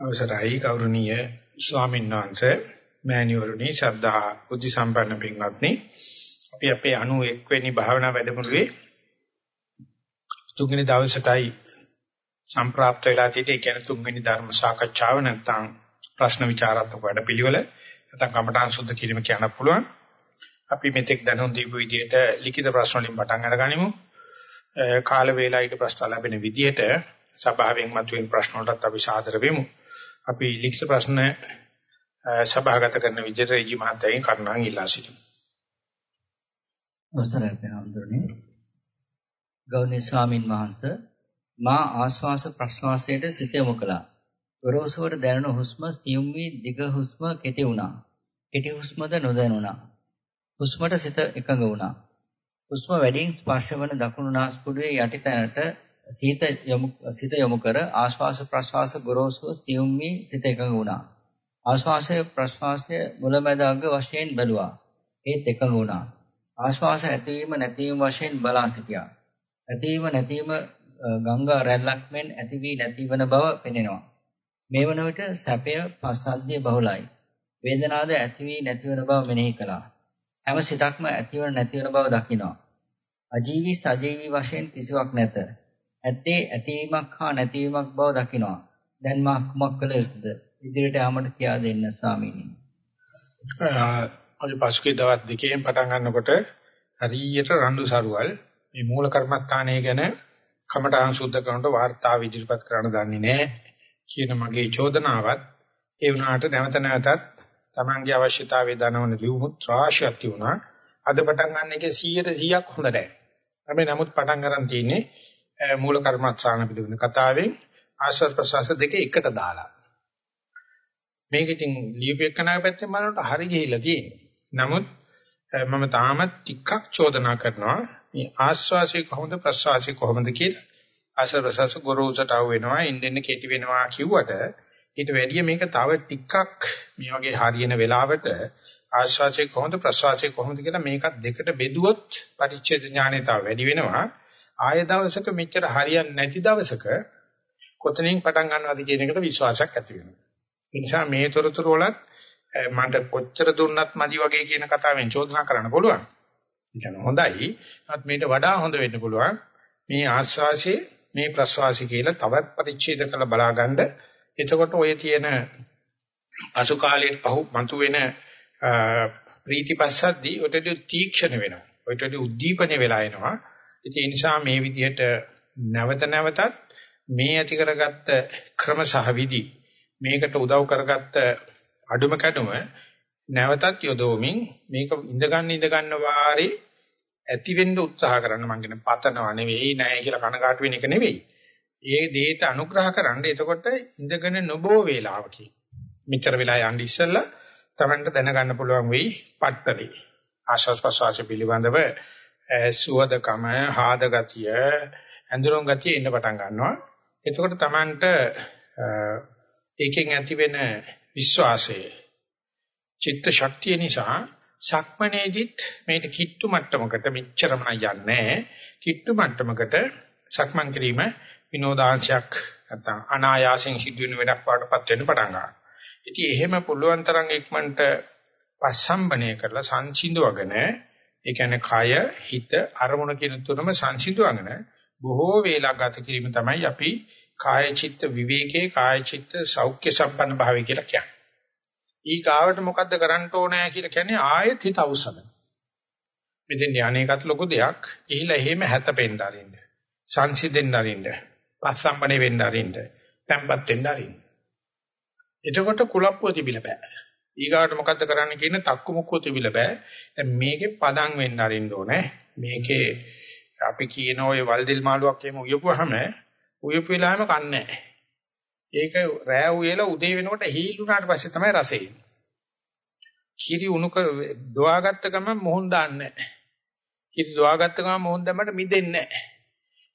අවසරයි ගෞරවනීය ස්වාමීන් වහන්සේ මෑණිවරුනි ශ්‍රද්ධා බුද්ධ සම්පන්න පින්වත්නි. අපි අපේ 91 වෙනි භාවනා වැඩමුළුවේ තුන්වෙනි දවසටයි සම්ප්‍රාප්ත වෙලා තියෙන්නේ ඒ කියන්නේ තුන්වෙනි ධර්ම සාකච්ඡාව නැත්නම් ප්‍රශ්න විචාරාත්මක වැඩපිළිවෙල. නැත්නම් කමඨාන් සුද්ධ කිරීම කියන්න පුළුවන්. අපි මෙතෙක් දැනුම් දීපු විදිහට ලිඛිත ප්‍රශ්න වලින් පටන් අරගනිමු. කාල වේලා ඊට ප්‍රශ්න ලැබෙන විදිහට සභාවෙන් මතුවෙන ප්‍රශ්න වලටත් අපි සාදර වෙමු. අපි ලිඛිත ප්‍රශ්න සභාගත කරන විදිහට රජි මහත්තයන් කරුණාන් ඉල්ලා සිටිමු. අවසරයි පහඳුරන්නේ. ගෞරවනීය ස්වාමින් වහන්සේ මා ආශ්වාස ප්‍රශ්වාසයට සිත යොමු කළා. ගොරෝසුවට දැනෙන හුස්ම සියුම් වී දිග හුස්ම කෙටි වුණා. කෙටි හුස්මද නොදැනුණා. හුස්මට සිත එකඟ වුණා. හුස්ම වැඩියෙන් ස්පර්ශ වන දකුණු නාස්පුඩුවේ යටි තැනට සිත යොමු සිත යොමු කර ආශ්වාස ප්‍රශ්වාස ගොරෝසුව සියුම් වී සිත එකඟ වුණා. ආශ්වාසය ප්‍රශ්වාසය මුලැමැද අග වශයෙන් බැලුවා. ඒත් එකඟ වුණා. ආශ්වාස ඇතිවීම නැතිවීම වශයෙන් බලා සිටියා. ඇතිවීම නැතිවීම ගංගා රැල්ලක් මෙන් ඇති වී නැතිවන බව පෙනෙනවා. මේ වන විට සැපය පස්සද්ධිය බහුලයි. වේදනාද ඇති වී නැතිවන බව මෙනෙහි කළා. හැම සිතක්ම ඇතිවන නැතිවන බව දකිනවා. අජීවී සජීවී වශයෙන් කිසිවක් නැත. ඇත්තේ ඇතිවීමක් හා නැතිවීමක් බව දකිනවා. දැන් මා කුමක් කළ යුතුද? ඉදිරියට යාමට කියා දෙන්න ස්වාමීනි. අද පසුගිය දවස් දෙකෙන් පටන් ගන්නකොට හරියට රණ්ඩු සරුවල් මේ මූල කර්මස්ථානය ගැන කමඨාන් සුද්ධ කරනකොට වාර්තාව ඉදිරිපත් කරන්න දන්නේ නැහැ කියන මගේ චෝදනාවත් ඒ වුණාට නැවත නැවතත් Tamange අවශ්‍යතාවය දනවන ලියුමුත් රාශියක් තිබුණා. අද පටන් ගන්න එකේ 100ට 100ක් හොඳ නැහැ. අපි නමුත් පටන් ගන්න තියෙන්නේ මූල කර්මස්ථාන පිළිබඳ කතාවෙන් ආශ්වාස ප්‍රශ්වාස දෙක එකට දාලා. මේක ඉතින් ලියුපෙකනාගේ පැත්තෙන් බලනකොට හරි ගිහිල්ලා තියෙනවා. නමුත් මම තාමත් ටිකක් චෝදනා කරනවා මේ ආශ්වාසය කොහොමද ප්‍රශ්වාසය කොහොමද කියලා. ආශ්වාස ප්‍රශ්වාස ගොරෝසට ආව වෙනවා, ඉන්නෙන්න කෙටි වෙනවා කිව්වට ඊට වැඩිය මේක තව ටිකක් මේ වගේ හරියන වෙලාවට ආශ්වාසය කොහොමද ප්‍රශ්වාසය කොහොමද කියලා මේකත් දෙකට බෙදුවොත් පරිච්ඡේද ඥානය තව වැඩි වෙනවා. ආය දවසක මෙච්චර හරියන්නේ නැති දවසක කොතනින් පටන් ගන්නවද කියන එකට විශ්වාසයක් ඇති වෙනවා. ඒ නිසා මේ තොරතුරු වලත් මට කොච්චර දුන්නත් මදි වගේ කියන කතාවෙන් චෝදනා කරන්න පුළුවන්. ඒ කියන්නේ හොඳයි. නමුත් මේට වඩා හොඳ වෙන්න පුළුවන්. මේ ආස්වාසියේ මේ ප්‍රස්වාසි කියලා තවත් පරිච්ඡේද කරලා බලාගන්න. එතකොට ඔය තියෙන අසු කාලයේ පහු මතුවෙන ප්‍රීතිපස්සද්දී ඔතට තීක්ෂණ වෙනවා. ඔතට උද්දීපන වෙලා එනවා. ඒ නිසා මේ විදිහට නැවත නැවතත් මේ ඇති කරගත්ත ක්‍රම සහ විදි මේකට උදව් කරගත්ත අඩුම කැඩුම නැවතත් යොදවමින් මේක ඉඳ ගන්න ඉඳ ගන්න වාරේ ඇති වෙන්න උත්සාහ කරන්න මං කියන පතනවා නෙවෙයි නෑ කියලා කනගාටු වෙන එක නෙවෙයි. ඒ දෙයට අනුග්‍රහ කරන්න එතකොට ඉඳගෙන නොබෝ වේලාවකින් මෙච්චර වෙලා යන්න ඉස්සෙල්ලා Tamanට දැනගන්න පුළුවන් වෙයි පට්ටලේ. ආශස් ප්‍රසවාස පිළිබඳව සුවදකම, හාද ගතිය, ඇඳුරුම් ගතිය එන්න පටන් ගන්නවා. එතකොට Tamanට ඒකෙන් ඇති වෙන විශ්වාසය චිත්ත ශක්තිය නිසා සක්මනේදිත් මේක කිට්ටු මට්ටමකට මෙච්චරම යන්නේ කිට්ටු මට්ටමකට සක්මන් කිරීම විනෝදාංශයක් නැත්නම් අනායාසයෙන් සිදුවෙන වැඩක් වඩපත් වෙන්න පටන් ගන්නවා. ඉතින් එහෙම පුළුවන් තරම් ඉක්මනට පස්සම්බණය කරලා සංසිඳවගෙන ඒ කියන්නේ කය හිත අරමුණ කියන තුනම සංසිඳවගෙන බොහෝ වේලා ගත කිරීම තමයි අපි කාය චිත්ත විවේකේ කාය චිත්ත සෞඛ්‍ය සම්පන්න භාවය කියලා කියන්නේ. ඊ කාවට මොකද්ද කරන්න ඕනේ කියලා කියන්නේ ආයෙත් හිත අවසන. මෙතෙන් යන්නේකත් ලොකු දෙයක්. එහිලා එහෙම හැතපෙන්න අරින්න. සංසිඳෙන්න අරින්න. පස්සම්බනේ වෙන්න අරින්න. tempat වෙන්න අරින්න. එතකොට කුලප්පුව තිබිලා බෑ. ඊගාට මොකද්ද කරන්න කියන තක්කු මුක්කෝ තිබිලා බෑ. දැන් මේකේ පදම් වෙන්න අරින්න ඕනේ. මේකේ අපි කියන ওই වල්දිල් මාළුවක් එහෙම උයපුවාම උයපු වෙලාවෙම කන්නේ නැහැ. ඒක රෑ උයලා උදේ වෙනකොට හීලුණාට පස්සේ තමයි රසෙ එන්නේ. කිරි උණු කර දොවාගත්ත ගමන් මොහොන් දාන්නේ නැහැ. කිරි දොවාගත්ත ගමන් මොහොන් දැම්මට මිදෙන්නේ නැහැ.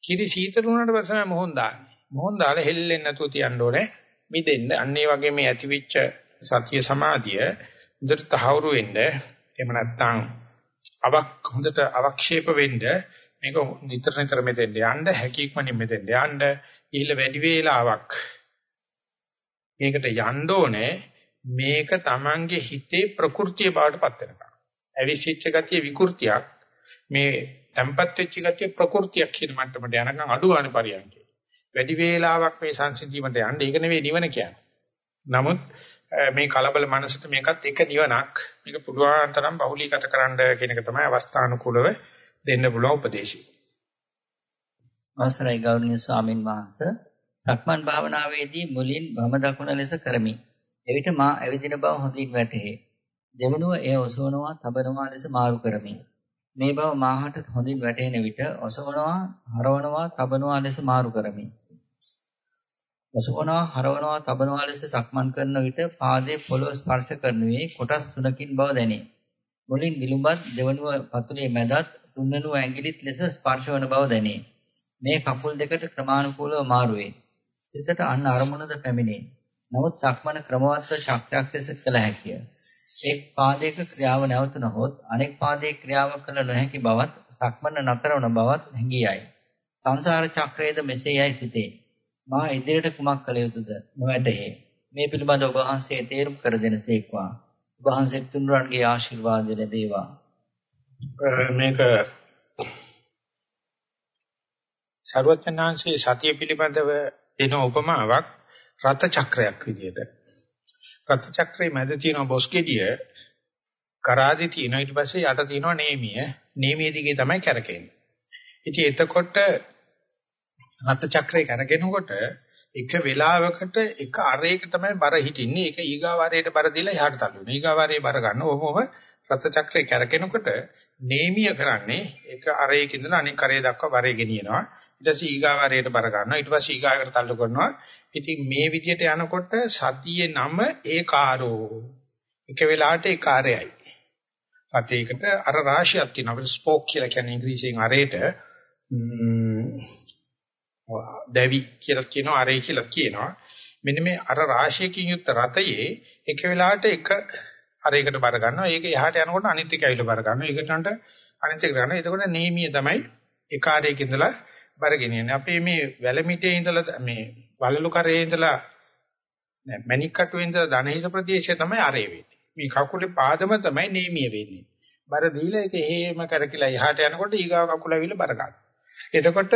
කිරි සීතල වුණාට පස්සේ මොහොන් දාන්නේ. මොහොන් දාලා හෙල්ලෙන්නේ නැතුව තියන්න ඕනේ. මිදෙන්න. අන්න ඒ වගේ මේ ඇතිවිච්ච සතිය සමාධිය හොඳට තහවුරු වෙන්න එහෙම නැත්නම් අවක් හොඳට අවක්ෂේප වෙන්න මේක නිතර නිතර මෙතෙන්ට යන්න හැකියක්මනින් මෙතෙන්ට යන්න ඊළ වැඩි වේලාවක් මේකට යන්න ඕනේ මේක Tamange හිතේ ප්‍රകൃතිය බවට පත් වෙනකම්. ඇවිසිච්ච ගතිය විකෘතියක් මේ tempat වෙච්ච ගතිය ප්‍රകൃතියක් කියන මට්ටමට යනකම් අඩු ගන්න පරියන්කේ. වැඩි වේලාවක් මේ සංසිඳීමට යන්න ඒක නෙවෙයි නිවන කියන්නේ. නමුත් මේ කලබල මනසට මේකත් එක නිවනක්. මේක පුළුවන් තරම් බහුලීගත කරන්න කියන එක තමයි අවස්ථානුකූලව දෙන්න පුළුවන් උපදේශය. අවසරයි ගෞරවනීය ස්වාමින් වහන්සේ. සක්මන් භාවනාවේදී මුලින් වම දකුණ ලෙස කරමි. එවිට මා ඇවිදින බව හොඳින් වැටහේ. දෙවනුව එය ඔසවනවා, තබනවා ලෙස මාරු කරමි. මේ බව මාහට හොඳින් වැටහෙන විට ඔසවනවා, හරවනවා, තබනවා ලෙස මාරු කරමි. ඔසවනවා, හරවනවා, තබනවා ලෙස සක්මන් කරන විට පාදයේ පොළොව ස්පර්ශ කරනුවේ කොටස් තුනකින් බව දැනේ. මුලින් විලුඹත් දෙවනුව පතුලේ මැදත් තුන්වෙනුව ඇඟිලිත් ලෙස ස්පර්ශ වන බව දැනේ. මේ කකුල් දෙකට ක්‍රමානුකූලව මාරු වේ. සිතට අන්න අරමුණද පැමිණේ. නමුත් සක්මන ක්‍රමවත්ව ශක්තියක් ලෙස කළ හැකිය. එක් පාදයක ක්‍රියාව නැවතුනහොත් අනෙක් පාදයේ ක්‍රියාව කළ නොහැකි බවත් සක්මන නතර වන බවත් හැඟියයි. සංසාර චක්‍රයේද මෙසේයයි සිතේ. මා ඉදිරියට කුමක් කළ යුතුද නොවැටහේ. මේ පිළිබඳ ඔබ වහන්සේ තේරුම් කර දෙනසේක්වා. ඔබ වහන්සේ තුන්වන්ගේ ආශිර්වාද ලැබේවා. මේක සර්වඥාන්සේ සතිය පිළිබඳව දෙන උපමාවක් රත චක්‍රයක් විදිහට. රත චක්‍රයේ මැද තියෙන බොස් ගෙඩිය කරාදි තියෙනවා ඊට පස්සේ යට තියෙනවා නේමිය. නේමිය දිගේ තමයි කැරකෙන්නේ. ඉතින් එතකොට රත චක්‍රේ කරගෙනකොට එක වෙලාවකට එක අරයක තමයි බර හිටින්නේ. ඒක ඊගාවාරයට බර දීලා එහාට තල්ලු වෙනවා. ඊගාවාරයේ බර ගන්න ඕමම රත චක්‍රේ කරගෙනකොට නේමිය කරන්නේ එක අරයක ඉඳලා අනෙක් අරය දක්වා බරේ ගෙනියනවා. ඊට පස්සේ ඊගාවාරයට බර ගන්නවා. ඊට පස්සේ ඊගාවට තල්ලු කරනවා. ඉතින් මේ විදිහට යනකොට සතියේ නම ඒකාරෝ. එක වෙලාවට ඒකාරයයි. සතියේකට අර රාශියක් තියෙනවා. අපිට ස්පෝක් කියලා කියන්නේ ඉංග්‍රීසියෙන් අරේට දැවි කියලා කියනවා අරේ කියලා කියනවා. මෙන්න මේ අර රාශියකින් යුක්ත රතයේ එක වෙලාවට එක අරයකට බර ගන්නවා. ඒක එහාට යනකොට අනිත් එක ඇවිල්ලා බර ගන්නවා. ඒකටන්ට අනිත් එක ගන්නවා. එතකොට නේමිය තමයි එක ආරයක ඉඳලා බර ගෙනියන්නේ. අපේ මේ වැලමිටේ ඉඳලා මේ වලලු කරේ ඉඳලා නෑ මණික් කටුවේ ඉඳලා ධනහිස ප්‍රදේශය තමයි අරේ වෙන්නේ. මේ කකුලේ පාදම තමයි නේමිය වෙන්නේ. බර දීලා ඒක හේම කරකිලා එහාට යනකොට ඊගාව කකුල ඇවිල්ලා බර ගන්නවා. එතකොට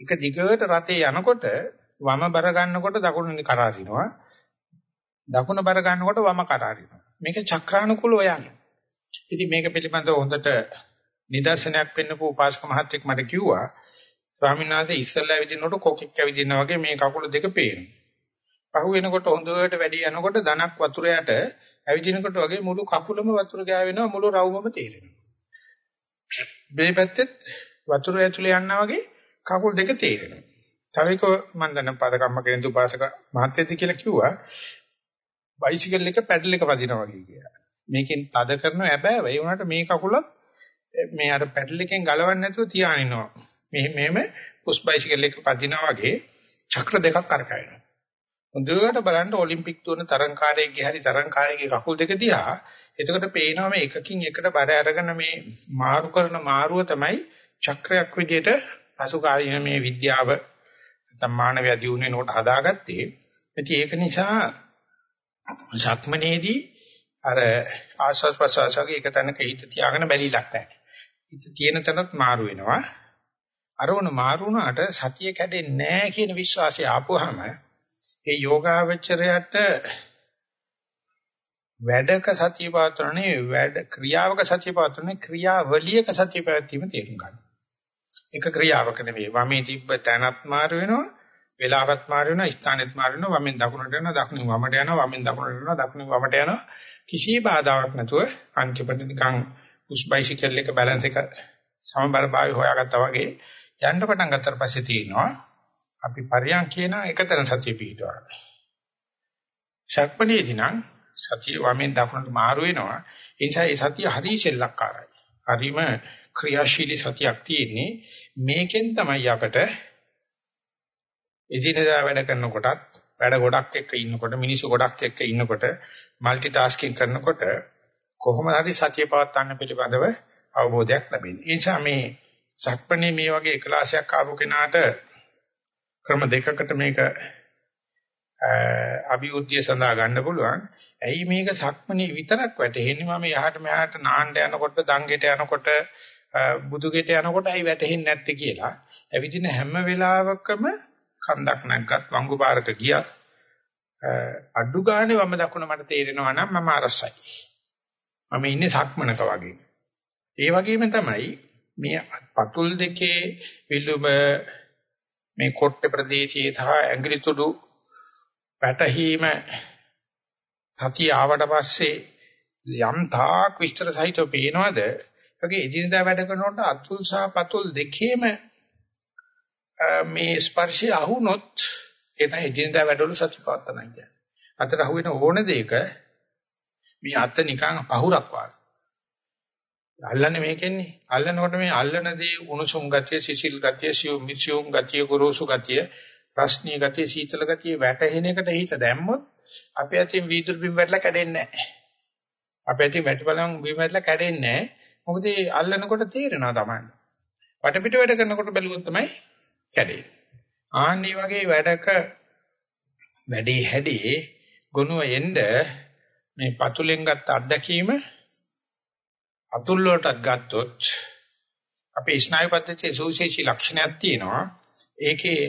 එක දිගට රතේ යනකොට වම බර ගන්නකොට දකුණ කරාරිනවා. දකුණ බර ගන්නකොට වම කරාරිනවා. මේක චක්‍රානුකූලව යන්නේ. ඉතින් මේක පිළිබඳව හොඳට නිදර්ශනයක් වෙන්නකෝ උපාසක මහත්තයෙක් මට කිව්වා ස්වාමීන් වහන්සේ ඉස්සල්ලා ඇවිදිනකොට කොකෙක් ඇවිදිනා වගේ මේ කකුල දෙක පේනවා. පහු වෙනකොට හොඳට වැඩි යනකොට ධනක් වතුර යට ඇවිදිනකොට වගේ මුළු කකුලම වතුර ගෑවෙනවා මුළු රවුමම තේරෙනවා. මේ පැත්තෙත් වතුර ඇතුලේ යනවා වගේ කකුල් දෙක තේරෙනවා. තව එක මම දන්න පදකම්ම කෙනෙක් උපාසක මහත්තයෙක් කියලා කිව්වා බයිසිකල් එක පැඩල් එක වදිනවා වගේ කියලා. මේකෙන් තද කරනවා හැබැයි ඒ වුණාට මේ කකුලත් මේ අර පැඩල් එකෙන් ගලවන්නේ නැතුව තියාගෙන ඉනවා. මේ මෙහෙම පුස් බයිසිකල් එක පදිනා වගේ චක්‍ර දෙකක් කරකැවෙනවා. හොඳට බලන්න ඔලිම්පික් තුන තරංකාරයේ හරි තරංකාරයේ කකුල් දෙක දිහා එතකොට පේනවා මේ එකකින් එකට බර අරගෙන මේ මාරු කරන මාරුව තමයි චක්‍රයක් විදිහට පසුකාලීන මේ විද්‍යාව නැත්නම් මානවය දියුණු වෙනකොට හදාගත්තේ. ඉතින් ඒක නිසා ශක්මනේදී අර ආස්වාස් ප්‍රසවාසයේ එක තැනක හිත තියාගෙන බැලිලක් නැහැ. හිත තියෙන තැනත් මාරු වෙනවා. අරවන මාරු වුණාට සතිය කැඩෙන්නේ නැහැ කියන විශ්වාසය ආපුවාම ඒ යෝගාවචරයට වැඩක සතිය පවත්වන්නේ වැඩ ක්‍රියාවක සතිය පවත්වන්නේ ක්‍රියාවලියක සතිය පැවැත්වීම තේරුම් ගන්න. එක ක්‍රියාවක නෙවෙයි. වමේ තිබ්බ තැනත් මාරු වෙනවා, වේලාවත් මාරු වෙනවා, ස්ථානෙත් මාරු වෙනවා, වමෙන් දකුණට යනවා, දකුණෙන් වමට යනවා, වමෙන් දකුණට යනවා, දකුණෙන් වමට යනවා. කිසි බාධාවක් නැතුව අන්තිමට නිකන් පුෂ් බයිසිකල් එක බැලන්ස් එක සමබර භාවය හොයාගත්තා වගේ යන්න පටන් ගත්තට පස්සේ තියෙනවා අපි පරියන් කියන එකතන සතිය පිටවනවා. ශක්මණේදී නම් සතිය වමෙන් දකුණට මාරු වෙනවා. ඒ නිසා ඒ සතිය හරි සෙල්ලක්කාරයි. හරිම ක්‍රියාශීලී සතියක් තියෙන්නේ. මේකෙන් තමයි අපට එදිනෙදා වැඩ කරනකොටත් වැඩ ගොඩක් එක්ක ඉන්නකොට මිනිස්සු ගොඩක් එක්ක ඉන්නකොට মালටි ටාස්කින් කරනකොට කොහොම හරි සතිය පවත්වන්න පිළිබඳව අවබෝධයක් ලැබෙනවා. ඒ නිසා මේ සක්පනේ මේ වගේ එකලාසයක් ආපු කෙනාට ක්‍රම දෙකකට මේක අභිවෘද්ධිය සඳහා ගන්න පුළුවන්. ඇයි මේක සක්මනේ විතරක් වැටෙන්නේ මම යහට මෙහාට නාන්න යනකොට දංගෙට යනකොට බුදුගෙට යනකොට ඇයි වැටෙන්නේ නැත්තේ කියලා. ඇවිදින හැම වෙලාවකම කන්දක් නැග්ගත් වංගු පාරක ගියත් අඩු ගානේ වම දකුණ මට තේරෙනවා නම් මම අරසයි. මම ඉන්නේ සක්මනක වගේ. ඒ වගේම තමයි මේ පතුල් දෙකේ විලුඹ මේ කොට්ට ප්‍රදේශයේ සහ ඇඟිලි තුඩු පැටහීම සතිය ආවට පස්සේ යම් තාක් විස්තර සහිතව පේනවද? ඒකේ එදිනදා වැඩ කරනකොට අතුල් සහ පතුල් දෙකේම මේ ස්පර්ශය අහුනොත් එතන එදිනදා වැඩවල සතිපවත්තනයි කියන්නේ. අතට අහුවෙන ඕන දෙයක මේ අත නිකන් පහුරක් වගේ. අල්ලන්නේ මේකෙන්නේ. අල්ලනකොට මේ අල්ලන දේ උණුසුම් ගතිය, සිසිල් ගතිය, සියුම් මිසියුම් ගතිය, ගොරෝසු ගතිය, ප්‍රශ්නීය ගතිය, සීතල ගතිය වැටහෙන එකට හිත දැම්මොත් අපේ අතින් වීදුරු බිම් වැටලා කැඩෙන්නේ නැහැ. අපේ අතින් වැටිපලම් බිම් වැටලා කැඩෙන්නේ නැහැ. මොකද ඒ අල්ලනකොට තේරෙනවා තමයි. වටපිට වැඩ කරනකොට බැලුවොත් තමයි කැඩෙන්නේ. ආන්නේ වගේ වැඩක වැඩේ හැදී ගුණව එන්න මේ පතුලෙන් ගත්ත අත්දැකීම අතුල් වලටත් ගත්තොත් අපේ ස්නායු පද්ධතියේ සුවිශේෂී ලක්ෂණයක් තියෙනවා. ඒකේ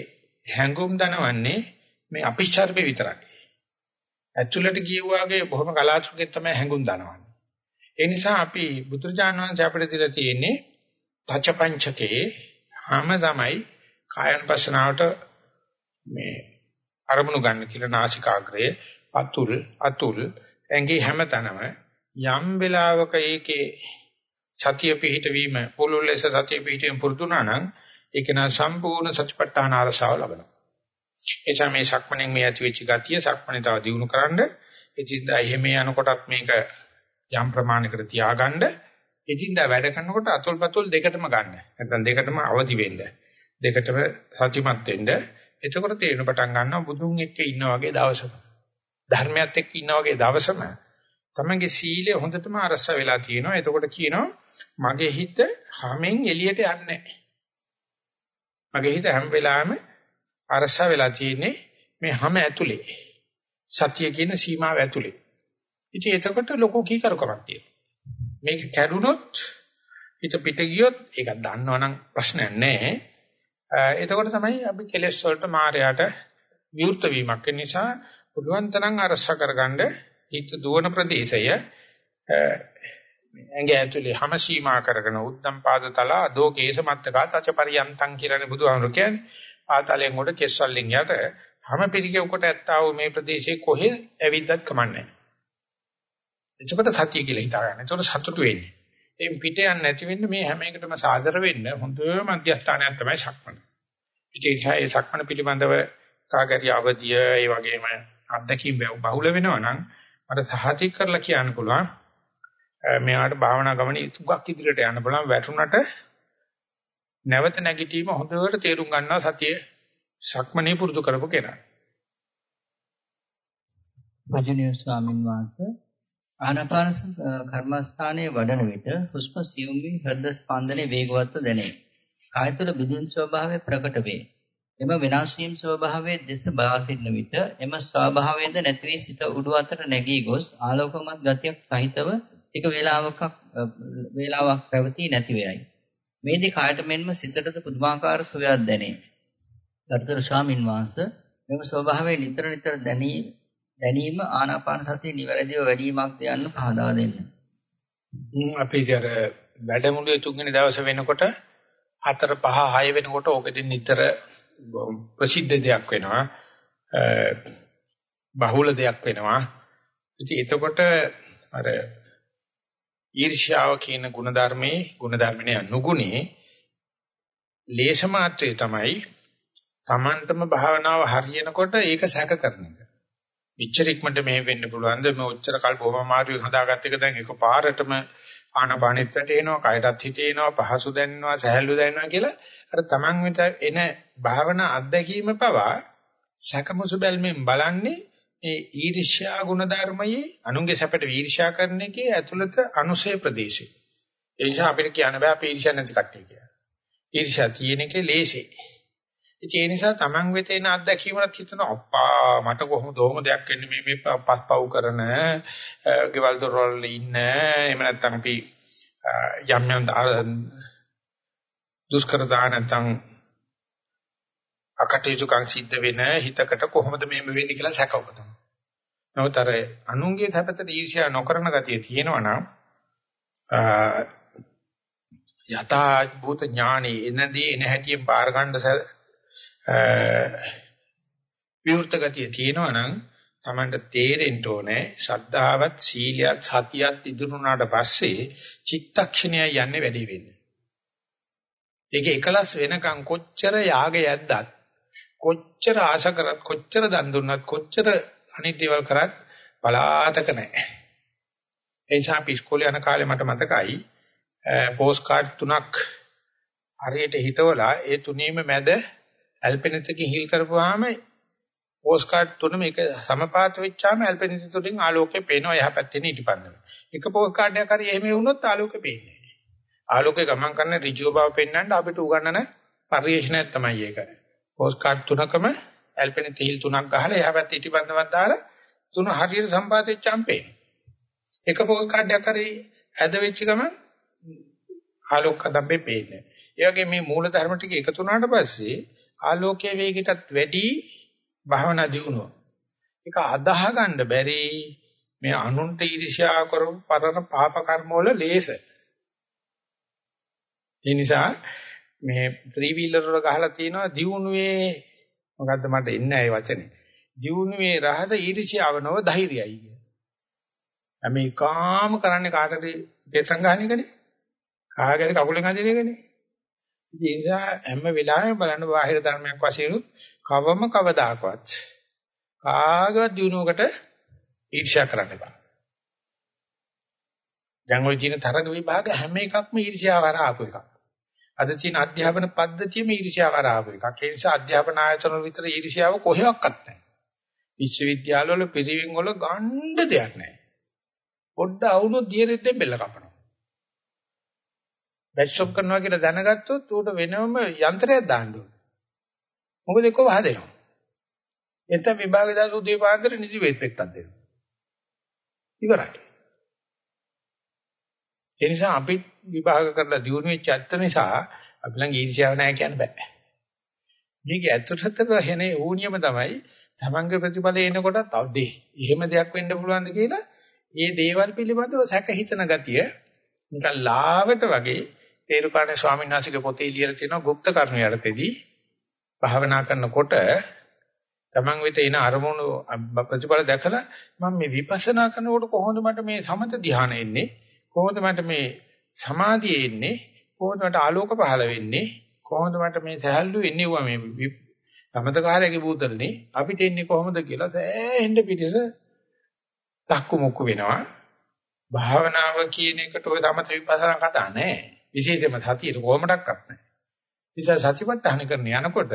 හැඟුම් දනවන්නේ මේ අපිච්චර්පේ විතරයි. ඇතුළට ගියුවාගේ බොහොම කලාතුරකින් තමයි හැඟුම් දනවන්නේ. ඒ නිසා අපි බුදුරජාණන් වහන්සේ අපිට දීලා තියෙන්නේ පචපංචකේ හැම තමයි කායන පස්සනාවට මේ අරමුණු ගන්න කියලා නාසිකාග්‍රයේ අතුල් අතුල් ඇඟේ හැමතැනම යම් වෙලාවක ඒකේ සතිය පිහිටවීම පුළුල් ලෙස සතිය පිහිටවීම පුරුදුනා නම් ඒක නා සම්පූර්ණ සතිපට්ඨාන අරසාව ලබනවා. එචා මේ සක්මණෙන් මේ ඇති වෙච්ච ගතිය සක්මණේ තව දියුණු කරන්න එදින්දා එහෙම යනකොටත් මේක යම් ප්‍රමාණයකට තියාගන්න එදින්දා වැඩ කරනකොට අතුල්පතුල් දෙකටම ගන්න. නැත්නම් දෙකටම අවදි වෙන්න. දෙකටම සතිමත් වෙන්න. එතකොට තේරෙන පටන් ගන්නවා බුදුන් එක්ක ඉන්නා වගේ දවසක. ධර්මයත් එක්ක ඉන්නා වගේ දවසම තමන්ගේ සීලය හොඳටම අරස වෙලා තියෙනවා. එතකොට කියනවා මගේ හිත හැමෙන් එළියට යන්නේ මගේ හිත හැම වෙලාවෙම අරස වෙලා තියෙන්නේ මේ හැම ඇතුලේ. සතිය කියන සීමාව ඇතුලේ. ඉතින් එතකොට ලොකු කීකරුකමක් තියෙනවා. මේක කැඩුනොත් හිත පිට ගියොත් ඒක දන්නවනම් ප්‍රශ්නයක් නැහැ. එතකොට තමයි අපි කෙලෙස් වලට මායයට විවෘත වීමක් නිසා පුළුවන් තරම් අරස කරගන්න හිත දුවන ප්‍රදේශය ඇඟ ඇතුලේ හැම සීමා කරගෙන උද්දම් පාද තල අදෝ කේස මත්තකා තච පරියන්තං කියලානේ බුදුහාමුදුරු කියන්නේ. ආතලෙන් උඩ කෙස්වලින් යට හැම පිළිකෙව කොට ඇත්තා වූ මේ ප්‍රදේශයේ කොහෙ ඇවිද්දත් කමන්නේ. එතකොට සතිය කියලා හිතා ගන්න. එතකොට සතුටු වෙන්නේ. එයින් පිට යන්නේ නැති වෙන්න මේ හැම එකටම සාදර වෙන්න හොඳ මධ්‍යස්ථානයක් තමයි සක්මන. ඉතින් ඒ සක්මන පිළිබඳව කාගරි අවදිය ඒ වගේම අත්දැකීම් බහුල වෙනවා නම් මට සහතික කරලා කියන්න පුළුවන් මෙයාට භාවනා ගමනේ තුගක් ඉදිරියට යන්න බලන්න වැටුණට නැවත නැගිටීම හොඳට තේරුම් ගන්නවා සතිය සක්මනේ පුරුදු කරපු කෙනා. වජනීය ස්වාමින් වහන්සේ ආනාපාන කර්මස්ථානයේ වඩන විට හුස්ම සියුම් වී හෘද ස්පන්දනයේ වේගවත්ව දැනේ. කාය තුළ බිඳින් ස්වභාවය ප්‍රකට වේ. එම වෙනස් වීම ස්වභාවයේ දෙස බලා සිටින විට එම ස්වභාවයෙන්ද නැති වී සිත උඩු අතට නැගී ගොස් ආලෝකමත් ගතියක් සහිතව ටික වේලාවක වේලාවක් පැවතී නැති වෙයි. මේදී කායට මෙන්ම සිතටද පුදුමාකාර සුවයක් දැනේ. ගරුතර ස්වාමින් වහන්සේ මෙම ස්වභාවය නිතර නිතර දැනීම දැනීම ආනාපාන සතිය නිවැරදිව වැඩිවීමක්ද යන්න පහදා දෙන්න. අපි ඉතින් අර වැඩමුළුවේ තුන්වෙනි දවසේ වෙනකොට 4 5 6 වෙනකොට ඕකෙදී නිතර ප්‍රසිද්ධ දෙයක් වෙනවා. බහුල දෙයක් වෙනවා. ඉතින් එතකොට අර ඊර්ෂ්‍යාව කියන ಗುಣධර්මයේ ಗುಣධර්මනේ අනුගුණේ ලේෂ මාත්‍රේ තමයි Tamanටම භාවනාව හරියනකොට ඒක සැක කරන එක. ඉච්චර ඉක්මනට මේ වෙන්න පුළුවන්ද මේ ඔච්චර කල් බොහොම අමාරුවෙන් හදාගත්ත එක දැන් එකපාරටම ආනපානෙත් වැටෙනවා කයටත් හිතේනවා පහසු දැනෙනවා සහැල්ලු දැනෙනවා කියලා අර Taman වෙත එන භාවනා අත්දැකීම පවා සැකමසු බැල්මෙන් බලන්නේ මේ ඊර්ෂ්‍යා ගුණ ධර්මයේ අනුන්ගේ සැපට ඊර්ෂ්‍යා කරන එකේ ඇතුළත අනුසය ප්‍රදේශය. ඒ නිසා අපිට කියන්න බෑ අපි ඊර්ෂ්‍යා නැති කට්ටිය කියලා. ඊර්ෂ්‍යා තියෙන එකේ ලේසි. ඉතින් ඒ නිසා Taman වෙත එන අත්දැකීමවත් හිතන අප්පා මට කොහොමද ඔහොම දෙයක් වෙන්නේ මේ මේ පස්පව් කරන ගෙවල් දොරවල් ඉන්න එහෙම නැත්නම් අපි යම් යම් දුෂ්කරදා නැත්නම් අකටයුතුකම් සිද්ධ වෙන හිතකට කොහොමද මේම වෙන්නේ කියලා සැක උපදිනවා. නමුත් අර අනුන්ගේ සැපතට ඊර්ෂ්‍යා නොකරන ගතිය තියෙනවා නම් යථා භූත ඥානෙ එනදී එන හැටියෙන් පාර ගන්න විවෘත ගතිය තියෙනවා නම් Tamanට තේරෙන්න ඕනේ ශ්‍රද්ධාවත් සීලයත් සතියත් ඉදිරුණාට පස්සේ චිත්තක්ෂණය යන්නේ වැඩි වෙන්නේ. ඒක එකලස් වෙනකන් කොච්චර යාගයක්දත් කොච්චර ආශ කරත් කොච්චර දන් දුන්නත් කොච්චර අනිත් දේවල් කරත් බලාතක නැහැ. ඒ නිසා අපි ඉස්කෝලේ යන කාලේ මට මතකයි පෝස්ට් කාඩ් තුනක් හරියට හිතවලා ඒ තුනීම මැද ඇල්පෙනිතකින් හිල් කරපුවාම පෝස්ට් කාඩ් තුන මේක සමපාත වෙච්චාම ඇල්පෙනිත තුලින් ආලෝකය පේනවා එහා පැත්තේ ඊටපන්දම. එක පෝස්ට් කාඩ් එකක් හරි එහෙම වුණොත් ආලෝකය පේන්නේ නැහැ. ආලෝකය ගමන් කරන ඍජුව බව පෙන්වන්න අපිට උගන්නන පරිශ්‍රණයක් තමයි ඒක. පෝස්ට් කාඩ් තුනකම ඇල්පෙනිත හිල් තුනක් ගහලා එහා පැත්තේ ඊටපන්දමක් දාලා තුන හරියට සම්පාත වෙච්චාම පේනවා. එක පෝස්ට් කාඩ් එකක් හරි ඇද වෙච්ච ගමන් ආලෝක කදම්බේ පේන්නේ. ඒ වගේ මේ මූල ධර්ම ටික එකතු වුණාට පස්සේ ආලෝකයේ වේගයටත් වැඩි භාවනා දියුණුව. ඒක අදාහ ගන්න බැරි මේ අනුන්ට ඊර්ෂ්‍යා කරපු පරණ පාප කර්ම වල ලේස. ඒ නිසා මේ ත්‍රී වීලර් වල ගහලා තියෙනවා දියුණුවේ මොකද්ද මට එන්නේ ඒ වචනේ. දියුණුවේ රහස ඊර්ෂ්‍යාව නොව ධෛර්යයයි කිය. හැම එකම කරන්නේ කාටද දෙසංගාන එකනේ. කාගේරි කකුලෙන් අදින එකනේ. ඉතින් ඒ නිසා හැම වෙලාවෙම බලන්න බාහිර ධර්මයක් වශයෙන් කවම කවදාකවත් කාගවත් දිනුවකට ඊර්ෂ්‍යා කරන්න එපා. දැන් ওই කියන තරග විභාග හැම එකක්ම ඊර්ෂ්‍යාව හරහා ආපු එකක්. අද තියෙන අධ්‍යාපන පද්ධතියම ඊර්ෂ්‍යාව හරහා ආපු එකක්. ඒ නිසා අධ්‍යාපන ආයතන වල විතර ඊර්ෂ්‍යාව කොහෙවත් නැහැ. විශ්වවිද්‍යාලවල පිරිවෙන් වල ගන්න දෙයක් නැහැ. පොඩ්ඩ අවුනොත් දියරෙද්දෙන් බෙල්ල කපනවා. බැෂොප් කරනවා කියලා දැනගත්තොත් ඌට වෙනම යන්ත්‍රයක් දාන්න ඕනේ. මොකද එක්ක වහදෙනවා. එතන විභාගේ දාලා උදේ පාන්දර නිදි වේත් එක්කක් දෙනවා. ඉවරයි. ඒ නිසා අපි විභාග කරලා දිනු වෙච්ච ඇත්ත නිසා අපි ළඟ ඊර්ෂ්‍යාව නැහැ කියන්න බෑ. මේක ඇත්තටම හෙනේ ඌනියම තමයි තමන්ගේ ප්‍රතිඵල එනකොටත් අවදී. එහෙම දෙයක් වෙන්න පුළුවන්ද කියලා ඒ දේවල් පිළිබඳව සැක හිතන ගතිය නිකන් ලාවට වගේ තේරුකාණේ ස්වාමීන් වහන්සේගේ පොතේ ලියලා තියෙනවා গুপ্ত කර්ම යටතේදී භාවනා කරනකොට තමන් වෙත එන අරමුණු ප්‍රතිඵල දැකලා මම මේ විපස්සනා කරනකොට කොහොමද මට මේ සමත ධ්‍යාන එන්නේ කොහොමද මට මේ සමාධිය එන්නේ කොහොමද මට ආලෝක පහළ වෙන්නේ කොහොමද මට මේ සහැල්ලු එන්නේ වුණා මේ සමතකාරයේ බුදුරනේ අපිට එන්නේ කොහොමද කියලා සෑහෙන්න පිටිස දක්කු මුක්කු වෙනවා භාවනාව කියන එකට ඔය සමත විපස්සනා කතා නැහැ විශේෂයෙන්ම සතියට කොහොමඩක්වත් නැහැ. නිසා සතිපට්ඨාන කරන යනකොට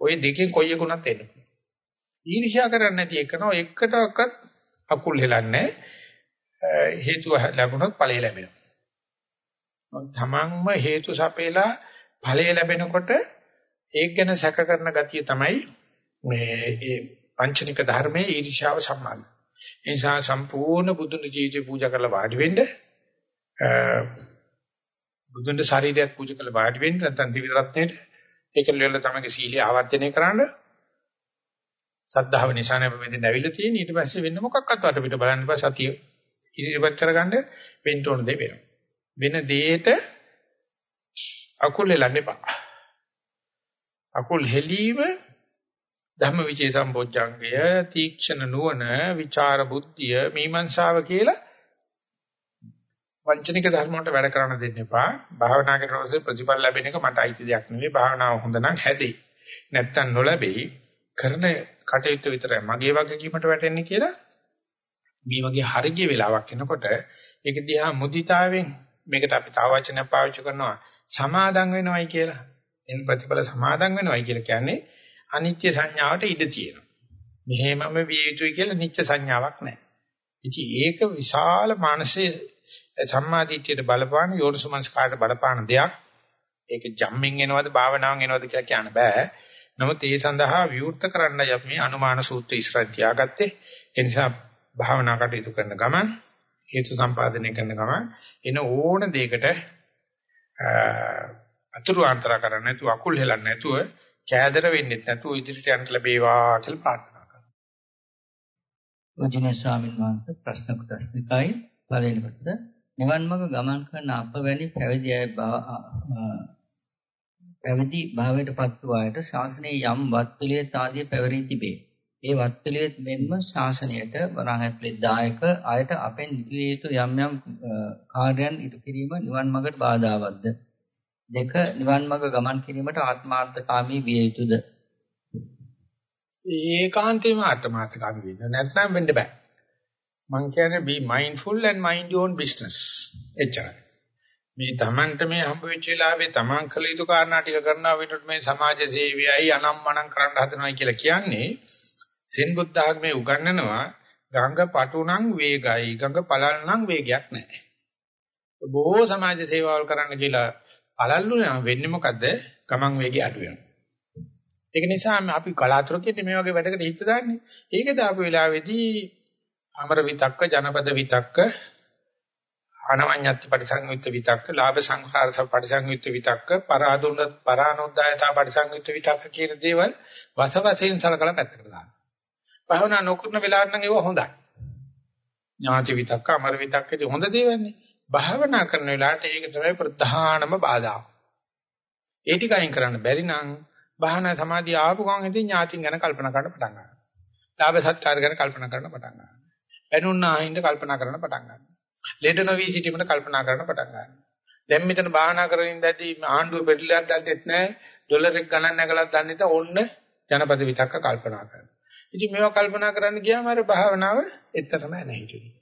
ওই දෙකෙන් කොයි එකුණත් එන්න පුළුවන්. ඊර්ෂ්‍යා කරන්නේ නැති එකන එකටවත් අකුල් හෙලන්නේ හේතු ලැබුණොත් ඵලය ලැබෙනවා. තමන්ම හේතු සපේලා ඵලය ලැබෙනකොට ඒක ගැන සැක කරන ගතිය තමයි මේ ඒ පංචනික ධර්මයේ ඊර්ෂ්‍යාව සම්බන්ධ. ඒ නිසා සම්පූර්ණ බුදුන් ජීවිතේ පූජා කරලා වාඩි වෙන්න බුදුන්ගේ ශරීරයත් පූජා කළ වාඩි වෙන්න නැත්නම් දිවි රත්නයේට ඒක ලෙවල තමයි සීලිය ආවර්ජනය කරන්න සද්ධාව නිසා නෙවෙයි මෙතන ඇවිල්ලා තියෙන්නේ. ඊට පස්සේ වෙන මොකක්වත් වට පිට බලන්න පස්සේ සතිය ඉරිපත් කරගන්න වෙන්න ඕන දේ වෙනවා. වෙන දෙයට අකුල් හෙලන්න එපා. අකුල් හෙලීම ධම්මවිචේ සම්බොජ්ජංගය තීක්ෂණ නුවණ විචාර බුද්ධිය මීමන්සාව කියලා වංචනික ධර්ම වලට වැඩ කරන්න දෙන්න එපා. භාවනා කරනකොට ප්‍රතිඵල ලැබෙන එක මට අයිති දෙයක් නෙවෙයි. භාවනාව හොඳ නම් හැදෙයි. නැත්තම් නොලැබෙයි. කරන කටයුතු විතරයි මගේ වගකීමට වැටෙන්නේ කියලා මේ වගේ හරිය වෙලාවක් එනකොට ඒක දිහා මුදිතාවෙන් මේකට අපි තව වචනයක් පාවිච්චි කරනවා සමාදම් වෙනවයි කියලා. එන් ප්‍රතිඵල සමාදම් වෙනවයි කියලා කියන්නේ අනිත්‍ය සංඥාවට ඉඩ තියෙනවා. මෙහෙමම විය යුතුයි කියලා නිච්ච සංඥාවක් නැහැ. ඉතින් ඒක විශාල මානසික සම්මාදිට්ඨියට බලපාන යෝනිසමංස්කාරයට බලපාන දෙයක්. ඒක ජම්මින් එනවද භාවනාවෙන් එනවද කියලා කියන්න බෑ. නමුත් ඒ සඳහා විවෘත කරන්නයි අපි මේ අනුමාන සූත්‍රය ඉස්සරහ තියාගත්තේ. ඒ නිසා භාවනා කටයුතු කරන ගමන් හේතු සම්පාදනය කරන ගමන් එන ඕන දෙයකට අතුරු ආන්තර කරන්නේ නැතුව අකුල් හෙලන්නේ නැතුව කෑදර වෙන්නේ නැතුව ඉදිරියට යන්න ලැබේවා කියලා ප්‍රාර්ථනා කරනවා. උජින ස්වාමීන් වහන්සේ ප්‍රශ්න කොටස් දෙකයි පළවෙනි කොටස නිවන් මඟ ගමන් කරන අප වැනි පැවිදි අය පැවිදි භාවයට පත් වූ අයට ශාසනයේ යම් වත් පිළිවෙත් ආදී පැවරී තිබේ. ඒ වත් පිළිවෙත් මෙන්ම ශාසනයට වරන් ඇතුලේ දායක අයට අපෙන් ඉදිරිය යුතු යම් යම් කාර්යයන් ඉටු කිරීම නිවන් මඟට බාධාවත්ද? දෙක නිවන් මඟ ගමන් කිරීමට ආත්මාර්ථකාමී විය යුතුද? ඒකාන්තයෙන්ම ආත්මාර්ථකාමී වෙන්න නැත්නම් වෙන්න බෑ. මං කියන්නේ be mindful and mind your own business. එච්චරයි. මේ Tamanට මේ හම්බ වෙච්ච වෙලාවේ Taman කළ යුතු කාරණා ටික කරනවා විතරට මේ සමාජ සේවයයි අනම්මනම් කරන්න හදනවා කියලා කියන්නේ සෙන් බුද්ධ ආගමේ උගන්වනවා ගංග පටුනම් වේගයි ගංග පළල්නම් වේගයක් නැහැ. බොහෝ සමාජ සේවාවල් කරන්න කියලා පළල්ලු වෙන්නේ මොකද්ද? ගමන් වේගය අඩු වෙනවා. ඒක නිසා අපි කලාතුරකින් මේ වගේ වැඩකට හිත දාන්නේ. ඒක දාපු වෙලාවේදී අමර විතක්ක ජනපද විතක්ක අනවඤ්ඤත්ති පරිසංයුක්ත විතක්ක ලාභ සංඛාර පරිසංයුක්ත විතක්ක පරාදුන පරානොද්දායතා පරිසංයුක්ත විතක්ක කියන දේවල් වසවසෙන් සලකලා පැත්තකට දාන්න. භවනා නොකරන වෙලාවට නම් ඒව හොඳයි. ඥාති විතක්ක අමර විතක්කදී හොඳ දේවල්නේ. භාවනා කරන වෙලාවට ඒක තමයි ප්‍රධානම බාධා. ඒ ටික අයින් කරන්න බැරි නම් භාවනා සමාධිය ආපු ගමන් ඉතින් ඥාතින් ගැන කල්පනා කරන්න පටන් ගන්නවා. ලාභ සත්කාර ගැන කල්පනා කරන්න පටන් ගන්නවා. පැනුන්නා හින්ද කල්පනා කරන්න පටන් ගන්නවා. ලෙඩ නොවි සිටීමට කල්පනා කරන්න පටන් ගන්නවා. දැන් මෙතන භාවනා කරමින් ඉඳදී ආණ්ඩුව පෙරලියක් දන්නෙත් නැහැ, ඩොලර් එක ගණන් නැගලක් දන්නේ නැත. ඔන්න ජනපද විතක්ක කල්පනා කරනවා. ඉතින් මේවා කල්පනා කරන්න ගියාම අර භාවනාව එතරම් නැහැ හිතුවේ.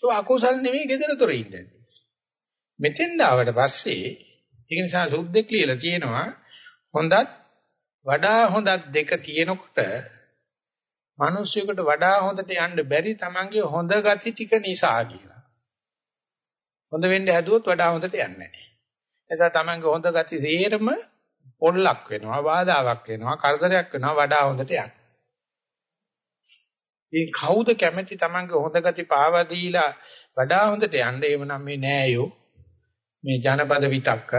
ඒක අකුසල් නෙමෙයි gedara ඉන්නේ. මෙතෙන් ආවට පස්සේ ඒක නිසා සුද්ධෙක් ලියලා තියෙනවා හොඳත් වඩා හොඳත් දෙක තියෙනකොට මිනිස්සුෙකුට වඩා හොඳට යන්න බැරි Tamange හොඳ ගති ටික නිසා කියලා. හොඳ වෙන්න හැදුවොත් වඩා හොඳට යන්නේ නැහැ. එසා Tamange හොඳ ගති සේරම පොල්ලක් වෙනවා, බාධාවක් වෙනවා, කරදරයක් වෙනවා වඩා හොඳට යන්න. ඉතින් කවුද කැමති Tamange හොඳ ගති පාවා දීලා වඩා හොඳට යන්න එවනම් මේ නෑයෝ මේ ජනපද විතක්ක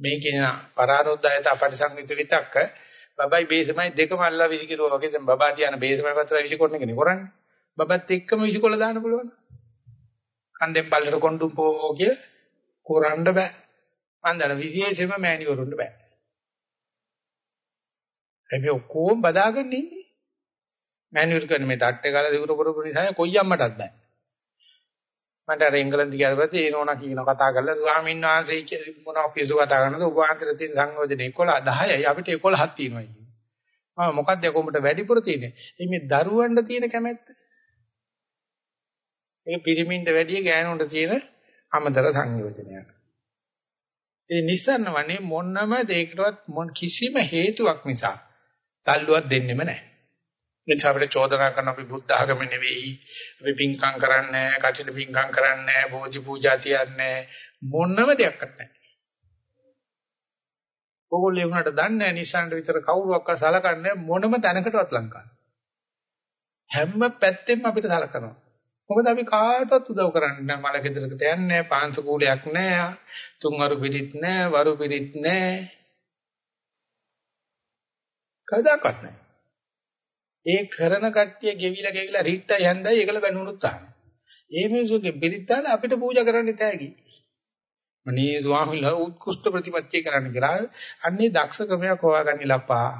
මේ කියන පරාරෝද්ධයත අපරිසංවිත විතක්ක. බබයි බේසමයි දෙකම අල්ලලා විසිකිරුවා වගේ දැන් බබා තියන බේසමයි පතර විසිකොන්න එකනේ. කරන්නේ? බබත් එක්කම විසිකොල දාන්න පුළුවන් කන්දෙන් බල්ලට කොණ්ඩුම් පෝ කිය කරන්න බෑ. මන් දන්න විශේෂයෙන්ම මෑණිවරුන්ට බෑ. හැබැයි ඔක්කොම බදාගෙන ඉන්නේ. මෑණිවරු කියන්නේ මේ ඩට්ටේ ගාලා දිවුර කරපු නිසා කොයි අම්මටත් බෑ. මට අර එංගලන්ත ගියාට පස්සේ ඒ නෝනා කියන කතා කරලා ස්වාමීන් වහන්සේ මොනවා පිසු කතා කරනද ඔබ වහන්සේට තියෙන සංයෝජන 11 10යි අපිට 11ක් තියෙනවා කියන්නේ. මම මොකද්ද කොඹට වැඩිපුර තියෙන්නේ? මේ දරුවන්ට තියෙන කැමැත්ත. ඒක පිරිමින්ට වැඩිය ගෑනුන්ට තියෙන අමතර සංයෝජනයක්. ඒ නිස්සන්න වනේ මොන්නම දෙයකටවත් මොන් කිසිම හේතුවක් නිසා තල්ලුවක් දෙන්නෙම නැහැ. එනිසා අපිට චෝදනා කරන අපි බුද්ධ ආගම නෙවෙයි අපි පින්කම් කරන්නේ කටින පින්කම් කරන්නේ බෝධි පූජා තියන්නේ මොනම දෙයක් නැහැ. ඕගොල්ලෝ උනට දන්නේ නිසන්ට විතර කවුරුවක්වත් සලකන්නේ මොනම තැනකටවත් ලංකාවේ. හැම පැත්තෙම අපිට සලකනවා. මොකද අපි කාටවත් උදව් කරන්නේ නැහැ. මල ගෙදරකට යන්නේ නැහැ, පාන්සු කූලයක් නැහැ, තුන්වරු පිළිත් නැහැ, වරු පිළිත් නැහැ. කවදාකවත් නැහැ. ඒ කරන කට්ටිය ගෙවිලා ගෙවිලා රිට්ටයි හන්දයි ඒකල බැනුනොත් තාම. ඒ මිනිස්සුගේ පිළිත්තාල අපිට පූජා කරන්න තෑගි. මනේ ස්වාමීලා උත්කෘෂ්ඨ ප්‍රතිපත්තිය කරන්න කියලා අන්නේ දක්ෂ ක්‍රමයක් හොයාගන්න ලපා.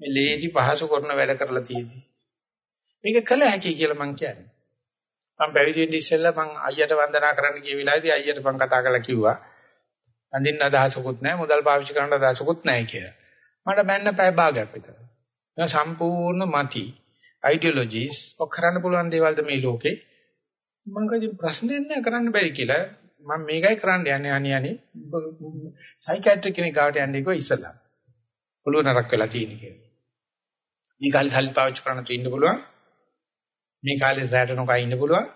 මේ ලේසි පහසු කරන වැඩ කරලා තියෙදි. මේක කළ හැකි කියලා මං කියන්නේ. මම පැවිදි වෙන්න ඉස්සෙල්ලා මං අයියට වන්දනා කරන්න ගිය වෙලාවේදී අයියට මං කතා කරලා කිව්වා. අඳින්න අදහසකුත් නැහැ, මුදල් පාවිච්චි කරන්න අදහසකුත් නැහැ කියලා. මට බැන්න පැය භාගයක් විතර. සම්පූර්ණ මති. ideologies ඔක් කරන්න පුළුවන් දේවල්ද මේ ලෝකේ? මම කිව්ව ප්‍රශ්නයක් නෑ කරන්න බැරි කියලා. මම මේකයි කරන්න යන්නේ අනේ අනේ. සයිකියාට්‍රික් කෙනෙක් ගාවට යන්නේ කිව්වා ඉස්සලා ඔළුව නරක් වෙලා තියෙන කියලා මේ කාලේ සල්ලි පාවිච්චි කරන්න තු ඉන්න පුළුවන්. මේ කාලේ රැට නොකා ඉන්න පුළුවන්.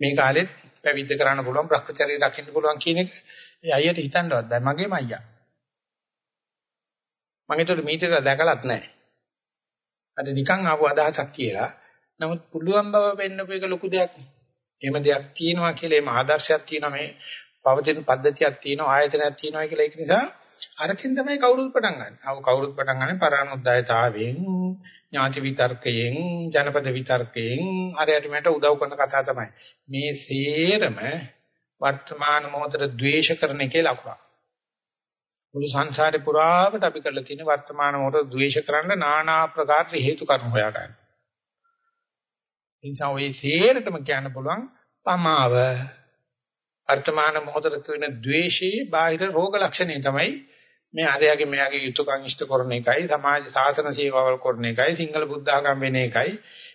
මේ කාලෙත් පැවිද්ද කරන්න පුළුවන් භ්‍රමචර්යය දකින්න පුළුවන් කියන එක. ඒ අයියට හිතන්නවත් බෑ. මගේම අයියා. මම ඒතර මීටර දැකලත් නැහැ. අර නිකන් ආපු අදහසක් කියලා. නමුත් පුළුවන් බව වෙන්නපු එක ලොකු දෙයක් නේ. එහෙම දෙයක් තියෙනවා කියලා එහෙම ආදර්ශයක් තියෙනවා මේ පවතින පද්ධතියක් තියෙනවා ආයතනයක් තියෙනවා කියලා ඒක නිසා අරකින් තමයි කවුරුත් පටන් ගන්න. අව කවුරුත් පටන් ගන්න පරානුද්යතාවයෙන් ඥාති විතර්කයෙන් ජනපද විතර්කයෙන් අරයට මට උදව් කරන කතා තමයි. මේ සේරම වර්තමාන මොහොතේ ද්වේෂ කරන එකේ ලකුණක්. මුළු සංසාරේ පුරාවට අපි කරලා තියෙන වර්තමාන මොහොත ද්වේෂ කරන්න নানা ආකාර හේතු කර්ම හොයා ගන්න. එනිසා ඔය සේරටම කියන්න පුළුවන් පමාව වර්තමාන මොහොතේ කියන ද්වේෂයේ බාහිර රෝග ලක්ෂණය තමයි මේ අරයාගේ මෙයාගේ යුතුයකම් ඉෂ්ට කරන එකයි සමාජ සාසන සේවාවල් කරන එකයි සිංහල බුද්ධ ආගම් වෙන එකයි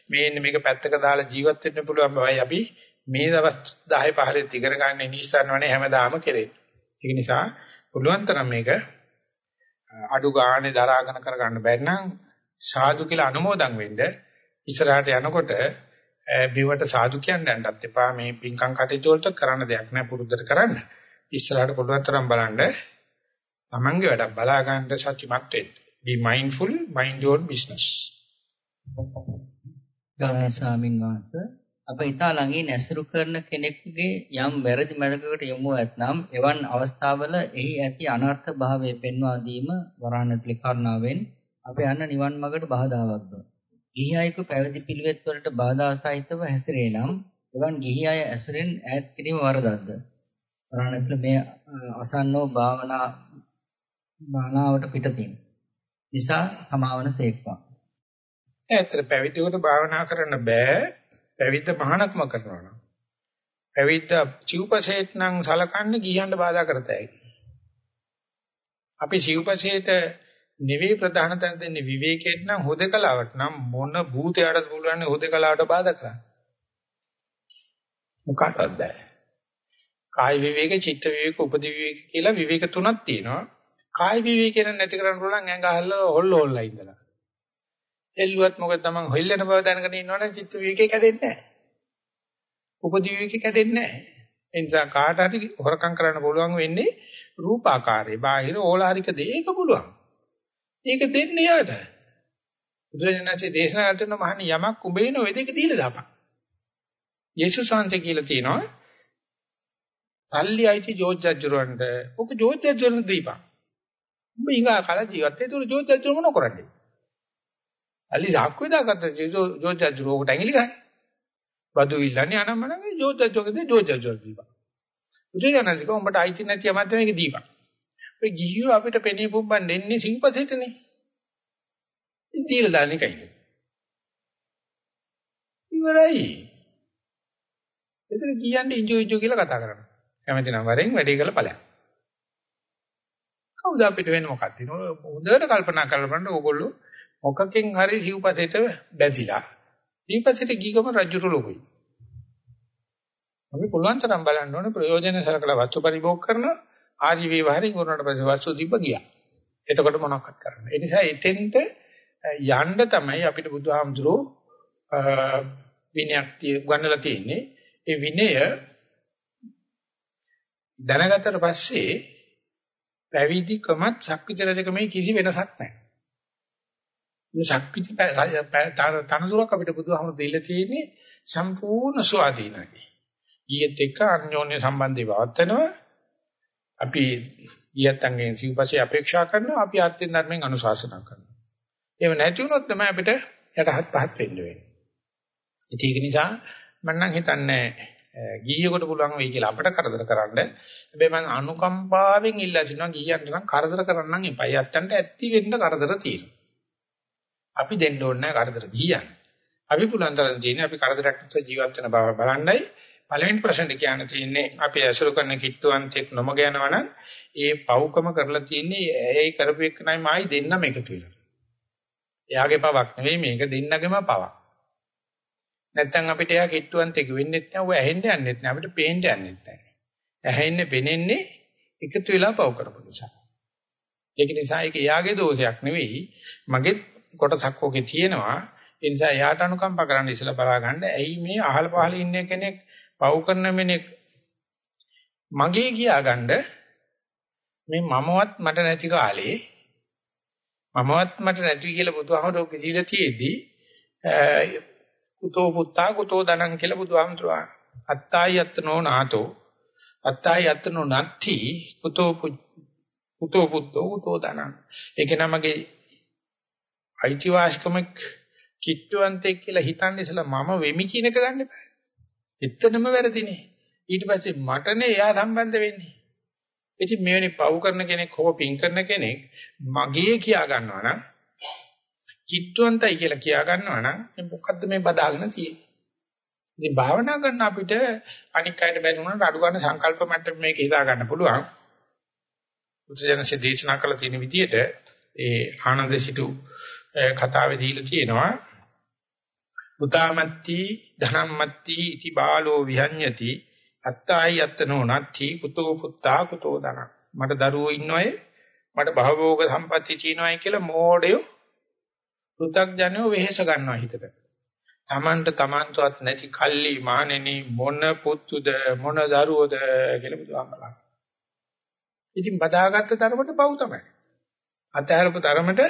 මේ මේක පැත්තක දාලා ජීවත් වෙන්න පුළුවන් බවයි අපි මේ දවස් 10 15 ඉගෙන ගන්න නිස්සාරණවනේ හැමදාම කෙරේ. ඒක නිසා පුළුවන් තරම් මේක අඩු ගානේ දරාගෙන කරගන්න බැරි නම් සාදු කියලා අනුමෝදන් වෙන්න ඉස්සරහට යනකොට බිවට සාදු කියන්න යන්නත් එපා. මේ පින්කම් කටයුතු වලට කරන්න දෙයක් නෑ පුරුද්දට කරන්න. ඉස්සරහට පුළුවන් තරම් බලන්න. තමන්ගේ වැඩක් බලා ගන්න සත්‍යමත් වෙන්න. Be mindful mind your business. ගෞරවනීය ස්වාමින් වහන්සේ අප ඊතා ළඟින් ඇසුරු කරන කෙනෙකුගේ යම් වැරදි මතකයකට යොමු ඇතනම් එවන් අවස්ථාවල එහි ඇති අනර්ථ භාවය පෙන්වා දීම වරණත්ලි කරුණාවෙන් අප යන්න නිවන් මාර්ගට බාධාවක්ද. ගිහි අයෙකු පැවිදි පිළිවෙත් වලට බාධා සහිතව හැසිරේ නම් එවන් ගිහි අය ඇසුරෙන් ඈත් කිරීම වරදක්ද? වරණත්ලි මේ අසන්නෝ භාවනා භාවනාවට පිටතින්. නිසා සමාවන සේක්වා. ඇත්තට පැවිදිවට භාවනා කරන්න බෑ පැවිද්ද මහානක්ම කරනවා නම් පැවිද්ද සිව්පසේත් නම් සලකන්නේ ගියන්න බාධා කරතයි. අපි සිව්පසේට නිවේ ප්‍රධාන තැන දෙන්නේ විවේකයෙන් නම් හොදකලාවට නම් මොන භූතයටද පුළුවන් හොදකලාවට බාධා කරන්නේ. මොකටද බෑ. කාය විවේක, චිත්ත විවේක, උපදි විවේක කියලා විවේක තුනක් තියෙනවා. කාය විවේකයෙන් නැති කරන්න පුළුවන් ඇඟ අහලා හොල්ල හොල්ලා ඉඳලා. එල්ලුවත් මොකද තමන් හොල්ලන බව දැනගෙන ඉන්නවනම් චිත්ත විවේකේ කැඩෙන්නේ නැහැ. උපදි විවේකේ කැඩෙන්නේ නැහැ. ඒ නිසා කාට හරි හොරකම් කරන්න පුළුවන් වෙන්නේ රූපාකාරයේ බාහිර ඕලාරික දෙයක පුළුවන්. ඒක දෙන්නේ යාට. බුදුරජාණන්සේ දේශනා කරන මහණි යමක් උඹේ නොවේ දෙක දීලා දාපන්. යේසුස් වහන්සේ කියලා තියෙනවා සල්ලි අයිති ජෝත්ජජ්ජරවන්ට ඔක ජෝත්ජජ්ජරන් දීපන්. උඹ ඊගා කල ජීවත් ඒ තුරු ජෝත්ජජ්ජර මොන කරන්නේ? අලි සාක්කුවේ දාගත්ත ජෝත්ජජ්ජරෝකට ඇඟිලි ගහන්නේ. බදු ඉල්ලන්නේ අනම්මනගේ ජෝත්ජජ්ජෝකද ජෝත්ජජ්ජර දීපන්. බුදුජානසික උඹට අයිති නැති යමත් මේක දීපන්. ඔය ගිහියෝ අපිට පෙනී පුම්බන් දෙන්නේ සිව්පසෙටනේ. ඉතින් දීලා දාන්නේ කයිද? ඉවරයි. එසක කියන්නේ ඉන්ජෝ ඉන්ජෝ කියලා කතා කරනවා. කැමති නම් වරෙන් වැඩේ කරලා ඵලයක්. කවුද අපිට වෙන්නේ මොකක්ද? හොඳට කල්පනා කරලා බලන්න ඕගොල්ලෝ මොකකින් හරි සිව්පසෙට බැඳිලා. සිව්පසෙට ගීගම රජුට ලොකුයි. අපි පුළුවන් තරම් බලන්න ඕනේ ප්‍රයෝජන සලකලා වස්තු පරිභෝග කරන ආජීව විවහාරයෙන් කරනට පස්සේ වස්තු දීප ගියා. එතකොට මොනවක්වත් කරන්න. ඒ නිසා එතෙන්ට යන්න තමයි අපිට බුදුහාමුදුරෝ විනයක් ගන්නලා තියෙන්නේ. ඒ විනය දැනගත්තට පස්සේ පැවිදිකමත් ශක්තිචර දෙකමේ කිසි වෙනසක් නැහැ. මේ ශක්තිච තනතුරක් අපිට බුදුහාමුදුරු දෙilla තියෙන්නේ සම්පූර්ණ ස්වාධීනයි. ඊයත් එක්ක අන්‍යෝන්‍ය සම්බන්ධය පවත්නවා. අපි ඊයත් අංගෙන් සිව්පස්සේ අපේක්ෂා කරනවා අපි ආර්ථික ධර්මයෙන් අනුශාසනා කරනවා. එහෙම නැති වුණොත් තමයි අපිට යටහත් පහත් වෙන්න වෙන්නේ. ඒක නිසා මම නම් හිතන්නේ ගිහියෙකුට පුළුවන් වෙයි කියලා අපිට කරදර කරන්න. හැබැයි මම අනුකම්පාවෙන් ඉල්ලා සිටිනවා ගිහියන්ට නම් කරදර කරන්නම් එපා. යත්තන්ට ඇත්ති වෙන්න කරදර තියෙනවා. අපි දෙන්න ඕනේ නැහැ කරදර ගිහියන්. අපි පුළුවන් තරම් තියෙන්නේ අපි කරදරයක් නැතුව ජීවත් වෙන බව බලන්නයි. පළවෙනි ප්‍රශ්නේ කියන්න තියෙන්නේ අපි ඇසුරු කරන කිට්ටුවන්තෙක් නොමග යනවනම් ඒ පව්කම කරලා තියෙන්නේ ඒ කරපු එක නයි මායි දෙන්නම එකතු වෙලා. එයාගේ පවක් නෙවෙයි මේක දෙන්නගේම පවක්. නැත්තම් අපිට එයා කිට්ටුවන්තෙක් වෙන්නෙත් නැහැ. ඔය ඇහෙන්න යන්නෙත් නැහැ. අපිට පේන්න යන්නෙත් නැහැ. ඇහෙන්නේ පෙනෙන්නේ එකතු වෙලා පව කරපු නිසා. ඒක නිසා ඒක එයාගේ දෝෂයක් නෙවෙයි. මගේ කොටසක් ඔකේ තියෙනවා. ඒ නිසා එයාට අනුකම්ප කරන්න ඉස්සලා බලා ගන්න. ඇයි මේ අහල පහල ඉන්න කෙනෙක් පව කරන මෙනෙක් මගේ කියා ගන්න මේ මමවත් මට නැති කාලේ මමවත් මට නැති කියලා බුදුහාමුදුරුවෝ කිසිලා තියේදී කුතෝ පුත්තා කුතෝ ධනං කියලා බුදුහාමුදුරුවෝ අත්තායි අත්නෝ නාතෝ අත්තායි අත්නෝ නත්ති කුතෝ කුතෝ පුත්තෝ කුතෝ ධනං ඒක නමගේ අයිතිවාසිකම කිට්ටුවන්තෙක් කියලා හිතන්නේ ඉතලා මම වෙමි කියන එක ගන්න බෑ. එතනම වැරදිනේ. ඊට පස්සේ මටනේ එයා සම්බන්ධ වෙන්නේ. ඉතින් මෙවැනි පව් කරන කෙනෙක් හෝ පින් කරන කෙනෙක් මගේ කියා ගන්නවා නම් කිට්ටුවන්තයි කියලා කියා ගන්නවා නම් මොකද්ද මේ බදාගෙන තියෙන්නේ? ඉතින් භාවනා කරන අපිට අනික් අයට බැරි වුණාට අඩු ගන්න සංකල්ප මට්ටම මේක හිතා ගන්න පුළුවන්. බුදුජනසේ දේශනා කළ තියෙන විදිහට ඒ ආනන්ද සිටු කතාවේ දීලා තියෙනවා. පුතාමත්ති ධනම්මත්ති ඉති බාලෝ විහඤ්ඤති. අත්තයි අත්තනෝ නත්ති කුතෝ පුත්තා කුතෝ ධන. මට දරුවෝ ඉන්නවයි මට භවෝග සම්පatti තියෙනවයි කියලා මෝඩයෝ පෘථග්ජනයෝ වෙහෙස ගන්නවා හිතට. තමන්ට තමන්ටවත් නැති කල්ලි මානෙනි මොන පුතුද මොන දරුවෝද කියලා බුදුහාමලා ඉතින් බදාගත්ත තරමට පව් තමයි. අතහැරපු තරමට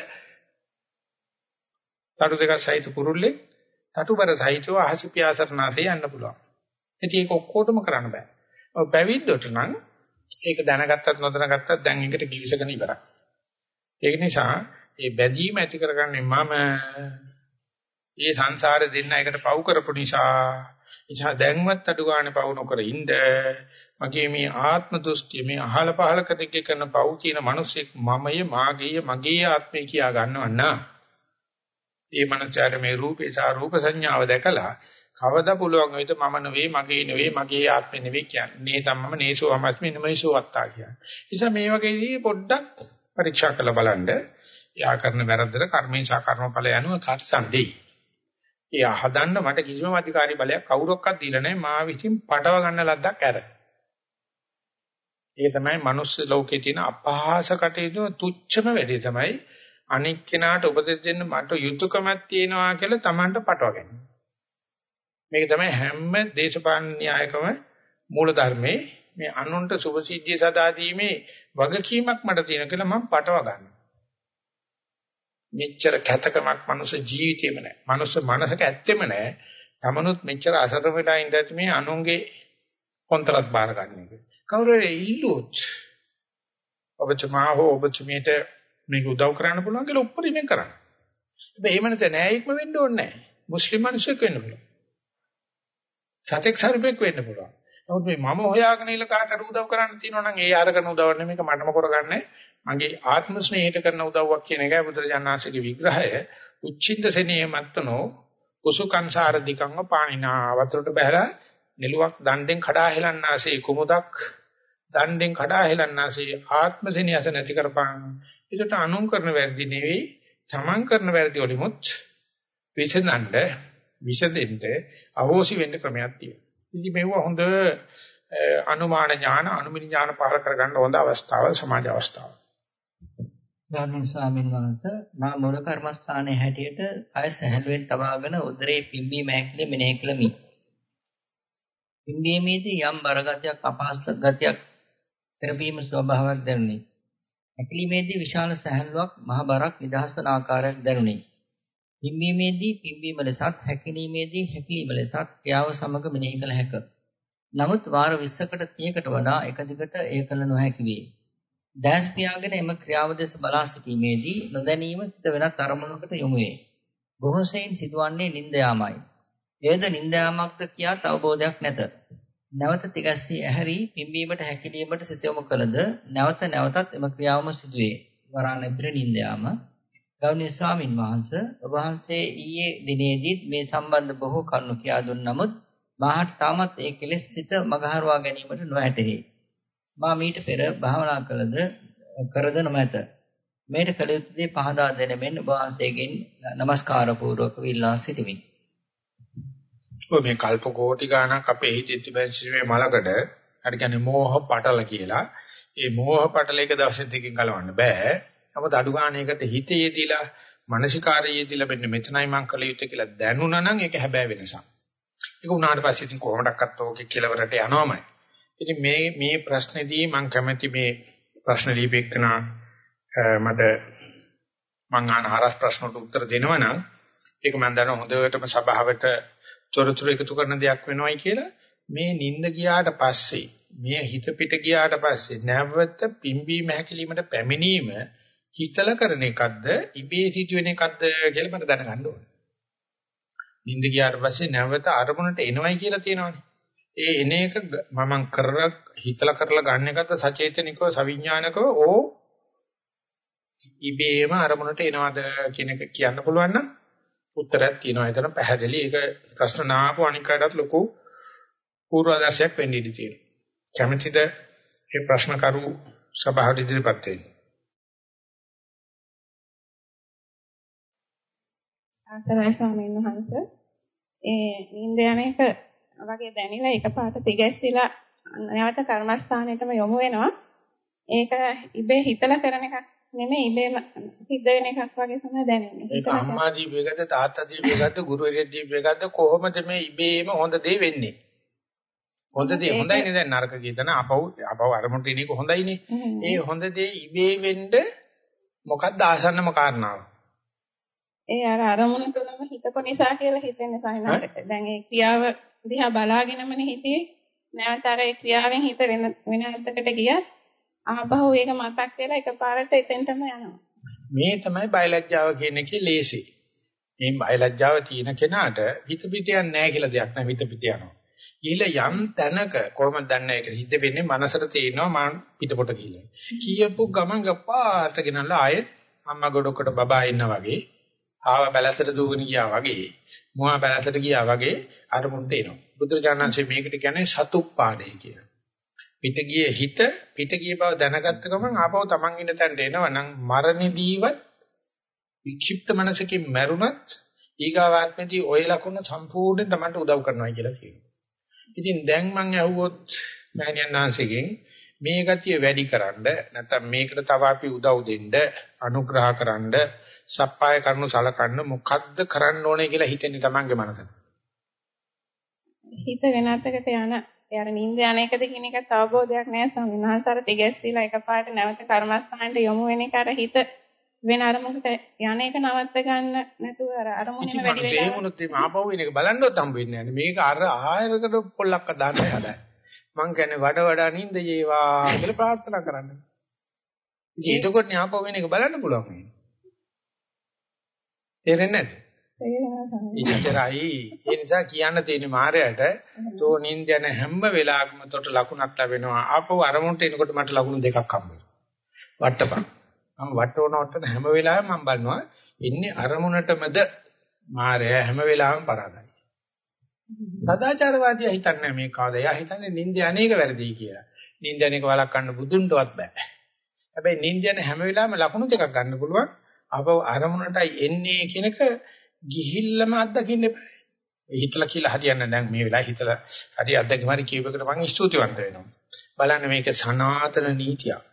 තටු දෙකක් සහිත කුරුල්ලෙක් තටුබර සහිතව අහසු පියාසරණාතේ යන්න පුළුවන්. ඉතින් ඒක ඔක්කොටම කරන්න බෑ. ඔය පැවිද්දොට නම් ඒක දැනගත්තත් නොදැනගත්තත් දැන් එකට කිවිසගෙන ඉවරයි. ඒක නිසා මේ බැඳීම ඇති කරගන්නේ මම මේ සංසාරේ දෙන්න එකට පව් කරපු නිසා එචා දැන්වත් අඩු ගන්න පව් නොකර ඉන්න මගේ මේ ආත්ම දෘෂ්ටිය මේ අහල පහල කටක කරන පව් කියන මිනිසෙක් මමය මාගේ මගේ ආත්මය කියා ගන්නව නා ඒ මනසට මේ රූපේ සහ රූප සංඥාව දැකලා කවදා පුළුවන් වෙයිද මම නෙවෙයි මගේ නෙවෙයි මගේ ආත්මෙ නෙවෙයි කියන්නේ. නේ තමම නේසෝ අමස්මි නමයිසෝ අත්තා කියන්නේ. නිසා මේ වගේදී පොඩ්ඩක් පරීක්ෂා කරලා බලන්න. යා කරන වැරද්දට කර්මෙන් සහ කර්මඵල යනුව කාටසන් දෙයි. එයා හදන්න මට කිසිම අධිකාරී බලයක් කවුරක්වත් දීලා නැහැ. මා විසින් පටව ගන්න ලද්දක් ඇර. ඒ තමයි මනුස්ස ලෝකේ තියෙන අපහාස කටයුතු තුච්චම වැඩේ තමයි අනික් කෙනාට උපදෙස් දෙන්න මට යුතුයකමක් තියෙනවා කියලා Tamanට පටව ගැනීම. මේක තමයි හැම දේශපාලන න්‍යායකම මූල ධර්මයේ මේ අනුන්ට සුභසිද්ධිය සදා දීමේ වගකීමක් මට තියෙන කියලා මම පටව ගන්නවා. මෙච්චර කැතකමක් මනුස්ස ජීවිතේම නැහැ. මනුස්ස මනසක ඇත්තෙම නැහැ. තමනුත් මෙච්චර අසතර වෙලා ඉඳලා මේ අනුන්ගේ කොන්තරත් බාර ගන්න එක. කවුරු හරි ඉල්ලුවොත් ඔබතුමා හෝ ඔබතුමියට මේක උදව් කරන්න පුළුවන් කියලා උපරිමයෙන් කරන්න. හැබැයි එහෙම නැත්නම් නෑ ඉක්ම වෙන්න ඕනේ නෑ. මුස්ලිම් මිනිස්සුෙක් වෙන්න පුළුවන්. සතෙක් සර්පෙක් වෙන්න පුළුවන්. නමුත් මේ මම හොයාගෙන ඉල කාටට උදව් කරන්න තියෙනවා නම් ඒ අරගෙන උදව් නෙමෙයි මේක මටම කරගන්නේ මගේ ආත්ම ස්නේහිත කරන උදව්වක් කියන එකයි බුදුරජාණන්සේගේ විග්‍රහය. උච්චින්ද සෙනේ මත්තනෝ කුසුකංසාර දිකංව පාණිනා වතුරට බහැලා නිලුවක් දණ්ඩෙන් කඩා හෙලන්නාසේ කුමුදක් දණ්ඩෙන් කඩා හෙලන්නාසේ ආත්ම සෙනෙහස නැති කරපං ඒකට අනුන් කරන වැරදි නෙවෙයි තමන් කරන වැරදි වලිමුත් විසඳන්න විසඳෙන්න අහෝසි වෙන්න ක්‍රමයක් තියෙනවා. ඉතින් මේව හොඳ අනුමාන ඥාන අනුමිනි ඥාන පාර කරගන්න හොඳ අවස්ථාවල් සමාජ අවස්ථාවල්. ගෞරවනීය ස්වාමීන් වහන්සේ මා මුල කර්මස්ථානයේ හැටියට අය සැහැල්ලුවෙන් තබාගෙන උදරේ පිම්බීම හැකිලි මෙනෙහි කළමි. පිම්බීමේදී යම් බරගතියක් අපහසු ගතියක් කරපීම ස්වභාවයක් දැනුනි. හැකිලීමේදී විශාල සැහැල්ලුවක් මහ බරක් නිදහස් වන ආකාරයක් දැනුනි. පිම්බීමේදී පිම්බීම ලෙසත් හැකිලීමේදී හැකිලීම ලෙසත් ක්‍රියාව සමග මෙනෙහි කළ හැක. නමුත් වාර 20කට 30කට වඩා එක දිගට එය කළ නොහැකි වේ. දැස් පියාගෙන එම ක්‍රියාව දෙස බලා සිටීමේදී නොදැනීම සිත වෙනත් අරමුණකට යොමු වේ. බොහෝ සෙයින් සිදුවන්නේ නිින්ද යාමයි. එයද නිින්ද යාමක්ද කියා අවබෝධයක් නැත. නැවත තිගැස්සී ඇහැරි පිම්බීමට හැකිලීමට සිත යොමු කළද නැවත නැවතත් එම ක්‍රියාවම සිදුවේ. වරාණ ඉදිරි නිින්ද යාම. ගෞරවනීය ස්වාමින් වහන්සේ ඔබ වහන්සේ ඊයේ දිනේදීත් මේ සම්බන්ධ බොහෝ කරුණු කියා දුන් නමුත් මාහට තාමත් ඒ කෙලෙස් සිත මගහරවා ගැනීමට නොඇතෙහි. මා මීට පෙර භාවනා කළද කරද නොමැත. මේට කළ යුතු දේ පහදා දෙන මෙන් ඔබ වහන්සේගෙන් নমස්කාර පූර්වක විල්ලා සිටිමි. ඔය මේ කල්ප කෝටි ගණක් අපේ හිතේ තිබෙන මේ මලකඩ හරි කියන්නේ මෝහ පටල කියලා. ඒ මෝහ පටල එක දවසෙන් දෙකකින් ගලවන්න බෑ. නමුත් අඩු ගානයකට හිතේ යෙදিলা මානසිකාරයේ යෙදিলা මෙන්න මෙතනයි මං කළ යුත්තේ කියලා දැනුණා නම් ඒක හැබෑ වෙනසක්. ඒක උනාට පස්සේ ඉතින් කොහොමඩක්වත් ඕකේ කෙලවරට යනවමයි. ඉතින් මේ මේ ප්‍රශ්නේදී මම කැමති මේ ප්‍රශ්න දීපෙකන මට මං අහන හරස් ප්‍රශ්නට උත්තර දෙනවනම් ඒක මම දන්නවා හොඳටම සභාවට තොරතුරු එකතු කරන දෙයක් වෙනවයි කියලා මේ නිින්ද ගියාට පස්සේ මේ හිත පිට ගියාට පස්සේ නැවත පිම්බීම හැකිලීමට පැමිණීම හිතල කරන එකක්ද ඉබේ සිදුවෙන එකක්ද කියලා මට දැනගන්න ඕනේ. නිින්ද ගියාට පස්සේ නැවත අරමුණට එනවයි කියලා තියෙනවනේ. ඒ එන එක මම කර හිතලා කරලා ගන්න එකද සචේතනිකව සවිඥානිකව ඕ ඉබේම අරමුණට එනවද කියන එක කියන්න පුළුවන් නම් උත්තරයක් තියෙනවා. එතන පැහැදිලි. ඒක ප්‍රශ්න නාපු අනිකටත් ලොකු පූර්වාදර්ශයක් වෙන්න ඉඩ තියෙනවා. කැමැතිද මේ ප්‍රශ්න කරු සභාවට ඉදිරිපත් වෙන්න? ආසනයි ස්වාමීන් වහන්සේ. ඒ නිින්ද යන එක වගේ දැනිලා එකපාරට තිගැස්සිලා නැවත කර්මස්ථානෙටම යොමු වෙනවා. ඒක ඉබේ හිතලා කරන එකක් නෙමෙයි ඉබේම සිද්ධ වෙන එකක් වගේ තමයි දැනෙන්නේ. ඒක අම්මා දීපේකද තාත්තා දීපේකද ගුරුවරයෙක් දීපේකද කොහොමද මේ ඉබේම හොඳ දේ වෙන්නේ? හොඳ දේ හොඳයිනේ දැන් නරක ගියතන අපව අපව අරමුණට ඉන්නේ කොහොඳයිනේ. ඒ හොඳ දේ ඉබේ වෙන්න මොකක්ද ආසන්නම කාරණාව? ඒ අර අරමුණ තුනම හිතපො නිසා කියලා හිතෙන්නේ සහිනාට. දැන් ඒ ක්‍රියාව දිහා බලාගෙනමනේ හිතියේ. නැවත අර ඒ ක්‍රියාවෙන් හිත වෙන වෙන අතකට ගියත් ආපහු ඒක මතක් වෙලා එකපාරට එතෙන්ටම යනවා. මේ තමයි බයලජ්ජාව කියන එකේ ලේසි. මේ බයලජ්ජාව තියෙන කෙනාට හිත පිට යන්නේ නැහැ කියලා දෙයක් නැහැ හිත පිට යනවා. ගිහිල්ලා යම් තැනක කොහොමද දන්නේ ඒක සිද්ධ වෙන්නේ මනසට තේරෙනවා මම පිටපොට කියලා. කියපු ගමන් ගපාට ගෙනල්ලා ආයෙත් අම්මා ගොඩකට බබා ඉන්නා වගේ ආව බැලසට දුවගෙන ගියා වගේ මුවා බැලසට ගියා වගේ අරමුණට එනවා. බුදුරජාණන්සේ මේකට කියන්නේ සතුප්පාඩේ කියලා. පිට ගියේ හිත පිට ගිය බව දැනගත්ත ගමන් ආපහු Taman ඉන්න තැනට එනවා නම් මරණදීවත් වික්ෂිප්ත මනසකින් මැරුණත් ඊගාවාත්මදී ওই ලකුණ සම්පූර්ණයෙන් Tamanට උදව් කරනවා කියලා කියනවා. ඉතින් දැන් මම ඇහුවොත් මෑණියන් ආංශගෙන් මේ ගතිය වැඩි කරන්න නැත්නම් මේකට තව අපි උදව් දෙන්න අනුග්‍රහ කරන්න සප්පාය කරනු සලකන්න මොකද්ද කරන්න ඕනේ කියලා හිතෙන්නේ Tamange මනසට. හිත වෙනතකට යන යාර නිින්ද යන එකද කියන එකත් අවබෝධයක් නැහැ. ස්වාමීන් වහන්සේ අර තිගැස්සීලා එකපාරට නැවත කර්මස්ථානට යොමු වෙන එක අර හිත වෙන අරමුණකට යන එක නවත්ත ගන්න නැතුව අර අරමුණේම වැඩි වෙලා ඒ මොනොත් මේ ආපහු වෙන එක බලන්නවත් හම්බ වෙන්නේ නැහැ. මේක අර ආයරකට පොල්ලක්ක දාන්නයි හදන්නේ මං කියන්නේ වඩ වඩා නිින්ද ජීවා කියලා ප්‍රාර්ථනා කරන්න. ඉතින් එතකොට නේ ආපහු වෙන එක බලන්න පුළුවන්. මේ තේරෙන්නේ නැද්ද ඉච්චරයි. ඒ නිසා කියන්න තියෙන මායයට තෝ නිින්ද යන හැම වෙලාවකම තොට ලකුණක් ලැබෙනවා. ආපහු අරමුණට එනකොට මට ලකුණු දෙකක් හම්බ වෙනවා. වට්ටපන් මම වට්ටවන වට්ටන හැම වෙලාවෙම මම බලනවා. ඉන්නේ අරමුණටමද මායය හැම වෙලාවෙම පරාදයි. සදාචාරවාදී හිතන්නේ මේ කාද එයා හිතන්නේ නිින්ද අනේක වැරදි කියලා. නිින්ද අනේක වළක්වන්න බුදුන්ටවත් බෑ. හැබැයි නිින්ද යන හැම වෙලාවෙම ලකුණු දෙකක් ගන්න පුළුවන්. ආපහු අරමුණටයි එන්නේ කියනක ගිහිල්ලම අත්දකින්න එපා. හිතලා කියලා හරියන්නේ දැන් මේ වෙලාවේ හිතලා හරි අත්දැකීම හරි කියවකට මම ස්තුතිවන්ත වෙනවා. බලන්න මේක සනාතන නීතියක්.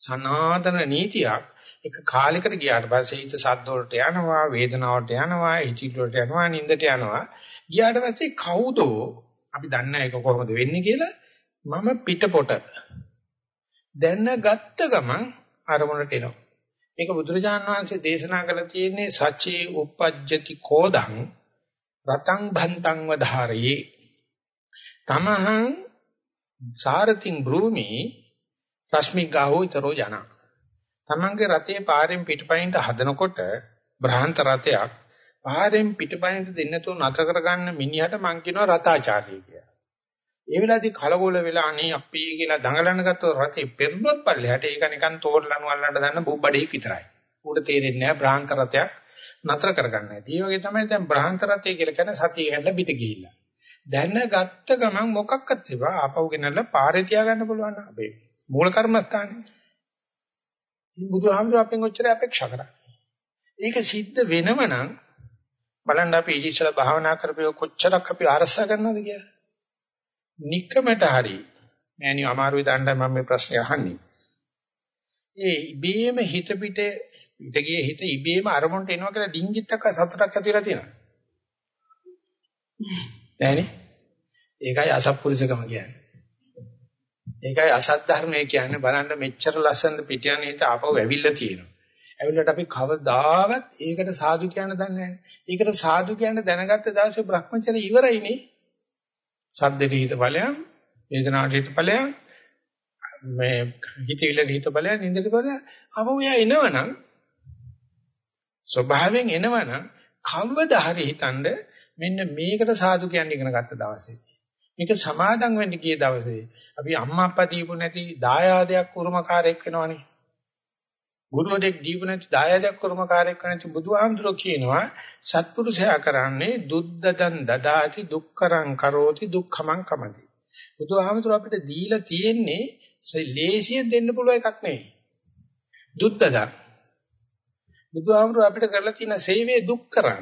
සනාතන නීතියක් එක කාලයකට ගියාට පස්සේ හිත සද්ද වලට යනවා, වේදනාවට යනවා, හිතින් වලට යනවා, නිින්දට යනවා. ගියාට පස්සේ කවුදෝ අපි දන්නේ ඒක කොහොමද වෙන්නේ කියලා මම පිටපොට දැනගත්ත ගමන් අරමුණට එනවා. මේක බුදුරජාණන් වහන්සේ දේශනා කළ තියෙන්නේ සචේ uppajjati කෝදං රතං භන්තං වධාරයේ. තමහං සාරතින් භූමි රශ්මිගාහෝ ඊතරෝ ජන. තමන්ගේ රතේ පාරෙන් පිටපයින්ට හදනකොට බ්‍රහන්ත රතයක් පාරෙන් පිටපයින්ට දෙන්නතෝ නතර කරගන්න මිනිහට මං කියනවා රතාචාර්ය කියලා. ඒ වෙලාවේදී කලබල වෙලා අනේ අප්පී කියලා දඟලන ගත්තොත් රටේ පෙරළුවත් පල්ලෙහාට ඒක නිකන් තෝරලනු අල්ලන්න දන්න බුබ්බඩේක් විතරයි. ඌට තේරෙන්නේ නැහැ බ්‍රහාන්ත රතයක් නතර කරගන්න හැටි. ඒ වගේ තමයි දැන් බ්‍රහාන්ත රතය කියලා කියන්නේ සතිය ගැනලා පිට ගිහිල්ලා. දැනගත්ත ගමන් මොකක්වත් ඒවා ආපහු ගෙනල්ලා පාරේ තියාගන්න පුළුවන් අපේ මූල කර්මස්ථානේ. බුදුහාමුදුර අපෙන් ඔච්චර අපේක්ෂා කරා. ඒක සිද්ධ වෙනව නම් බලන්න අපි ඉතිසලා භාවනා කරපිය කොච්චරක් අපි අරසා ගන්නවද කියලා. নিকමට හරි මෑණිය අමාරුයි දාන්නයි මම මේ ප්‍රශ්නේ අහන්නේ. ඒ ඉබේම හිත පිට පිට ගියේ හිත ඉබේම අරමුණට එනවා කියලා ඩිංගිත්තක සතුටක් ඇති වෙලා තියෙනවා. නෑනේ. ඒකයි අසත්පුරුෂකම කියන්නේ. ඒකයි අසත් ධර්මය කියන්නේ බලන්න මෙච්චර ලස්සන පිට යන හිත ආපහු ඇවිල්ලා තියෙනවා. ඇවිල්ලාට අපි කවදාවත් ඒකට සාදු කියන්න දන්නේ නැහැ. ඒකට සාදු කියන්න දැනගත්ත දවසේ Brahmacharya ඉවරයිනේ. සද්දේ හිත ඵලයන්, වේදනාවට හිත ඵලයන්, මේ හිතවිල්ල හිත ඵලයන්, නින්දට ඵලයන්. අවුයා එනවනම් ස්වභාවයෙන් එනවනම් කවදා හරි හිතනද මෙන්න මේකට සාදු කියන්න ඉගෙන ගත්ත දවසේ. මේක සමාදම් වෙන්න ගිය දවසේ අපි අම්මා අප්පා දීපු නැති දායාදයක් උරුමකාරයෙක් වෙනවනේ. ගුරුවරයෙක් දීපු නැති දායාදයක් උරුමකාරයෙක් වෙනති බුදුහාමුදුරුවෝ කියනවා සත්පුරුෂයා කරන්නේ දුද්දතන් දදාති දුක්කරං කරෝති දුක්ඛමං කමති. බුදුහාමුදුරුවෝ අපිට දීලා තියෙන්නේ ලේසියෙන් දෙන්න පුළුවන් එකක් නෙවෙයි. දුද්දතන්. බුදුහාමුදුරුවෝ අපිට කරලා තියෙන සේවයේ දුක්කරං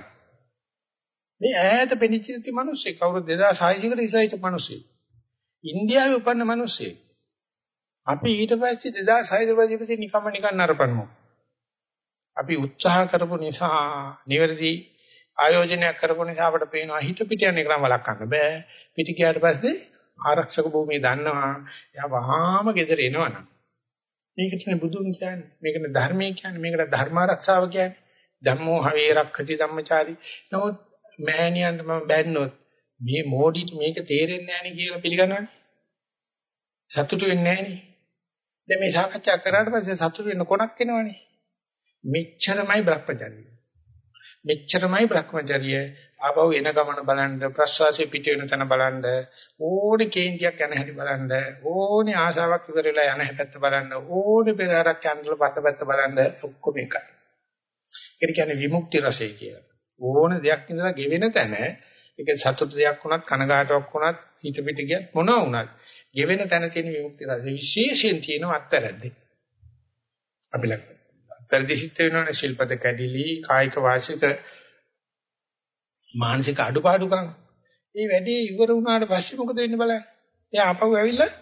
මේ ඈත පෙනිච්ච මිනිස්සෙක් කවුරු 2600 කට ඉස්සෙච්ච මිනිස්සෙක්. ඉන්දියාවේ උපන්න මිනිස්සෙක්. අපි ඊට පස්සේ 2600 කට නිකම්ම නිකන් නරපන්නු. අපි උත්සාහ කරපු නිසා නිවැරදි ආයෝජනයක් කරපු නිසා අපිට පේනවා හිත පිට යන එක නම් වළක්වන්න බෑ. පිට ගියාට පස්සේ ආරක්ෂක භූමිය දන්නවා. එයා වහාම ගෙදර එනවනම්. මේකට නේ බුදුන් කියන්නේ. මේකට ධර්මය කියන්නේ. මේකට ධර්මාරක්ෂාව කියන්නේ. ධම්මෝ හවේ රක්ඛති ධම්මචාරි. නමුත් මෑණියන්ට මම බැන්නොත් මේ මොඩිට මේක තේරෙන්නේ නැහැ නේ කියලා පිළිගන්නවනේ. සතුටු වෙන්නේ නැහැ නේ. දැන් මේ සාකච්ඡා කරාට පස්සේ සතුටු වෙන්න කොනක් එනවනේ. මෙච්චරමයි Brahmacharya. මෙච්චරමයි Brahmacharya. ආපහු එන ගමන බලන්න, ප්‍රස්වාසයේ පිට වෙන තැන බලන්න, ඕනේ කේන්තියක් යන හැටි බලන්න, ඕනේ ආසාවක් ඉවර වෙලා යන හැටි බලන්න, ඕනේ පෙරහරක් යනකොට පස්සපැත්ත බලන්න ඔක්කොම එකයි. ඒක කියන්නේ විමුක්ති රසය කියලා. ඕන දෙයක් ඉඳලා ගෙවෙන තැන ඒක සතුට දෙයක් වුණත් කනගාටුවක් වුණත් හිත පිට ගියත් මොනවා වුණත් ගෙවෙන තැන තියෙන විමුක්තිය රාජ්‍ය විශේෂයෙන් තියෙන අත්තරද්දේ. අපි ළඟ අත්තරදි සිත් වෙනවනේ ශිල්පද කැඩිලි කායික වාචික මානසික අඩුපාඩුකම්. මේ වැඩේ ඉවර වුණාට පස්සේ මොකද වෙන්නේ බලන්න. එයා ආපහු ඇවිල්ලා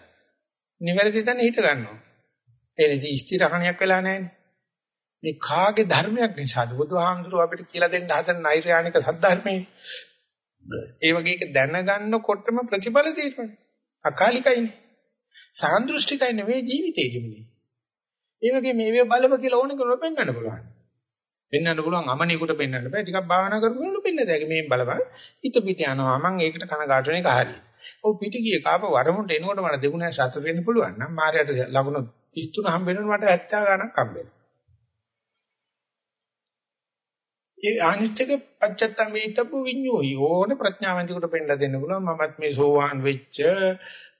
නිවැරදි තැන හිට ගන්නවා. ඒ නිසි ස්ථිරහණයක් වෙලා නැහැනේ. මේ කාගේ ධර්මයක් නිසාද? බුදුහාමුදුරුව අපිට කියලා දෙන්න හදන නෛර්යානික සද්ධර්මයේ. ඒ වගේ එක දැනගන්නකොටම ප්‍රතිඵල තියෙනවා. අකාලිකයිනේ. සාන්දෘෂ්ටිකයි නෙවෙයි ජීවිතේදිමනේ ඒ වගේ මේවේ බලව කියලා ඕන කෙනෙකුට පෙන්වන්න පුළුවන්. පෙන්වන්න පුළුවන් අමනියෙකුට පෙන්වන්න බෑ. ටිකක් භාවනා කරනකොට පෙන්න දෙයක්. මේ බලපන්. හිත පිට යනවා. මම ඒකට කනගාටු වෙන එක හරියි ඔව් පිට ගියේ කාප වරමුණට එනකොට මට දෙගුණයක් සතුට වෙන්න පුළුවන්. නම් මාරයට ලකුණු 33 හම්බ වෙනකොට මට 70 ගණක් හම්බ වෙනවා. ඒ අනිත් එක පච්චත්තම් වේිතබ්බ විඤ්ඤෝයි ඕන ප්‍රඥාවන්තිකට පෙන්නලා දෙන්න පුළුවන්. මමත් මේ සෝවාන් වෙච්ච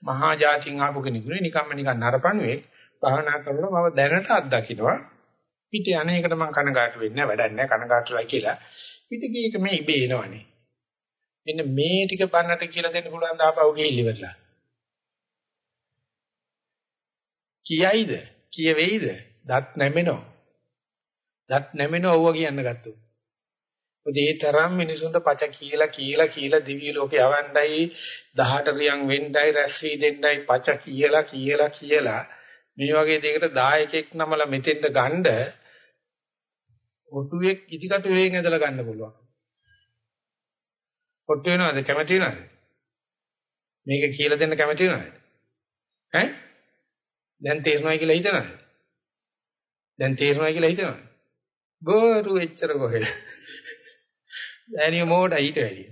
මහා ජාතින් ආපු කෙනෙකුනේ. නිකම්ම නිකන් නරපණුවේ භාවනා කරනවා. මම දැනට අත්දකින්නවා. පිට යන එකට මම කනගාටු වෙන්නේ නැහැ. වැඩක් නැහැ. කනගාටුලා කියලා. පිට ගියේක මේ ඉබේ එනවනේ. මෙන්න මේ ටික බන්නට කියලා දෙන්න පුළුවන් දාපව ගිහිල්ල ඉවරලා කියයිද? කියවෙයිද? දත් නැමෙනෝ දත් නැමෙනෝ ඔව්ව කියන්න ගත්තොත් ඒ තරම් මිනිසුන්ට පච කියලා කියලා කියලා දිවි ලෝකේ යවන්නයි 18 රියන් වෙන්නයි රැස් වී දෙන්නයි පච කියලා කියලා කියලා මේ වගේ දෙයකට දායකෙක් නමලා මෙතෙන්ට ගන්න ඔටුවෙක් ඉදිකට වේගෙන් ඇදලා ගන්න පුළුවන්. ඔට්ටු වෙනවද කැමති වෙනවද? මේක කියලා දෙන්න කැමති වෙනවද? ඈ? දැන් තේරෙනවයි කියලා හිතනවද? දැන් තේරෙනවයි කියලා හිතනවද? බොරු එච්චර කොහෙද? ඈනිය මොඩ ඊට වැඩිය.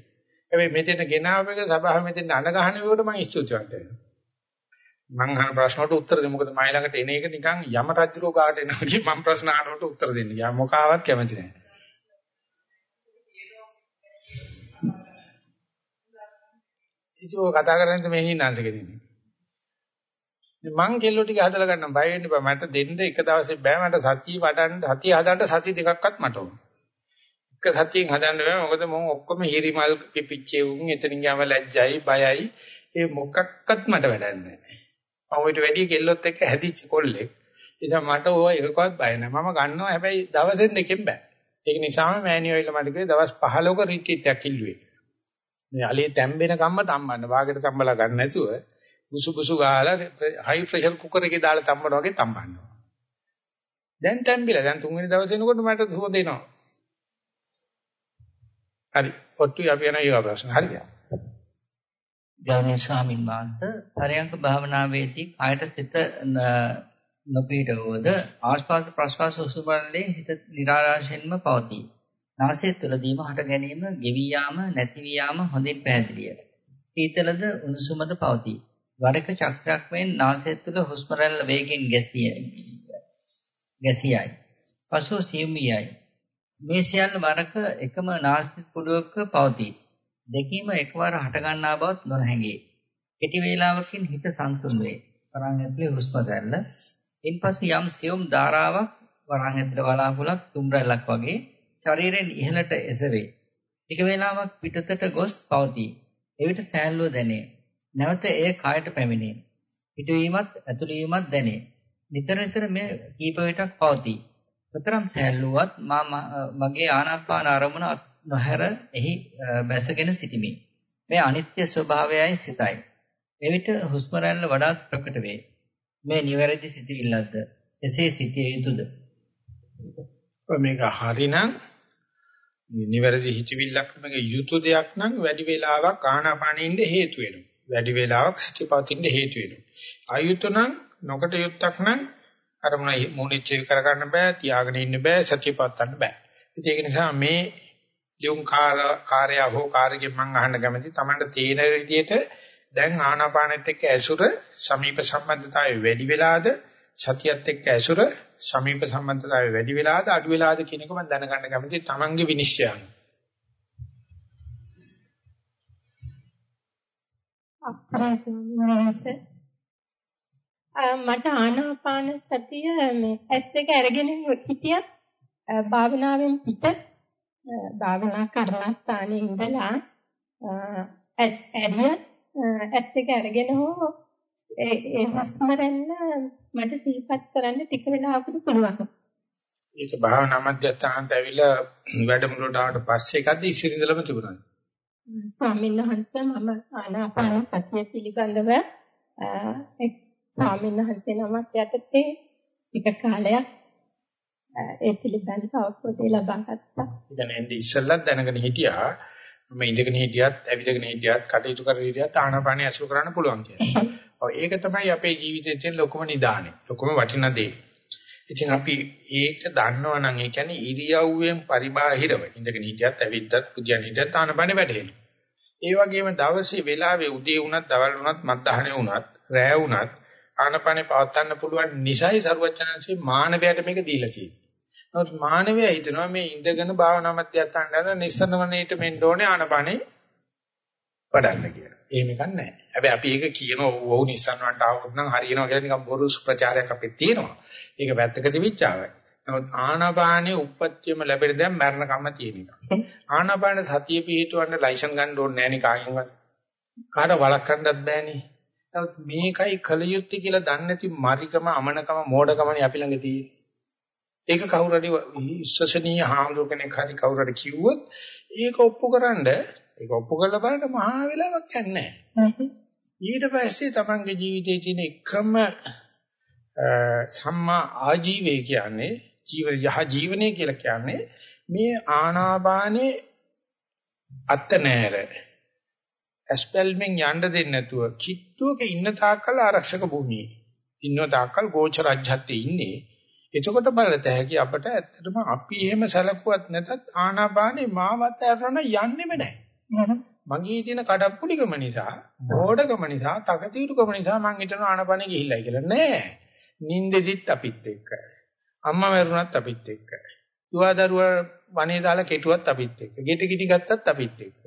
හැබැයි මෙතන ගෙනාව එක සභාව මෙතෙන් අඬ ගහන වේකට මම ස්තුතිවන්ත වෙනවා. මං අහන ප්‍රශ්නවලට උත්තර දෙන්න මොකද මයි ළඟට එන එක නිකන් යම රජුරෝ කාට එනවා වගේ මම ප්‍රශ්න අහනකොට උත්තර දෙන්න. යා මොකාවත් කැමති නැහැ. ඉතින් ඔය කතා කරන්නේ මේ හින්නාංශ කෙනෙක්. මං කෙල්ලෝ ටික හදලා ගන්න බය වෙන්න බෑ මට දෙන්න එක දවසේ බෑ මට සතිය වඩන්න සතිය හදන්න සති දෙකක්වත් මට ඕන. එක සතියෙන් හදන්න බෑ මොකද මම ඔක්කොම හිරිමල් පිපිච්චේ උන් එතනින් ගියාම ලැජ්ජයි බයයි ඒ මොකක්වත් මට වැඩක් නැහැ. මම ඊට වැඩි කෙල්ලොත් එක්ක හැදිච්ච කොල්ලෙක්. ඒ නිසා මට ඕවා එකකවත් බය නැහැ. මම ගන්නවා හැබැයි දවසෙන් දෙකෙන් බෑ. ඒක නිසාම මෑණියෝ ඉල්ල මට කිව්වේ දවස් 15ක රිට්‍රීට් එකක් ඉල්ලුවේ. මේ allele තැම්බෙන කම්ම තම්බන්න. වාගෙට තම්බලා ගන්න නැතුව බුසු බුසු ගාලා හයි ප්‍රෙෂර් කුකර් එකේ දාලා තම්බනවා වගේ තම්බන්නවා. දැන් තැම්බිලා දැන් තුන්වෙනි දවසේ එනකොට මට සුවඳ එනවා. හරි. ඔට්ටුයි අපි යන ඊගා ප්‍රශ්න. හරිද? ගෞරවනීය ස්වාමින් වහන්සේ පරයන්ක භාවනාවේදී කායට සිත නොපීඩවද ආශ්වාස ප්‍රශ්වාස හුස්ම හිත નિરાශයෙන්ම පවතී. නාසය තුළදීම හට ගැනීම, ගෙවි යාම, නැති වී යාම හොඳින් පැහැදිලිය. සීතලද උණුසුමද පවතී. වරක චක්‍රයක් මෙන් නාසය තුළ හුස්ම රැල්ල වේගෙන් ගැසිය. ගැසියයි. පසුව සියුමියයි. මේ සියල්ල වරක එකම නාස්ති පුඩුවක පවතී. දෙකීම එකවර හට ගන්නා බවත් නොහැඟේ. කෙටි වේලාවකින් හිත සංසුන් වේ. වරන් ඇතුලේ හුස්ම රැල්ල. ඉන්පසු යම් සියුම් ධාරාවක් වරන් ඇතුලේ වලාකුළක් තුම් රැල්ලක් වගේ ශරීරයෙන් ඉහළට එසවේ. ටික වේලාවක් පිටතට ගොස් පවතී. එවිට සෑල්ලුව දැනේ. නැවත එය කායට පැමිණේ. පිටවීමත් ඇතුළවීමත් දැනේ. නිතර නිතර මේ කීප විටක් පවතී. කොතරම් සෑල්ලුවත් මා මගේ ආනාපාන අරමුණ නොහැර එහි බැසගෙන සිටිමි. මේ අනිත්‍ය ස්වභාවයයි සිතයි. එවිට හුස්ම රැල්ල වඩාත් ප්‍රකට වේ. මේ නිවැරදි සිටිල්ලක්ද? එසේ සිටිය යුතුද? මේක හරිනම් නිවැරදි හිතවිල්ලක් මේක යුතු දෙයක් නම් වැඩි වේලාවක් ආනාපානෙින්ද හේතු වෙනවා. වැඩි වේලාවක් සතිපතින්ද හේතු වෙනවා. අයුතු නම් නොකට යුක්තක් නම් අර මොනයි මොනිච්චේ කරගන්න බෑ, තියාගෙන ඉන්න බෑ, සතිපත්තන්න බෑ. ඒක නිසා මේ යොම් කාර්ය හෝ කාර්යයෙන් මම අහන්න කැමති තමන්ට තේන විදිහට දැන් ආනාපානෙත් එක්ක ඇසුර සමීප සම්බන්ධතාවය වැඩි වෙලාද සතියත් එක්ක ඇසුර සමීප සම්බන්ධතාවය වැඩි වෙලාද අඩු වෙලාද කියන එක මම දැනගන්න කැමතියි තමන්ගේ විනිශ්චයන්. අප්‍රා ස්වාමීන් වහන්සේ මට ආනාපාන සතිය මේ ඇස් දෙක අරගෙන හිටියත් භාවනාවෙන් පිට භාවනා කර්මස්ථානයේ ඉඳලා ඇස් ඇරිය ඇස් දෙක අරගෙන හෝ ඒ හුස්ම මට සිහිපත් කරන්න ටික වෙලාවකට පුළුවන්. ඒක භාවනා මධ්‍යස්ථානට ඇවිල්ලා වැඩමුළුවට ආවට පස්සේ එකක්ද ඉසිරිඳලම තිබුණා. ස්වාමීන් වහන්සේ මම ආනාපාන සතිය පිළිබඳව ස්වාමීන් වහන්සේ නමක් යටතේ ටික කාලයක් ඒ පිළිබඳව අවබෝධය ලබා ගත්තා. ඉතින් එන්නේ ඉස්සෙල්ලත් දැනගෙන හිටියා මම ඉඳගෙන හිටියත් ඇවිදගෙන හිටියත් කටයුතු කරගෙන හිටියත් ආනාපානිය අසුර කරන්න පුළුවන් කියලා. ඔව් ඒක තමයි අපේ ජීවිතයේ තියෙන ලොකුම නිදානේ. ලොකුම වටිනා දේ. ඉතින් අපි ඒක දන්නවනම් ඒ කියන්නේ ඉරියව්වෙන් පරිබාහිරව ඉඳගෙන හිටියත් ඇවිද්දත් පුදියන් හිටියත් ආනාපානිය වැටෙනවා. ඒ වගේම දවසේ වෙලාවේ උදේ වුණත් දවල් වුණත් මත්දහනේ වුණත් රෑ වුණත් ආනාපානිය පවත්වන්න පුළුවන් නිසයි සරුවචනන්සේ මානවයට මේක දීලා තියෙන්නේ. නමුත් මානවයා හිතනවා මේ ඉඳගෙන භාවනා මධ්‍යස්ථාන කරන නිස්සනවනේට මෙන්න ඕනේ ආනපනේ වඩන්න කියලා. එහෙම එකක් නැහැ. හැබැයි අපි ඒක කියනවා ඔව් නිස්සනවන්ට ආවොත් නම් හරියනවා කියලා නිකන් බොරු ප්‍රචාරයක් අපිට තියෙනවා. ඒක වැත්තක තිබිච්චාවයි. නමුත් ආනාපානයේ උප්පත්තියම ලැබෙන දැන් මරණ කම තියෙන එක. ආනාපාන සතිය පිහිටවන්න ලයිසන් ගන්න ඕනේ නැහැ නේ කාගෙන්වත්. කාට වළක්වන්නත් බෑනේ. නමුත් මේකයි කලියුත්තේ කියලා දන්නේ නැති මරිකම අමනකම මෝඩකමනේ අපි ළඟ තියෙන්නේ. ඒක කවුරු හරි විශ්වසනීය හාමුදුර කෙනෙක් හරි කවුරු හරි කිව්වොත් ඒක ඔප්පුකරනද ඒක ඔප්පු කරලා බලන්න මහා වෙලාවක් යන්නේ ඊට පස්සේ තමන්ගේ ජීවිතයේ තියෙන එකම සම්මා ආජීවය කියන්නේ ජීව යහ ජීවනය කියලා කියන්නේ මේ ආනාපානේ අත්ත නෑර ඇස්පල්මින් යන්න දෙන්නේ නැතුව කිට්ටුවක ඉන්න තාක්කල් ආරක්ෂක භූමියේ ඉන්න තාක්කල් ගෝචරජ්‍යත්තේ ඉන්නේ එතකොට බලත හැකි අපට ඇත්තටම අපි එහෙම සැලකුවත් නැතත් ආනාපානේ මාවත් ඇරන යන්නෙම නැහැ. මගේ තියෙන කඩප්පුලිකම නිසා, බෝඩකම නිසා, තකතිරුකම නිසා මං හිතන ආනාපානේ ගිහිල්ලා කියලා නෑ. නින්දෙදිත් අපිත් එක්ක. අම්මා මරුණත් අපිත් එක්ක. දුවදරුවා වනේ දාලා කෙටුවත් අපිත් එක්ක. ගෙට කිටි ගත්තත් අපිත් එක්ක.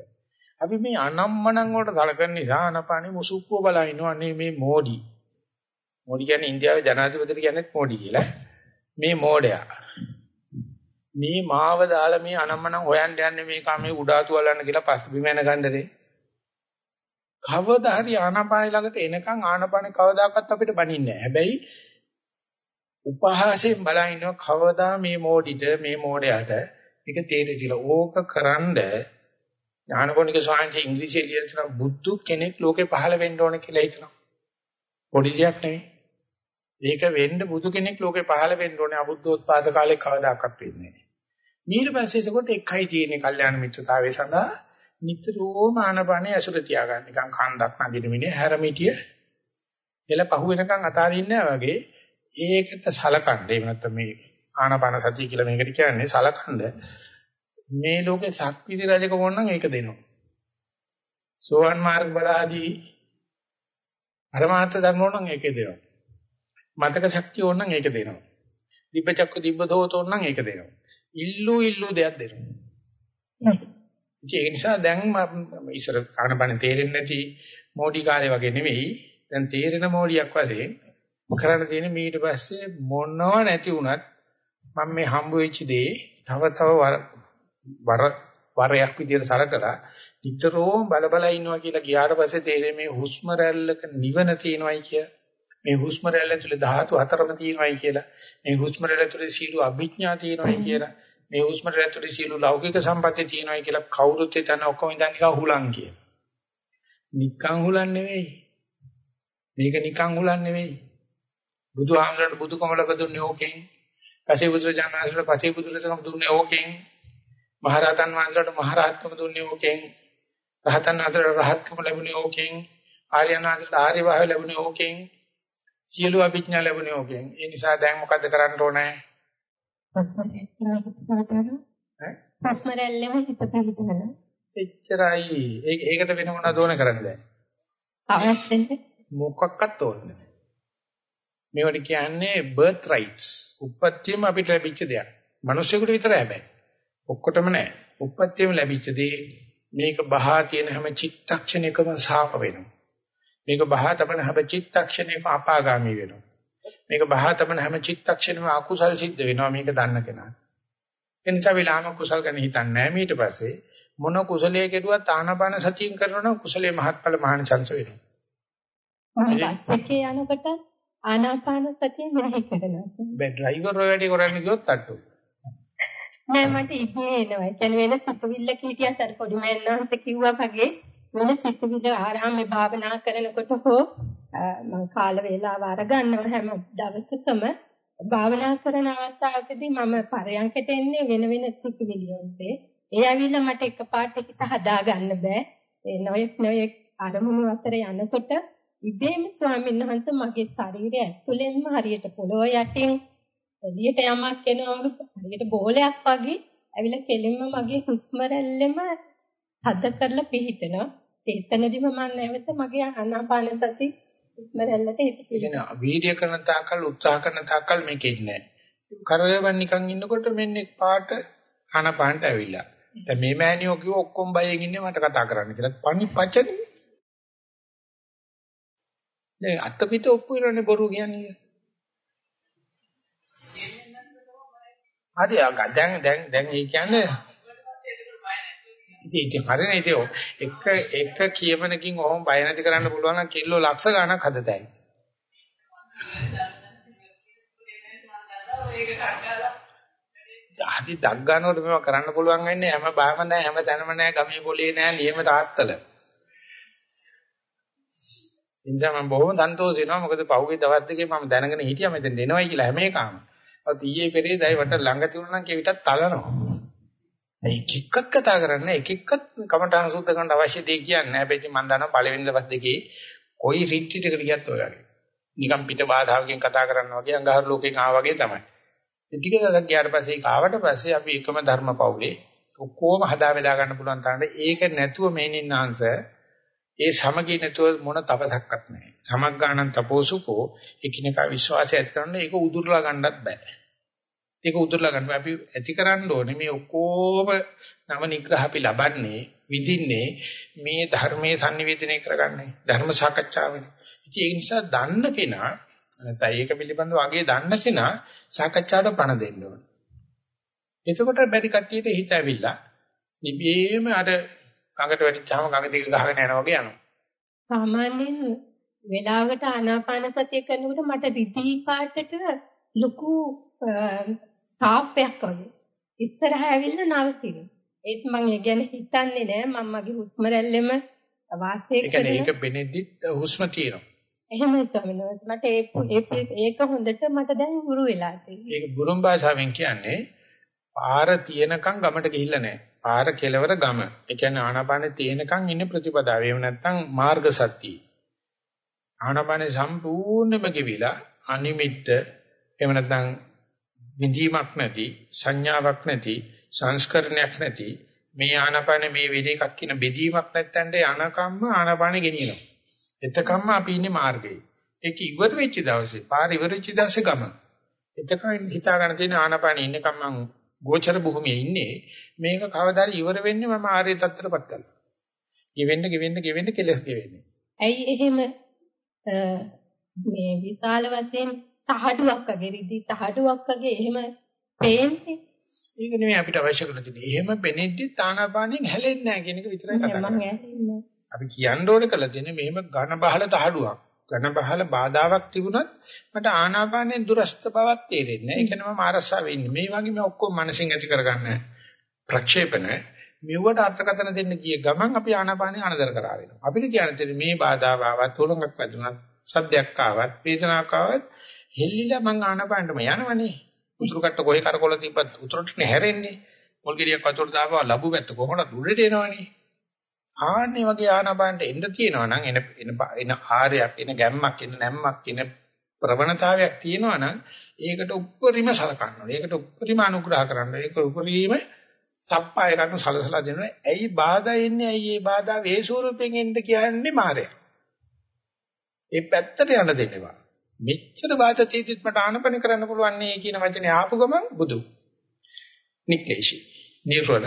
අපි මේ අනම්මනම් වලට සලකන නිසා ආනාපානේ මුසුක්කුව බලා ඉනවා නේ මේ මෝඩි. මෝඩි කියන්නේ ඉන්දියාවේ ජනාධිපතිට කියන්නේ මෝඩි කියලා. මේ මෝඩයා. මේ මාව දාලා මේ අනම්මනම් හොයන්න යන්නේ මේ කාමේ උඩාතු වලන්න කියලා පස් බිම යන ගන්නදේ කවදා හරි ආනාපානෙ ළඟට එනකන් ආනාපානෙ කවදාකවත් අපිට බනින්නේ නැහැ. හැබැයි උපහාසයෙන් බලන ඉන්නවා කවදා මේ මෝඩිට මේ මෝඩයාට මේක තේරෙතිලා ඕක කරන්ඩ ඥානකොණික ස්වාමීන් ඉංග්‍රීසියෙන් ලියන බුද්ධ කෙනෙක් ලෝකේ පහළ වෙන්න ඕන කියලා හිතනවා. පොඩි දෙයක් නෙවෙයි ඒක වෙන්න බුදු කෙනෙක් ලෝකේ පහළ වෙන්න ඕනේ අබුද්ධෝත්පාද කාලේ කවදාකවත් වෙන්නේ නැහැ. ඊට පස්සේ ඒකට එකයි තියෙන්නේ කල්යාණ මිත්‍රතාවයේ සඳහා. නිතරම ආනපනේ ඇසුර තියාගන්න. නිකන් කන්දක් නගින මිනිහ හැරමිටිය. එල පහු වෙනකන් අතාරින්නේ වගේ ඒකට සලකන්නේ. එහෙම නැත්නම් මේ ආනාපාන සතිය කියලා මේකට කියන්නේ සලකන්න. මේ ලෝකේ ශක්තිති රජකම ඕන නම් ඒක දෙනවා. සෝවන් මාර්ග බලාදී පරමාර්ථ ධර්ම ඕන නම් ඒක දෙනවා. මතක ශක්තිය ඕන නම් ඒක දෙනවා. දිබ්බචක්ක දිබ්බදෝත ඕන නම් ඒක දෙනවා. ඉල්ලු ඉල්ලු දෙයක් දෙනවා. ඒ නිසා දැන් ඉස්සර ආනපන තේරෙන්නේ නැති මෝඩි කාලේ වගේ නෙවෙයි. දැන් තේරෙන මෝඩියක් වශයෙන් කරන්න තියෙන්නේ ඊට පස්සේ මොනව නැති වුණත් මම මේ හම්බ වෙච්ච දේ තව තව වර වරයක් විදියට සලකලා නිතරම බල බල ඉන්නවා කියලා ගියාට පස්සේ තේරෙන්නේ මේ හුස්ම රැල්ලක නිවන තියෙනවයි කිය. මේ හුස්ම රැල්ල ඇතුලේ ධාතු හතරම තියෙනවයි කියලා. මේ හුස්ම රැල්ල ඇතුලේ සීල අභිඥා තියෙනවයි කියලා. මේ හුස්ම රැල්ල ඇතුලේ සීල ලෞකික සම්පatti තියෙනවයි කියලා කවුරුත් හිතන ඔක්කොම ඉඳන් නිකන් හුලං කිය. නිකන් හුලන් නෙවෙයි. මේක නිකන් හුලන් නෙවෙයි. බුදුහාමරට බුදුකම ලැබදුන්නේ ඕකෙන්. පසේ බුදුරජාණන්සේට පසේ බුදුරජාණන් දුන්නේ ඕකෙන්. මහරහතන් වහන්සේට මහරහත්කම දුන්නේ ඕකෙන්. රහතන් වහන්සේට රහත්කම ලැබුණේ ඕකෙන්. ආර්යයන් වහන්සේට ආර්ය භාවය ලැබුණේ ඕකෙන්. සියලු අභිඥා ලැබුණේ ඕකෙන්. ඒ නිසා දැන් මොකද්ද කරන්න ඕනේ? පස්මරෙල්ලම හිත පිළිතන. එච්චරයි. ඒකට වෙන මොනවද ඕන කරන්නේ දැන්? අවශ්‍යද? මොකක්වත් ඕනේ නැහැ. මේවට කියන්නේ birth rights. උපත්තියම අපිට ලැබිච්ච දෙයක්. මිනිස්සුන්ට විතරයි හැබැයි. ඔක්කොටම නැහැ. උපත්තියම ලැබිච්ච දේ මේක බහා තියෙන හැම චිත්තක්ෂණයකම සාප වෙනවා. මේක බහා තබන හැම චිත්තක්ෂණයකම අපාගාමී වෙනවා. මේක බහා තබන හැම චිත්තක්ෂණයකම අකුසල් සිද්ධ වෙනවා මේක දන්න කෙනා. එනිසා විලාම කුසල් ගැන හිතන්නේ නැහැ ඊට පස්සේ මොන කුසලයේ කෙරුවත් ආනාපාන සතියෙන් කරනවා කුසලයේ මහත්ඵල මහානිසංස වෙනවා. ඒකේ යනකොට ආනාපාන සතිය මෙහෙ කරනවා. බෑ ඩ්‍රයිවර් ඔය වැඩේ කරන්නේ කිව්වොත් අට්ටු. නෑ මට ඉබේ එනවා. ඒ කියන්නේ වෙන සිතුවිල්ලක හිටියත් අර පොඩි මෑන්වන්ස කිව්වා වගේ වෙන සිතුවිල්ල ආරාමේ භාවනා කරනකොට හෝ මම කාල වේලාව අරගන්නව හැම දවසකම භාවනා කරන අවස්ථාවකදී මම පරයන්කට එන්නේ වෙන වෙන සිතුවිලි ඔස්සේ. ඒ ඇවිල්ලා මට එකපාරට හිත හදා ගන්න බෑ. ඒ නොයෙක් නොයෙක් අරමුණු අතර යනකොට ඉබේම ස්වාමීන් වහන්සේ මගේ ශරීරය ඇතුළෙන්ම හරියට පොළොව යටින් එළියට යමක් එනවා හරියට බෝලයක් වගේ ඇවිල්ලා කෙලින්ම මගේ හුස්ම රැල්ලෙම හද කරලා පිහිටනවා. එතනදිම මම නැවත මගේ ආනාපාන සති හුස්ම රැල්ලට හිත පිළිගන්න. වීර්ය කරන තාකල් උත්සාහ කරන තාකල් මේකේ ඉන්නේ නැහැ. කරවවන් නිකන් ඉන්නකොට මෙන්න පාට ආනාපානට ඇවිල්ලා. දැන් මේ මෑණියෝ කිව්ව ඔක්කොම බයෙන් ඉන්නේ මට කතා කරන්න කියලා. පණි පචනේ. දැන් අත්පිට ඔප්පු වෙනනේ බොරු කියන්නේ. හරි දැන් දැන් දැන් ඒ කියන්නේ ඉතින් ඉතින් හරිනේ ඉතින් එක එක කියමනකින් ඔහොම බය නැති කරන්න පුළුවන් නම් කිල්ලෝ ලක්ෂ ගණක් හදතයි. ආදි දක් ගන්නකොට මේවා කරන්න පුළුවන් වෙන්නේ හැම බාම නැහැ හැම තැනම නැහැ ගමේ පොලේ නැහැ නියම තාත්තල. ඉන්ජා මම බොහොම සන්තෝෂ වෙනවා මොකද පහුගිය දවස් දෙකේ මම දැනගෙන හිටියා මෙතෙන් එනවයි කියලා හැම එකම. ඔත් ඊයේ පෙරේ දැයි වට ළඟ තිබුණා නම් කෙවිතත් තලනවා. එක එක්කත් කතා කරන්නේ එක එක්කත් කමඨාන සුද්ධ කරන්න අවශ්‍ය දේ කියන්නේ. හැබැයි මම දන්නවා පළවෙනි දවස් දෙකේ කොයි රිට්‍රීට් එකට ගියත් ඔය වගේ. නිකන් පිට බාධාවකින් කතා කරනවා වගේ අඟහරු ලෝකෙන් ආවා වගේ තමයි. ටික දවසක් ගියාට පස්සේ ඒක ආවට පස්සේ අපි එකම ධර්ම පවුලේ ඔක්කොම හදා බෙදා ගන්න පුළුවන් තරමට ඒක නැතුව මේනින්නාංශ ඒ සමගිය නැතුව මොන තපසක්වත් නැහැ. සමග්ගාණන් තපෝසුකෝ එකිනෙකා විශ්වාසය ඇති කරන්න ඒක උදුරලා ගන්නත් බෑ. ඒක උදුරලා ගන්න අපි ඇති කරන්න ඕනේ මේ ඔක්කොම නව නිග්‍රහ අපි ලබන්නේ විඳින්නේ මේ ධර්මයේ sannivedanaya කරගන්නේ ධර්ම සාකච්ඡාවනේ. ඉතින් ඒ නිසා දන්න කෙනා නැත්නම් ඒක පිළිබඳව අගේ දන්න කෙනා සාකච්ඡාවට පණ දෙන්න ඕනේ. එතකොට බැරි කට්ටියට හිත ඇවිල්ලා නිබේම අර ගඟට වැටිච්චාම ගඟ දිග ගහගෙන යනවා වගේ යනවා. සාමාන්‍යයෙන් වෙලාවකට ආනාපාන සතිය කරනකොට මට රිදී පාටට ලොකු තාප්පයක් වගේ ඉස්සරහ ඇවිල්ලා නවතිනවා. ඒත් මම ඒ ගැන හිතන්නේ නෑ මම මගේ හුස්ම රැල්ලෙම වාසය කරන. ඒ කියන්නේ ඒක බෙනෙද්දිත් හුස්ම තියෙනවා. එහෙමයි ස්වාමීන් වහන්සේ මට ඒක ඒක හොඳට මට දැන් හුරු වෙලා තියෙනවා. ඒක බුරුම් භාෂාවෙන් කියන්නේ පාර තියෙනකන් ගමට ගිහිල්ලා නැහැ. පාර කෙලවර ගම. ඒ කියන්නේ ආනාපානේ තියෙනකන් ඉන්නේ ප්‍රතිපදාව. එහෙම නැත්නම් මාර්ග සත්‍යයි. ආනාපානේ සම්පූර්ණයෙන්ම කිවිලා අනිමිත්ත එහෙම නැත්නම් විඳීමක් නැති සංඥාවක් නැති සංස්කරණයක් නැති මේ ආනාපාන මේ වෙල එකක් කියන බෙදීමක් නැත්තඳ අනකම්ම ආනාපානෙ ගෙනියනවා. එතකම්ම අපි ඉන්නේ මාර්ගයේ. ඒක ඉවර වෙච්ච දවසේ පාර ඉවර වෙච්ච දවසේ ගම. එතකන් හිතා ගන්න තියෙන ආනාපානෙ ඉන්නකම් මං ගෝචර භූමියේ ඉන්නේ මේක කවදාද ඉවර වෙන්නේ මම ආර්ය தත්තරපත් කරලා. ගෙවෙන්න ගෙවෙන්න ගෙවෙන්න කෙලස් ගෙවෙන්නේ. ඇයි එහෙම මේ විශාල වශයෙන් තහඩුවක් වගේ රිදි තහඩුවක් වගේ එහෙම පේන්නේ? ඒක නෙමෙයි අපිට අවශ්‍ය කරලා තියෙන්නේ. එහෙම පෙනෙද්දි තානාපානෙන් හැලෙන්නේ නැහැ කියන එක විතරයි කතා කරන්නේ. අපි කියන්න ඕනේ කළ තියෙන්නේ මෙහෙම ඝන බහල තහඩුවක්. ඝන බහල බාධාවක් තිබුණත් මට ආනාපානයෙන් දුරස්ත බවක් තේරෙන්නේ නැහැ. ඒක නම මාරසාව වෙන්නේ. මේ වගේ මේ ඔක්කොම මනසින් ඇති කරගන්න ප්‍රක්ෂේපණ මෙව්වට අර්ථකථන දෙන්න ගිය ගමන් අපි ආනාපානිය අනදර කරා වෙනවා. අපිට කියන්න තියෙන්නේ මේ බාධාව ආවත් උලංගක් වැදුනත් සද්දයක් ආවත් වේදනාවක් ආවත් හෙල්ලිලා මං ආනාපානටම යනවනේ. උතුරු කට්ට කොහේ කරකොල තිබ්බත් උතුරටනේ හැරෙන්නේ. පොල් ගෙඩියක් වතුර දාපුවා ලැබු පැත්ත කොහොමද උඩට එනවනේ. ආන්නේ වගේ ආනාපානට එන්න තියෙනවා නම් එන එන එන ආරයක් එන ගැම්මක් එන නැම්මක් එන ප්‍රවණතාවයක් තියෙනවා නම් ඒකට උප්පරිම සලකන්න ඕනේ. ඒකට උප්පරිම අනුග්‍රහ කරන්න. ඒක උපරිම සප්පාය කරන සලසලා දෙනවා. ඇයි බාධා එන්නේ? ඇයි මේ බාධා වේ ස්වරූපයෙන් එන්න කියන්නේ මායя. ඒ පැත්තට යන්න දෙන්නවා. මෙච්චර බාධා තීතිත් මට ආනපන කරන්න පුළුවන් නේ කියන වචනේ ආපු ගමන් බුදු. නික්ලේශී. නිර්වල.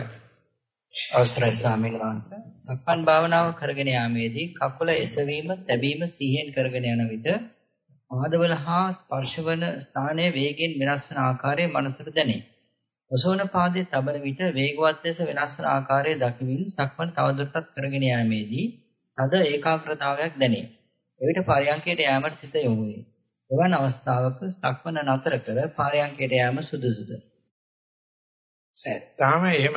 අවසරයි ස්වාමීන් වහන්සේ. සක්මන් භාවනාව කරගෙන යාමේදී කකුල එසවීම, තැබීම සිහියෙන් කරගෙන යන විට පාදවල හා ස්පර්ශවන ස්ථානයේ වේගෙන් වෙනස් වන ආකාරය මනසට දැනේ. ඔසවන පාදයේ තබන විට වේගවත් ලෙස වෙනස් වන ආකාරය දකිමින් සක්මන් තවදුරටත් කරගෙන යාමේදී අද ඒකාග්‍රතාවයක් දැනේ. එවිට පරයන්කයට යාමට සිත යොමු වේ. එවන් අවස්ථාවක සක්මන නතර කර පරයන්කයට යාම සුදුසුද? තාම එහෙම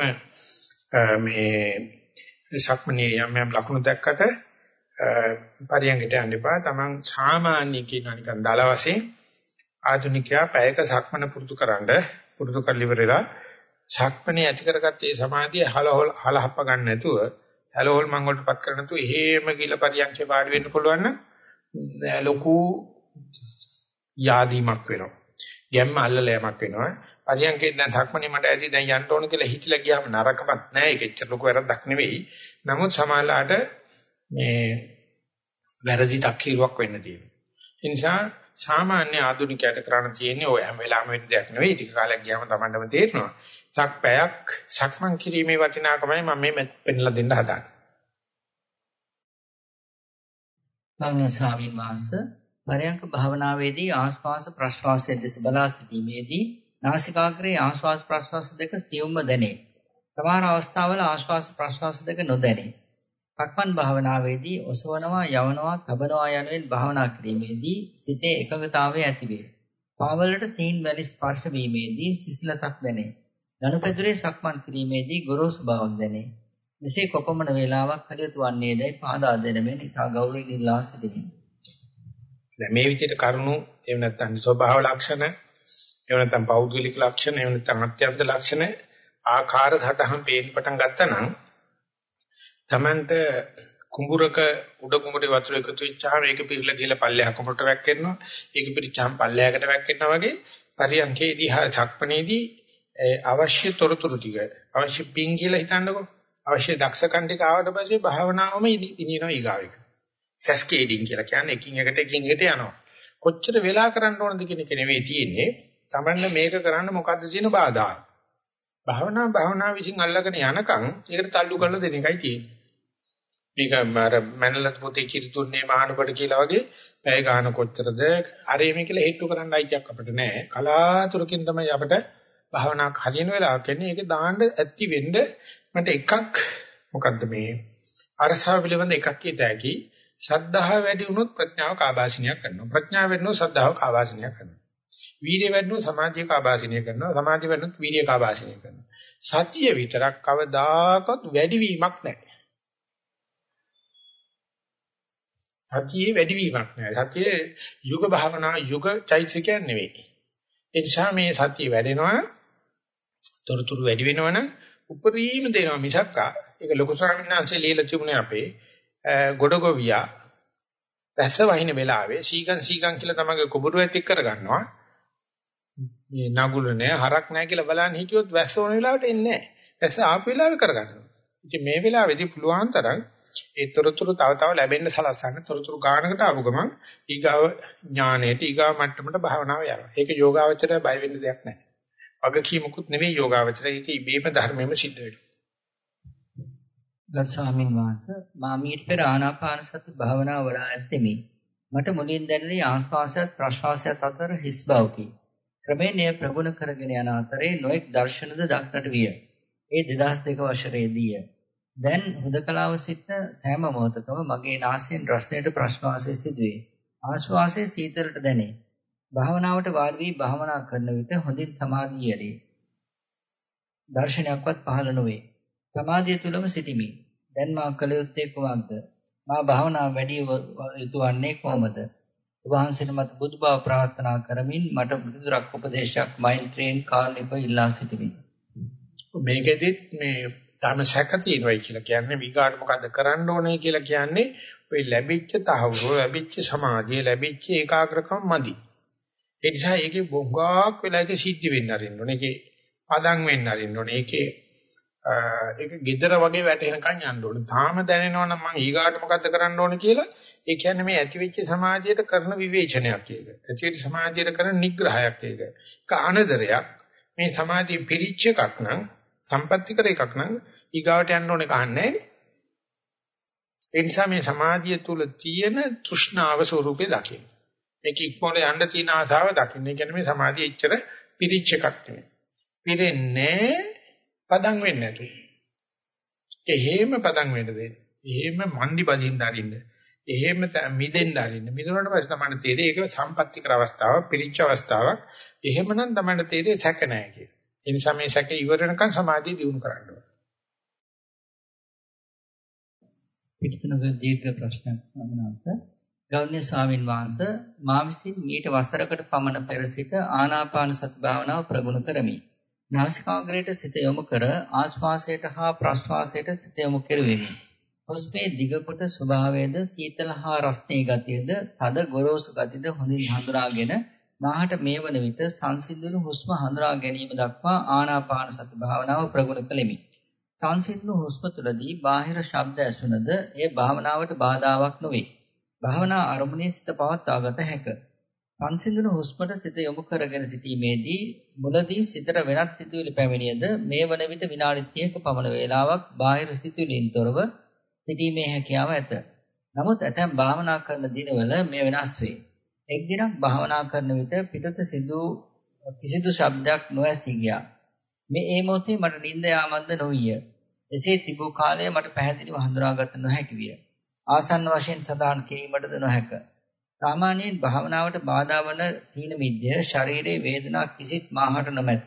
මේ සක්මනේ යම් යම් ලකුණු දැක්කට පරියන්කට යන්න එපා. Taman සාමාන්‍ය කියන නිකන් දල වශයෙන් ආධුනිකයා පැයක සක්මන පුරුදු කරන්ඩ පුරුදු කරලිවරලා සක්මනේ ඇති කරගත්තේ සමාධිය හලහොල් හලහප්ප ගන්න නැතුව හලහොල් මං වලටපත් කර නැතුව එහෙම ගිල පරියන්කේ වාඩි වෙන්න පුළුවන් නම් ලොකු යාදීමක් වෙනවා. ගැම්ම අල්ලලා යමක් වෙනවා. පරියන්කේ දැන් සක්මනේ මට ඇති දැන් යන්න ඕන කියලා හිතලා ගියාම නරකමත් නෑ. ඒක එච්චර ලොකු වැරද්දක් නෙවෙයි. නමුත් සමාලාට මේ වැරදි තක්කීරුවක් වෙන්න තියෙනවා. ඒ නිසා සාමාන්‍ය ආධුනිකයට කරන්න තියෙන්නේ ඔය හැම වෙලාවෙම වෙන දෙයක් නෙවෙයි. ටික කාලයක් ගියාම Tamandම තේරෙනවා. සක් පැයක් සක්මන් කිරීමේ වටිනාකමයි මම මේ පෙන්ලා දෙන්න හදාන්නේ. ගෞරවනීය ස්වාමීන් වහන්සේ පරයන්ක භාවනාවේදී ආශ්වාස ප්‍රශ්වාසයේ දෙස බලා සිටීමේදී නාසිකාග්‍රයේ ආශ්වාස ප්‍රශ්වාස දෙක සියුම්ව දැනේ. සමහර අවස්ථාවල ආශ්වාස ප්‍රශ්වාස දෙක නොදැනේ. සක්මන් භාවනාවේදී ඔසවනවා යවනවා තබනවා යනුවෙන් භාවනා කිරීමේදී සිතේ එකඟතාවය ඇති වේ. පාවලට තීන් වැලි ස්පර්ශ වීමේදී සිසිලතක් දැනේ. ධනුපැදුරේ සක්මන් කිරීමේදී ගොරෝසු බවක් දැනේ. මෙසේ කොපමණ වේලාවක් හරියතු වන්නේදයි පාදා දෙනමෙන් ඉතා ගෞරවයෙන් ඉල්ලා සිටිමි. දැන් මේ විදිහට කරුණු එහෙම නැත්නම් ස්වභාව ලක්ෂණ එහෙම නැත්නම් පෞද්ගලික ලක්ෂණ එහෙම නැත්නම් අත්‍යන්ත ලක්ෂණ ආකාර සටහන් පේන්න පටන් ගත්තා නම් Tamanට කුඹුරක උඩ කුඹුරේ වතුර එකතු වෙච්චාම ඒක පිරලා ගිහලා පල්ලෙහා කුඹුරට වැක්කෙනවා. ඒක පිරිච්චාම පල්ලෙහාකට වැක්කෙනවා වගේ පරියන්කේදී හා චක්පනේදී අවශ්‍ය තොරතුරු ටික අවශ්‍ය පිං කියලා හිතන්නකෝ. අවශ්‍ය දක්ෂකම් ටික ආවට පස්සේ භාවනාවම ඉනිනවා ඊගාවෙක. කැස්කේඩින් කියලා කියන්නේ එකින් එකට එකින් එකට යනවා. කොච්චර වෙලා කරන්න ඕනද කියන එක නෙවෙයි තියෙන්නේ. Tamanne මේක කරන්න මොකද්ද තියෙන බාධා. භාවනා භාවනා විසින් අල්ලගෙන යනකම් ඒකට තල්ලු කරලා දෙන එකයි තියෙන්නේ. මේක අර මනලත් පොතේ කිරිතුන්නේ මහානපට කියලා වගේ පැය ගන්න කොච්චරද අරේ මේ කියලා හේතු කරන්න අයිතියක් අපිට නැහැ. කලාතුරකින් තමයි අපිට භාවනාවක් හරියන වෙලාවක එන්නේ. ඒක දාන්න ඇති වෙන්න මට එකක් මොකද්ද මේ අරසාව පිළිබඳ එකක් කියත හැකි. ශ්‍රද්ධාව වැඩි වුණොත් ප්‍රඥාව කාබාසිනිය කරනවා. ප්‍රඥාව වැඩි වුණොත් ශ්‍රද්ධාව කාබාසිනිය කරනවා. වීර්ය වැඩි වුණොත් සමාධිය කාබාසිනිය කරනවා. සමාධිය වැඩි වුණොත් වීර්ය කාබාසිනිය කරනවා. සතිය විතරක් කවදාකවත් වැඩි වීමක් නැහැ. සතියේ වැඩිවීමක් නෑ. සතියේ යුග භාවනා යුග චෛතසිකයක් නෙවෙයි. ඒ නිසා මේ සතිය වැඩෙනවා තොරතුරු වැඩි වෙනවනම් උපරිම දෙනවා මිසක්කා ඒක ලොකු ස්වාමීන් වහන්සේ লীලා තිබුණේ අපේ ගොඩගොවියා රැස්ස වහින වෙලාවේ සීගන් සීගන් කියලා තමගේ කුඹුරු ඇටි කරගන්නවා මේ නගුල නැහැ, හරක් නැහැ කියලා බලන්න හිටියොත් වැස්ස ඕන වෙලාවට එන්නේ නැහැ. වැස්ස ආපු වෙලාවෙ කරගන්නවා. ඉතින් මේ වෙලාවේදී පුළුවන් තරම් ඒ තොරතුරු තව තව ලැබෙන්න සලස්සන්න තොරතුරු ගානකට ආපු ගමන් ඊගාව ඥානයට ඊගාව මට්ටමට භාවනාව යනවා. ඒක යෝගාවචරය බය වෙන්න දෙයක් නැහැ. වගකීමකුත් නෙවෙයි යෝගාවචරය. ඒක ඉබේම ධර්මයෙන්ම සිද්ධ වෙනවා. ගරු ස්වාමීන් වහන්සේ මා මීට පෙර ආනාපාන සති භාවනාව වඩා ඇත්තෙමි. මට මුලින් දැනෙන ආස්වාසයත් ප්‍රශ්වාසයත් අතර හිස් බවකි. ක්‍රමයෙන් එය ප්‍රගුණ කරගෙන යන අතරේ නොඑක් දර්ශනද දක්නට විය. ඒ 2002 වසරේදීය. දැන් හුදකලාව සිට සෑම මොහොතකම මගේ නාසයෙන් රසණයට ප්‍රශ්වාසය සිදුවේ. ආශ්වාසයේ සීතලට දැනේ. භාවනාවට වාඩි වී භාවනා කරන විට හොඳින් සමාධිය ඇති. දර්ශනයක්වත් පහළ නොවේ. සමාධිය තුලම සිටිමි. දැන් මා කළ යුත්තේ කුමක්ද? මා භාවනාව වැඩි යුතු වන්නේ කොහොමද? වහන්සේට මත බුදුබව ප්‍රාර්ථනා කරමින් මට බුදුරක් උපදේශයක් මෛත්‍රියෙන් කාරුණිකව ඉල්ලා සිටිමි. මේකෙදිත් මේ ධර්ම ශක තියෙනවයි කියලා කියන්නේ විකාට මොකද්ද කරන්න ඕනේ කියලා කියන්නේ ওই ලැබිච්ච තහවුරු ලැබිච්ච සමාධිය ලැබිච්ච ඒකාග්‍රකම මදි. ඒ නිසා ඒකේ බොහෝක් වෙලා ඒක සිද්ධ වෙන්න අරින්න ඕනේ. ඒකේ පදම් වෙන්න අරින්න ඕනේ. ඒකේ ඒක gedara වගේ වැටෙනකන් යන්න ඕනේ. තාම දැනෙනවා නම් මං ඊගාට මොකද්ද කරන්න ඕනේ කියලා ඒ කියන්නේ මේ ඇතිවෙච්ච සමාජයට කරන විවේචනයක් ඒක. ඇතිවෙච්ච සමාජයට කරන නිග්‍රහයක් ඒක. ඒක අනදරයක්. මේ සමාධිය පිරිච්ච එකක් නම් සම්පත්‍ති කර එකක් නම් ඊගාවට යන්න ඕනේ කහන්නේ ඒ නිසා මේ සමාධිය තුල තියෙන තෘෂ්ණාව ස්වરૂපේ දකින්න. මේක ඉක්මොල යන්න තියෙන ආසාව දකින්න. ඒ කියන්නේ මේ සමාධිය එච්චර පිරිච්ච එකක් නෙමෙයි. පිරෙන්නේ පදම් වෙන්නේ නැතු. ඒ හේම පදම් වෙන්න දෙන්න. එහෙම මන්දි බදින්න අරින්න. එහෙම මිදෙන්න අරින්න. මිදුණාට පස්සේ තමයි තේරෙන්නේ ඒක සම්පත්‍ති කර අවස්ථාවක්, පිරිච්ච අවස්ථාවක්. එහෙමනම් තමයි තේරෙන්නේ සැක නැහැ කියලා. ඒ නිසා මේ සැක ඉවර වෙනකන් සමාධිය දියුණු කරන්න ඕනේ. පිටිතනක දීර්ඝ ප්‍රශ්නයක් අමනාත ගෞරවනීය ස්වාමින් වහන්සේ මා විසින් මීට වසරකට පමණ පෙර සිට ආනාපාන සති භාවනාව ප්‍රගුණ කරමි. නාසිකාග්‍රයට සිත යොමු කර ආශ්වාසයට හා ප්‍රශ්වාසයට සිත යොමු කෙරුවෙමි. හුස්මේ දිග කොට ස්වභාවයද සීතල හා රස්නේ ගතියද තද ගොරෝසු ගතියද හොඳින් හඳුනාගෙන මාහට මේ වන විට සංසිඳුණු හුස්ම හඳුනා ගැනීම දක්වා ආනාපාන සති භාවනාව ප්‍රගුණ කළෙමි. සංසිඳුණු හුස්ම තුළදී බාහිර ශබ්ද ඇසුනද එය භාවනාවට බාධාවක් නොවේ. භාවනා අරමුණේ සිත පවත්වාගත හැකිය. සංසිඳුණු හුස්මට සිත යොමු කරගෙන සිටීමේදී මුලදී සිතට වෙනත් සිතුවිලි පැමිණියද මේ වන විට විනාඩි 30ක පමණ වේලාවක් බාහිර සිතුවිලින් තොරව සිටීමේ හැකියාව ඇත. නමුත් ඇතැම් භාවනා කරන දිනවල මේ වෙනස් වේ. එක් දිනක් භාවනා කරන විට පිටත සිදු කිසිදු ශබ්දයක් නොඇසී ගියා. මේ ඒ මොහොතේ මට නිින්ද යාමක්ද නොවිය. එසේ තිබූ කාලය මට පැහැදිලිව හඳුනාගත නොහැකි විය. ආසන්න වශයෙන් සදාන් කිරීමටද නොහැක. සාමාන්‍යයෙන් භාවනාවට බාධා වන තීන මිද්‍ය ශරීරයේ වේදනා කිසිත් මාහට නොමැත.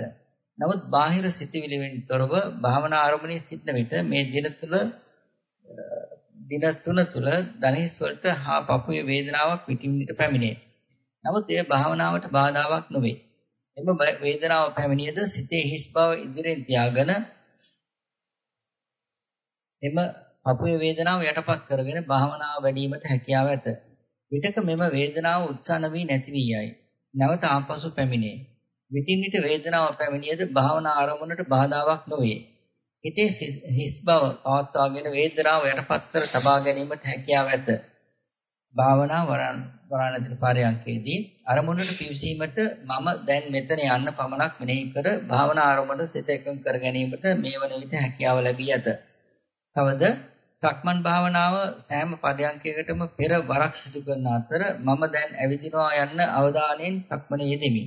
නමුත් බාහිර සිතිවිලි වලින් තොරව භාවනා ආරම්භණයේ සිටන විට මේ දින තුල දින තුන තුල ධනිස් වලට හා පපුවේ වේදනාවක් පිටින් පිට පැමිණේ. නමුත් එය භාවනාවට බාධාවක් නොවේ. එම වේදනාව පැමිණියද සිතේ හිස් බව ඉදිරියෙන් තියාගෙන එම පපුවේ වේදනාව යටපත් කරගෙන භාවනාව වැඩිවීමට හැකියාව ඇත. විටක මෙම වේදනාව උත්සන්න වී නැති වී යයි. නැවත ආපසු පැමිණේ. විටින් විට වේදනාව පැමිණියද භාවනා ආරමුණට බාධාවක් නොවේ. හිතේ හිස් බව පවත්වාගෙන වේදනාව යටපත් කර තබා ගැනීමට හැකියාව ඇත. භාවනා වරණ වරණදින පාරයන්කේදී අරමුණට පිවිසීමට මම දැන් මෙතන යන්න පමණක් මෙනෙහි කර භාවනා ආරමුණට සිත එකඟ කර ගැනීමට මේ වන විට හැකියාව ලැබී ඇත. තවද සක්මන් භාවනාව සෑම පදයන්කයකටම පෙර වරක් සිදු කරන අතර මම දැන් ඇවිදිනවා යන්න අවධානයෙන් සක්මනේ යෙදෙමි.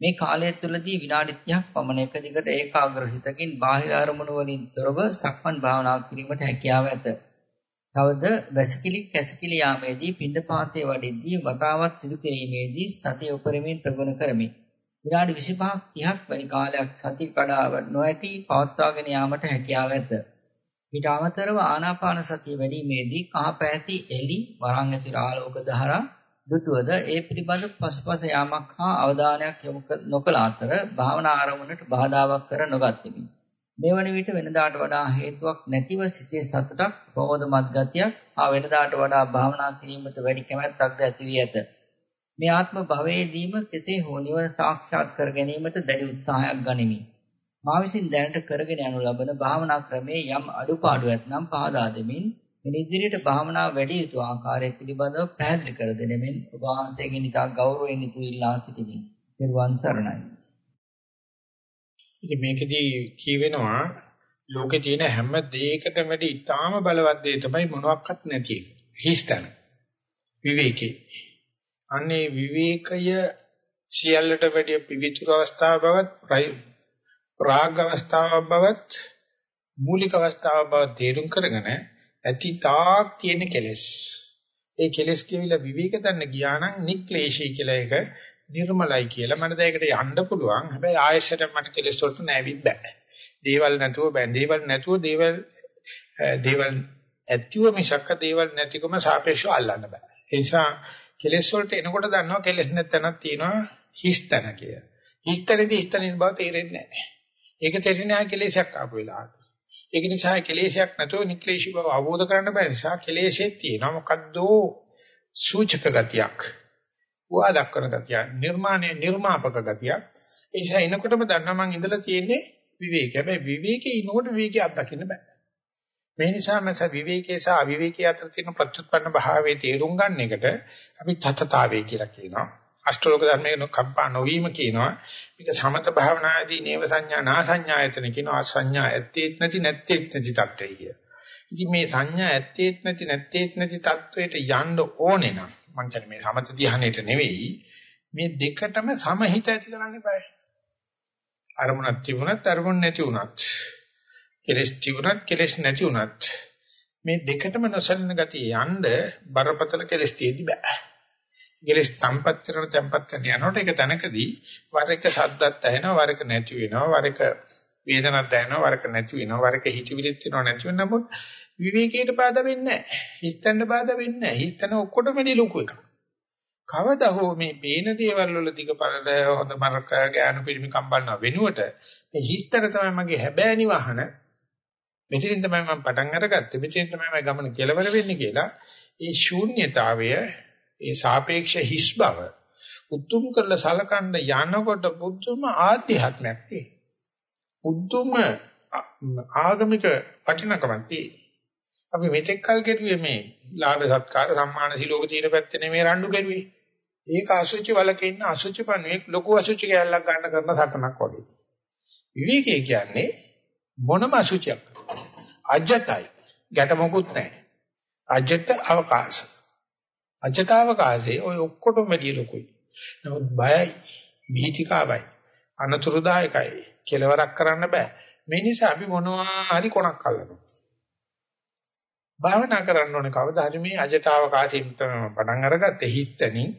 මේ කාලය තුළදී විනාඩි 30ක් පමණ එක දිගට ඒකාග්‍ර සිතකින් බාහිර අරමුණු වලින් තොරව සක්මන් භාවනා කිරීමට හැකියාව ඇත. තවද වැසිකිලි කැසිකිලි යාමේදී පින්ඩපාතයේ වඩිද්දී වතාවත් සිදු කිරීමේදී සතිය උපරිමයෙන් ප්‍රගුණ කරමි. විනාඩි 25ක් 30ක් වැනි කාලයක් සතිය කඩාව නොඇටි පවත්වාගෙන යාමට හැකියාව ඇත. ඊට අමතරව ආනාපාන සතිය වැඩිීමේදී කහ පැහැති එලි වරන් ඇති ආලෝක දහරා දුටුවද ඒ පිළිබඳ පසුපස යාමක් හා අවධානයක් යොමු නොකළ අතර භාවනා ආරමුණට බාධාවක් කර නොගත්ෙමි. මේ වන විට වෙනදාට වඩා හේතුවක් නැතිව සිතේ සතුටක් ප්‍රෝධමත් ගතියක් හා වෙනදාට වඩා භාවනා කිරීමට වැඩි කැමැත්තක්ද ඇති වී ඇත. මේ ආත්ම භවයේදීම කෙසේ හෝ නිවන සාක්ෂාත් කර ගැනීමට දැඩි උත්සාහයක් ගනිමි. මා විසින් දැනට කරගෙන යනු ලබන භාවනා ක්‍රමයේ යම් අඩුපාඩු ඇතනම් පහදා දෙමින් මේ ඉදිරියට භාවනාව වැඩි යුතු ආකාරය පිළිබඳව පැහැදිලි කර දෙනෙමින් ඔබ වහන්සේගෙන් ඉතා ගෞරවයෙන් යුතු ඉල්ලා සිටිමි. පෙරවන් සරණයි. ඉතින් මේකෙදී කියවෙනවා ලෝකේ තියෙන හැම දෙයකටම වැඩි ඊටාම බලවත් දේ තමයි මොනවත් නැති එක. හිස්තන. විවේකී. අනේ විවේකය සියල්ලට වැඩි පිවිතුරු අවස්ථාව බවත් ප්‍රාග් අවස්ථාව බවත් මූලික අවස්ථාව බව තේරුම් කරගෙන ඇති තාක් තියෙන කෙලෙස්. ඒ කෙලෙස් කියවිලා විවේක ගන්න ගියා නම් නික්ලේශී කියලා එක නිර්මලයි කියලා මට දැයකට යන්න පුළුවන්. හැබැයි ආයෙසට මට කෙලෙස් වලට නැවිත් බෑ. දේවල් නැතුව බෑ. දේවල් නැතුව දේවල් දේවල් ඇතිව මිසක්ක දේවල් නැතිකම සාපේක්ෂව අල්ලන්න බෑ. ඒ නිසා කෙලෙස් වලට එනකොට දන්නවා කෙලෙස් නැත්නම් තියෙනවා හිස්තන කියලා. හිස්තනදී හිස්තනින් බව තේරෙන්නේ නැහැ. ඒක තේරෙන්නේ නැහැ කෙලෙසයක් ආපු වෙලාවට. ඒක නිසා කෙලෙසයක් නැතුව නික්ලේශී බව අවබෝධ කරගන්න බැරි නිසා කෙලෙසෙත් තියෙනවා මොකද්ද සූචක ගතියක්. වා දක්වන ගතිය, නිර්මාණය නිර්මාපක ගතියක්. ඒ නිසා එනකොටම දන්නවා මං ඉඳලා තියෙන්නේ විවේකය. හැබැයි විවේකේ ඉනකොට විවේකය අත්දකින්න බෑ. මේ නිසා මස විවේකයේ සහ අවිවේකයේ අතර තියෙන ප්‍රත්‍යুৎපන්න භාවයේ තේරුම් ගන්න එකට අපි තතතාවේ කියලා කියනවා. අෂ්ටලෝක ධර්මයේ කම්පා නොවීම කියනවා. මේක සමත භාවනාදී නේව සංඥා නා සංඥායතන කියනවා. සංඥා ඇත්තේත් නැති නැත්තේත් නැති තත්ත්වය කිය. ඉතින් මේ සංඥා ඇත්තේත් නැති නැත්තේත් නැති තත්ත්වයට යන්න ඕනේ නම් මං කියන්නේ මේ සමත ධ්‍යානෙට නෙවෙයි මේ දෙකටම සමහිත ඇති කරන්න බෑ. අරමුණක් තිබුණත් අරමුණ නැති වුණත් කෙලස් තිබුණත් කෙලස් නැති වුණත් මේ දෙකටම නොසලින ගතිය යන්න බරපතල කෙලස් තියෙදි බෑ. කෙලස් තම්පත් කරන තම්පත් කරන යනකොට ඒක තැනකදී වර එක සද්දත් ඇහෙනවා වර එක නැති වෙනවා වර එක වේදනක් දැනෙනවා වර එක නැති වෙනවා වර එක හිතවිලිත් වෙනවා නැති වෙන නමුත් විවේකයට බාධා වෙන්නේ නැහැ. හිතන්න බාධා වෙන්නේ නැහැ. හිතන ඔක්කොටම වැඩි ලොකු එකක්. කවදා හෝ මේ පේන දේවල් වල දිග පළල හොඳ මරක ගෑනු පිළිමි කම්බල්න වෙනුවට මේ හිතන තමයි මගේ හැබෑ නිවහන මෙතනින් තමයි මම පටන් අරගත්තේ මෙතනින් තමයි මම ගමන කෙලවර වෙන්නේ කියලා ඒ ශූන්‍යතාවය ඒ සාපේක්ෂ හිස් බව උතුම් කරලා සලකන්න යනකොට බුද්ධම ආධ්‍යාත්මයක් තියෙනවා. බුද්ධම ආගමික වටිනකමක් තියෙනවා. අපි මෙතෙක් කල් කෙරුවේ මේ ලාභ සත්කාර සම්මාන සිලෝක තියෙන පැත්තේ නෙමෙයි රණ්ඩු කෙරුවේ. ඒක අසුචි වලක ඉන්න අසුචි පණුවෙක් ලොකු අසුචි කැලලක් ගන්න කරන සටනක් වගේ. විවේකයේ කියන්නේ මොනම අසුචියක්. අජටයි. ගැට මොකුත් නැහැ. අජට අවකාශ. අජට අවකාශයේ ඔය ඔක්කොටම වැඩි ලොකුයි. නමුත් බයයි, බීතිකාවයි, අනතුරුදායකයි. කෙලවරක් කරන්න බෑ. මේ නිසා අපි මොනවා හරි කොනක් අල්ලනවා. භාවනා කරන්න ඕනේ කවදා හරි මේ අජටාවකාශයෙන් තමයි පටන් අරගත්තේ හිස්තනින්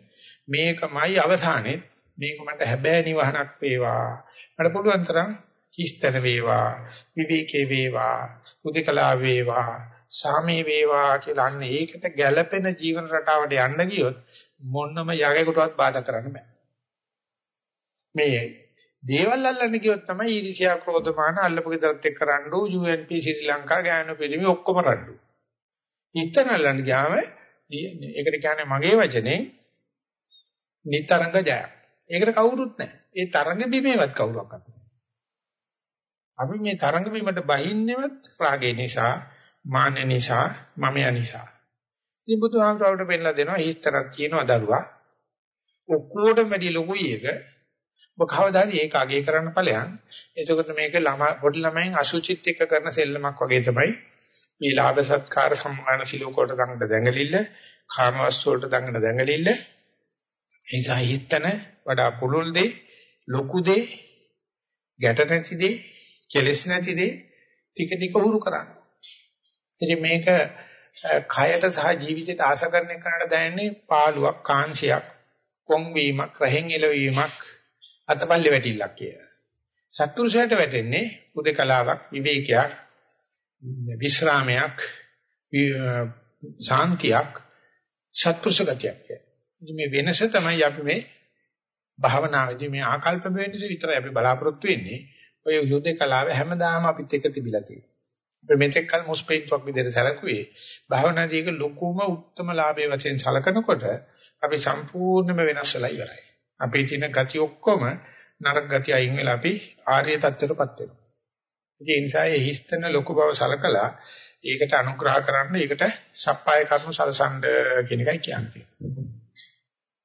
මේකමයි අවසානේ මේක මට හැබෑ නිවහනක් වේවා මට පුළුවන් තරම් හිස්තන වේවා විවේකේ වේවා උදිකලා වේවා සාමේ වේවා කියලා අන්න ඒකට ගැළපෙන ජීවන රටාවට යන්න ගියොත් මොන්නම යකෙකුටවත් බාධා කරන්න බෑ මේ දේවල් අල්ලන්න ගියොත් තමයි ඊර්ෂ්‍යා ක්‍රෝධමාන අල්ලපු ගෙදරත් එක්ක රණ්ඩු UNP ශ්‍රී ලංකා ගෑනු පිළිමි ඔක්කොම රණ්ඩු ඉස්තනල්ලන් ගියාම ඒකට කියන්නේ මගේ වචනේ නිතරංග ජය. ඒකට කවුරුත් නැහැ. ඒ තරංග බිමේවත් කවුරක් නැහැ. අපි මේ තරංග බිමට බහින්නේවත් රාගය නිසා, මාන්න නිසා, මමයා නිසා. ඉතින් බුදුහාමරවට පෙන්නලා දෙනවා හිස්තරක් කියනවා දරුවා. ඔක්කොටම වැඩි ලොකුයි එක. ඔබ කවදාද ඒක අගේ කරන්න ඵලයන්. එතකොට මේක ළමා පොඩි ළමයින් අසුචිත් එක්ක කරන සෙල්ලමක් වගේ තමයි මේ ලාභ සත්කාර සම්මාන සිලෝකෝට දඟන දැඟලිල්ල කාම වස්තු වලට දඟන දැඟලිල්ල ඒ නිසා හිතන වඩා පුළුල් දෙයි ලොකු දෙයි ගැට නැති දෙයි කෙලස් නැති දෙයි ටික ටික උරු කරන්න. ඉතින් මේක කයට සහ ජීවිතයට ආස කරන එකට දැනෙන්නේ පාළුවක් කාංශයක් කොන් වීමක් රහෙන් එළවීමක් අතපල්ලේ වැටිල්ලක් කියලා. සත්පුරුෂයාට වැටෙන්නේ උදකලාවක් විවේකයක් විශ්‍රාමයක් ශාන්තියක් සත්පුරුෂ ගතියක් කියන්නේ. මේ වෙනස තමයි අපි මේ භාවනාවේදී මේ ආකල්ප වෙනස විතරයි අපි බලාපොරොත්තු වෙන්නේ. ඔය යුද්ධ කලාව හැමදාම අපිත් එක්ක තිබිලා තියෙනවා. අපි මෙතෙක් කල මුස්පේන්තුවක් විදිහට සැලකුවේ භාවනාදී එක ලොකුම උත්තරම ලාභයේ වශයෙන් සලකනකොට අපි සම්පූර්ණයෙන්ම වෙනස් වෙලා ඉවරයි. අපේ තියෙන ගති ඔක්කොම නරක ගති අයින් වෙලා අපි ආර්ය තත්ත්වයටපත් වෙනවා. ඒ නිසා ඒ හිස්තන ලොකු බව සලකලා ඒකට අනුග්‍රහ කරන්න ඒකට සප්පාය කර්ම සලසන්න කියන එකයි කියන්නේ.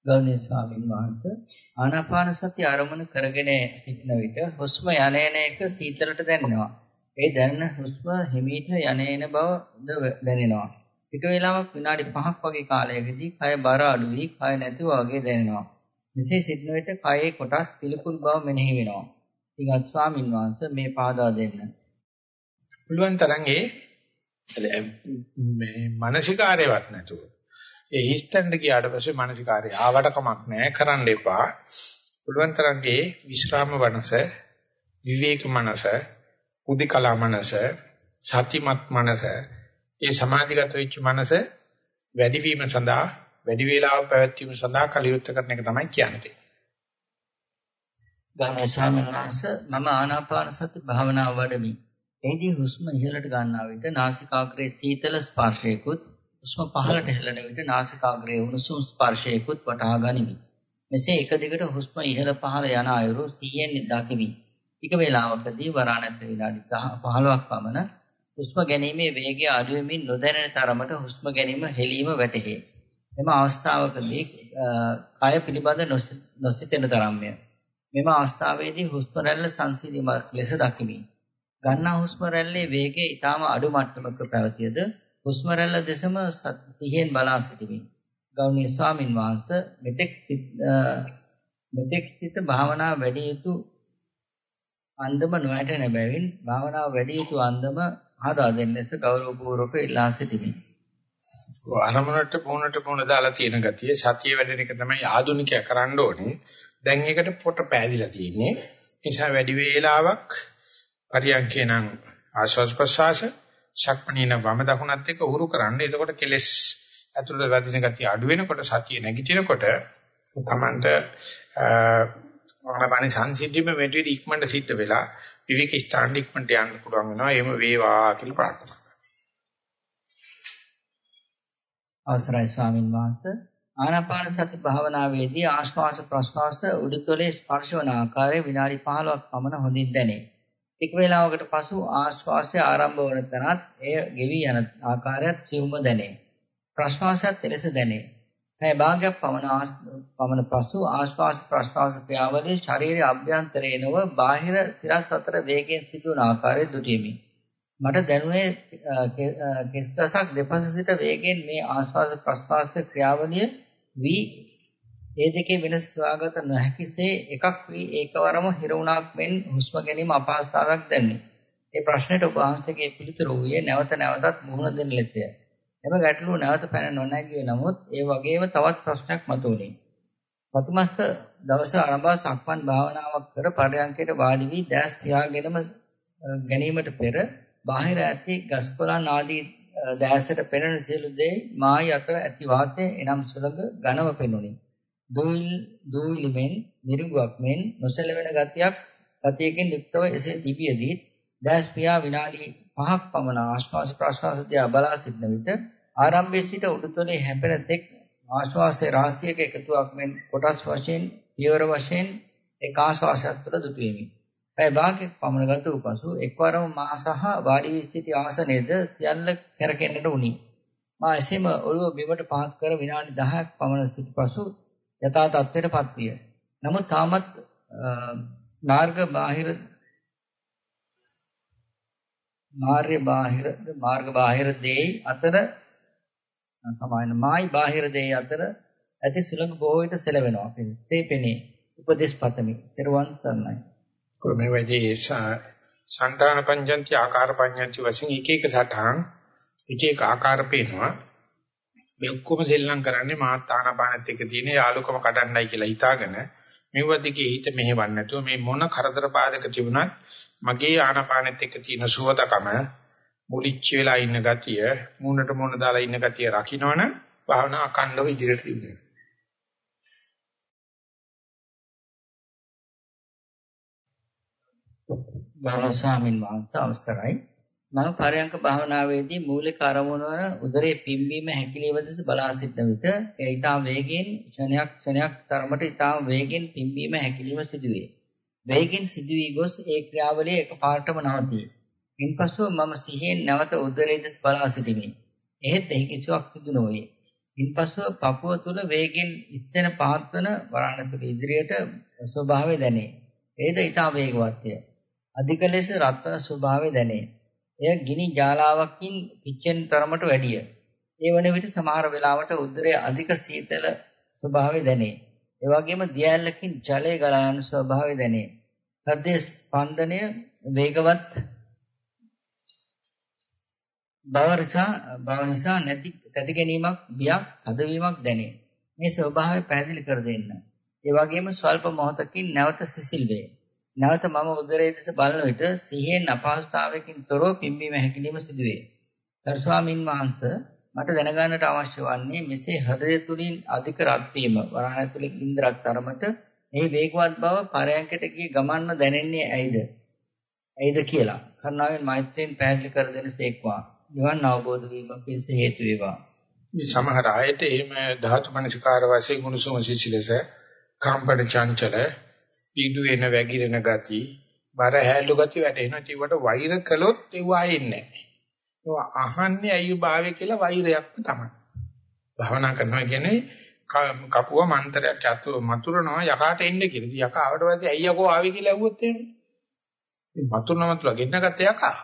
ගෞරවනීය ස්වාමීන් වහන්සේ ආනාපාන සති ආරමුණු කරගෙන සිටින විට හුස්ම යන එක සීතලට දැනෙනවා. ඒ දැනෙන හුස්ම හිමීට යන බව දැනෙනවා. ටික වේලාවක් විනාඩි 5ක් වගේ කාලයකදී කය බර අඩු වී කය නැතිව වගේ දැනෙනවා. මෙසේ සිටින විට කයේ කොටස් පිළිකුල් බව මෙනෙහි වෙනවා. ඊගත් ස්වාමින් වහන්සේ මේ පාදා දෙන්න. පුළුවන් තරම් ඒ මේ මානසිකාරයවත් නැතුව ඒ හිස්තැන්න ගියාට පස්සේ මානසිකාරය ආවට කමක් නැහැ කරන්න එපා. පුළුවන් තරම් ඒ විශ්‍රාම වනස විවේක මනස උදිකලා මනස සතිමත් මනස ඒ සමාධිගත වෙච්ච මනස වැඩි වීම සඳහා වැඩි වේලාවක් පැවැත්වීම සඳහා කලියුත් කරන එක තමයි කියන්නේ. ගාමී සාමනස මම ආනාපාන සති භාවනාව වඩමි. එහිදී හුස්ම ඉහළට ගන්නා විට නාසිකාග්‍රයේ සීතල ස්පර්ශයකුත් හුස්ම පහළට හෙළන විට නාසිකාග්‍රයේ උණුසුම් ස්පර්ශයකුත් වටහා ගනිමි. මෙසේ එක දිගට හුස්ම ඉහළ පහළ යන අයුරු සිහියෙන් දකිමි. ටික වේලාවකදී වරාණත් විනාඩි 15ක් පමණ හුස්ම ගැනීමේ වේගය අඩු වෙමින් නොදැනෙන තරමට හුස්ම ගැනීම හෙලීම වැටහේ. එම අවස්ථාවකදී කය පිළිබඳ නොසිතෙන තරම්ය. මෙම අවස්ථාවේදී හුස්ම රැල්ල සංසිඳීමක් ලෙස දකිමි. ගන්නා හුස්ම රැල්ලේ වේගය ඊටම අඩු මට්ටමක පැවතියද හුස්ම රැල්ල දෙසම සිහියෙන් බලා සිටිමි. ගෞරවනීය ස්වාමින් වහන්සේ මෙතෙක් මෙතෙක් සිට භාවනා වැඩි යුතු අන්දම නොඇටෙන බැවින් භාවනාව වැඩි යුතු අන්දම හදා දෙන්න ලෙස ගෞරවපූර්වක ඉල්ලා සිටිමි. අරමුණට පොණට පොණ දාලා තියෙන ගතිය සතිය වැඩෙන එක තමයි ආධුනිකයා කරන්න ඕනේ. දැන් ඒකට පොට පෑදිලා තියෙන්නේ. නිසා වැඩි වේලාවක් පරියන්කේ නම් ආශ්වාස ප්‍රශ්වාස ශක්මණීන වම දකුණත් එක්ක උහුරු කරන්න. එතකොට කෙලස් ඇතුළට වැදින ගතිය අඩු වෙනකොට සතිය නැගිටිනකොට තමන්ට ආනපාන සංසිද්ධියම මෙටි ඉක්මනට සිද්ධ වෙලා විවික ස්ථාන ඉක්මනට යන්න පුළුවන් වෙනවා. එහෙම වේවා කියලා ප්‍රාර්ථනා අවසරයි ස්වාමින් වහන්සේ ආනාපාන සති භාවනාවේදී ආශ්වාස ප්‍රශ්වාස උඩුතොලේ ස්පර්ශ වන ආකාරය විනාඩි 15ක් පමණ හොඳින් දැනේ. එක් වේලාවකට පසු ආශ්වාසය ආරම්භ වන තැනත් එය ගෙවි යන ආකාරයත් සියුම්ව දැනේ. ප්‍රශ්වාසයත් එලෙස දැනේ. මේ භාගයක් පමණ පමණ පසු ආශ්වාස ප්‍රශ්වාස ක්‍රියාවලිය ශරීරයේ අභ්‍යන්තරයේ නොව බාහිර සිරස් අතර වේගයෙන් සිදුවන ආකාරය දුටීමි. මට දැනුනේ කෙස් දසක් දෙපස සිට වේගයෙන් මේ ආශ්වාස ප්‍රශ්වාස ක්‍රියාවලිය වී ඒ දෙකේ වෙනස සොයාගත නොහැකිසේ එකක් වී ඒකවරම හිර වුණාක් මෙන් හුස්ම ගැනීම අපහසුතාවයක් දැනේ. මේ ප්‍රශ්නෙට ඔබ වහන්සේගේ පිළිතුරු වූයේ නැවත නැවතත් මුහුණ දෙන ලෙසය. එම ගැටලුව නැවත පැන නොනැගියේ නමුත් ඒ වගේම තවත් ප්‍රශ්නයක් මතුවුණේ. පතුමස්ත දවස ආරම්භ සක්මන් භාවනාවක් කර පරයන්කයට වාඩි වී දැස් තියාගෙනම ගැනීමට පෙර බාහිර ඇති ගස්කොළන් ආදී දැසට පෙනෙන සියලු දේ මායි අතර ඇති වාතය එනම් සුළඟ ඝනව පෙනුනි. දූවිලි දූවිලි මෙන් නිරුගක් මෙන් නොසැලවෙන ගතියක් ගතියකින් යුක්තව එසේ තිබියදී දැස් පියා විනාඩි 5ක් පමණ ආශ්වාස ප්‍රශ්වාස දිහා බලා සිටන විට ආරම්භයේ සිට උඩුතොලේ හැපෙන තෙක් ආශ්වාසයේ රාශියක එකතුවක් මෙන් කොටස් වශයෙන් පියවර වශයෙන් එක් ආශ්වාසයක් තුළ දුටුවෙමි. පැය භාගයක් පමණ ගත වූ පසු එක්වරම මා සහ වාඩි වී සිටි ආසනයේද සියල්ල කරකෙන්නට වුණි. මා එසේම ඔළුව බිමට පහත් කර විනාඩි 10ක් පමණ සිටි පසු යථා තත්ත්වයටපත් විය. නමුත් තාමත් මාර්ග බාහිර මාර්ය බාහිර මාර්ග බාහිර දෙයි අතර සමාන මායි බාහිර දෙයි අතර ඇති සුළඟ බොහෝ විට සෙලවෙනවා. ඒ පෙනේ. උපදේශ පතමි. ත්වන් සරණයි. මේ වෙදී සංඨාන පඤ්ඤන්ති ආකාර පඤ්ඤන්ති වශයෙන් එක එක සටහන් එක එක ආකාර පේනවා මේ ඔක්කොම සෙල්ලම් කරන්නේ මාත්තානපානත් එක්ක තියෙන යාලුකම කඩන්නයි කියලා හිතාගෙන මෙවදිකේ හිත මෙහෙවන්නේ නැතුව මේ මොන කරදර බාධක තිබුණත් මගේ ආනපානෙත් එක්ක තියෙන සුවදකම මුලිච්ච වෙලා ඉන්න ගතිය මූණට මූණ දාලා ඉන්න ගතිය රකින්නවනම් භාවනා අකණ්ඩව ඉදිරියට යනවා ගෞරව ස්වාමින් වහන්සේ අවසරයි මම පරයන්ක භාවනාවේදී මූලික අරමුණ වන උදරයේ පිම්බීම හැකිලිම දෙස බලා සිටන විට ඒ ඊටා වේගෙන් ක්ෂණයක් ක්ෂණයක් තරමට ඊටා වේගෙන් පිම්බීම හැකිලිම සිදුවේ. වේගෙන් සිදුවී ගොස් ඒ ක්‍රියාවලිය එකපාරටම නවතී. ඉන්පසු මම සිහියෙන් නැවත උදරයේ දෙස බලා සිටිමි. එහෙත් එහි කිසිවක් සිදු නොවේ. ඉන්පසු පපුව තුල වේගෙන් ඉස්සෙන පහත්වන වරණතුල ඉදිරියට ස්වභාවය දැනේ. ඒද ඊටා වේගවත්ය. අධික ලෙස රත්වන ස්වභාවය දැනේ. එය ගිනි ජාලාවකින් පිච්චෙන තරමට වැඩිය. ඒ වන විට සමහර වෙලාවට උදරයේ අධික සීතල ස්වභාවය දැනේ. ඒ වගේම දියැලකින් ජලය ගලා යන ස්වභාවය දැනේ. හෘදයේ ස්පන්දනය වේගවත් බව නිසා බව නිසා නැති තැති ගැනීමක් බියක් අදවීමක් දැනේ. මේ ස්වභාවය පැහැදිලි කර දෙන්න. ඒ වගේම ස්වල්ප මොහොතකින් නැවත සිසිල් වේ. නැවත මම උදරයේ දෙස බලන විට සිහියෙන් අපහසුතාවයකින් තොරව පිම්බීම හැකිලිම සිදුවේ. ගරු ස්වාමින් වහන්සේ මට දැනගන්නට අවශ්‍ය වන්නේ මෙසේ හෘදය තුලින් අධික රත් වීම වරහය තුලින් ඉන්ද්‍රක් තරමට මේ වේගවත් බව පරයන්කට ගිය ගමන්ම දැනෙන්නේ ඇයිද? ඇයිද කියලා. කරුණාවෙන් මෛත්‍රියෙන් පැහැදිලි කර දෙනසේක්වා. නිවන් අවබෝධ වීම පිණිස හේතු වේවා. මේ සමහර ආයත එහෙම ධාතු මනසිකාර වශයෙන් ගුණසුම සිසිලස කම්පන චංචල පීඩු වෙන වැగిරෙන ගති බර හැලු ගති වැටෙනවා ඒවට වෛර කළොත් ඒව ආයෙන්නේ නැහැ. අහන්නේ අයියෝ භාවය කියලා වෛරයක්ම තමයි. භවනා කරනවා කියන්නේ කපුව මන්තරයක් අතු මතුරනවා යකාට එන්න කියලා. යකා ආවට පස්සේ අයියකෝ ආවේ කියලා ඇහුවොත් එහෙම. මේ මතුරන මතුරලා ගෙන්නගත්ත යකා.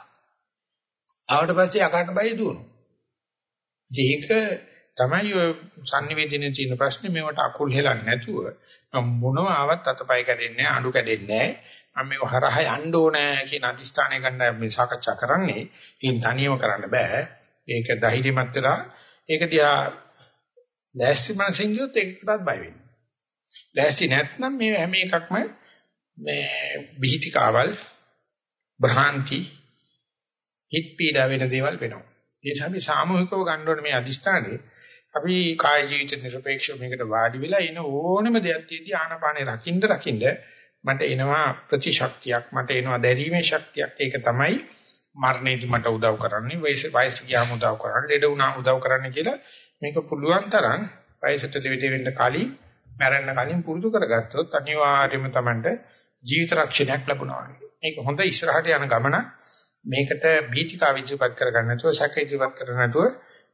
ආවට පස්සේ යකාට බය දුවනවා. ඒක තමයි ඔය sannivedanaye තියෙන ප්‍රශ්නේ මේවට අකුල් හෙලන්නේ නැතුව මොනව ආවත් අතපය කැඩෙන්නේ නැහැ අඬු කැඩෙන්නේ නැහැ මම මේක හරහා යන්න ඕනේ කියන අදිස්ථානය ගන්න මේ සාකච්ඡා කරන්නේ. ඉතින් තනියම කරන්න බෑ. ඒක ධෛර්යමත් වෙලා ඒක දිහා ලෑස්ති මනසින් ගියොත් ඒකටත් බය වෙන්නේ. ලෑස්ති නැත්නම් මේ හැම එකක්ම මේ බිහිතිකාවල් භ්‍රාන්ති හිත පීඩා වෙන දේවල් වෙනවා. ඒ නිසා අපි සාමූහිකව ගන්න ඕනේ මේ අදිස්ථානේ අපි කාය ජීවිත නිර්පේක්ෂව මේකට වාඩි වෙලා ඉන ඕනම දෙයක් තියදී ආනපානේ රකින්න රකින්න මට එනවා ප්‍රතිශක්තියක් මට එනවා දැරීමේ ශක්තියක් ඒක තමයි මරණයදී මට උදව් කරන්නේ වයස වයසට ගියාම උදව් කරන්නේ ලෙඩ වුණා උදව් කරන්නේ කියලා මේක පුළුවන් තරම් වයසට ලෙඩ වෙන්න කලින් මැරෙන්න කලින් පුරුදු කරගත්තොත් අනිවාර්යයෙන්ම Tamanට ජීවිත රක්ෂණයක් ලැබුණා. මේක හොඳ ඉස්සරහට යන ගමන මේකට බීතිකා විදිහපත් කරගන්න නැතුව සැක ඉදිරිපත් කරන්න නැතුව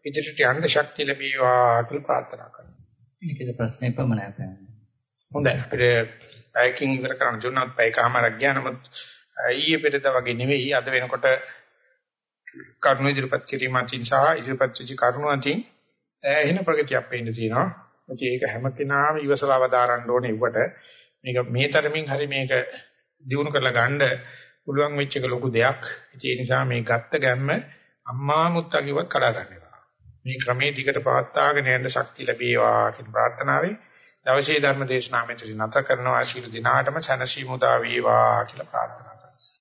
ඉදිරියට යන්න ශක්තිය ලැබේවා කියලා ප්‍රාර්ථනා කරනවා. මේකද ප්‍රශ්නේ පමණයි. හොඳයි. අපිට පැයකින් ඉවර කරන්න දුන්නත් පැයකමාරක් ගියා නමුත් ඊයේ පෙරේද වගේ නෙවෙයි අද වෙනකොට කරුණු ඉදිරිපත් කිරීම අතින් සහ ඉදිරිපත් වෙච්ච කරුණු අතින් එහෙන ප්‍රගතියක් පේන්න තියෙනවා. ඒක හැම කෙනාම ඉවසලාව දාරන්න ඕනේ ඉවට. මේක මේ තරමින් හරි මේක දිනු කරලා ගන්න පුළුවන් වෙච්ච එක ලොකු දෙයක්. ඒ නිසා මේ ගත්ත ගැම්ම අම්මා මුත්තා කිව්වත් කඩා ගන්න එපා. මේ ක්‍රමයේ දිගට පවත්වාගෙන යන්න ශක්තිය ලැබේවා කියන ප්‍රාර්ථනාවෙන් දවසේ ධර්ම දේශනාව මෙතන නැත කරනවා. ආශිර්වාද දිනාටම සනසීමුදා වේවා කියලා ප්‍රාර්ථනා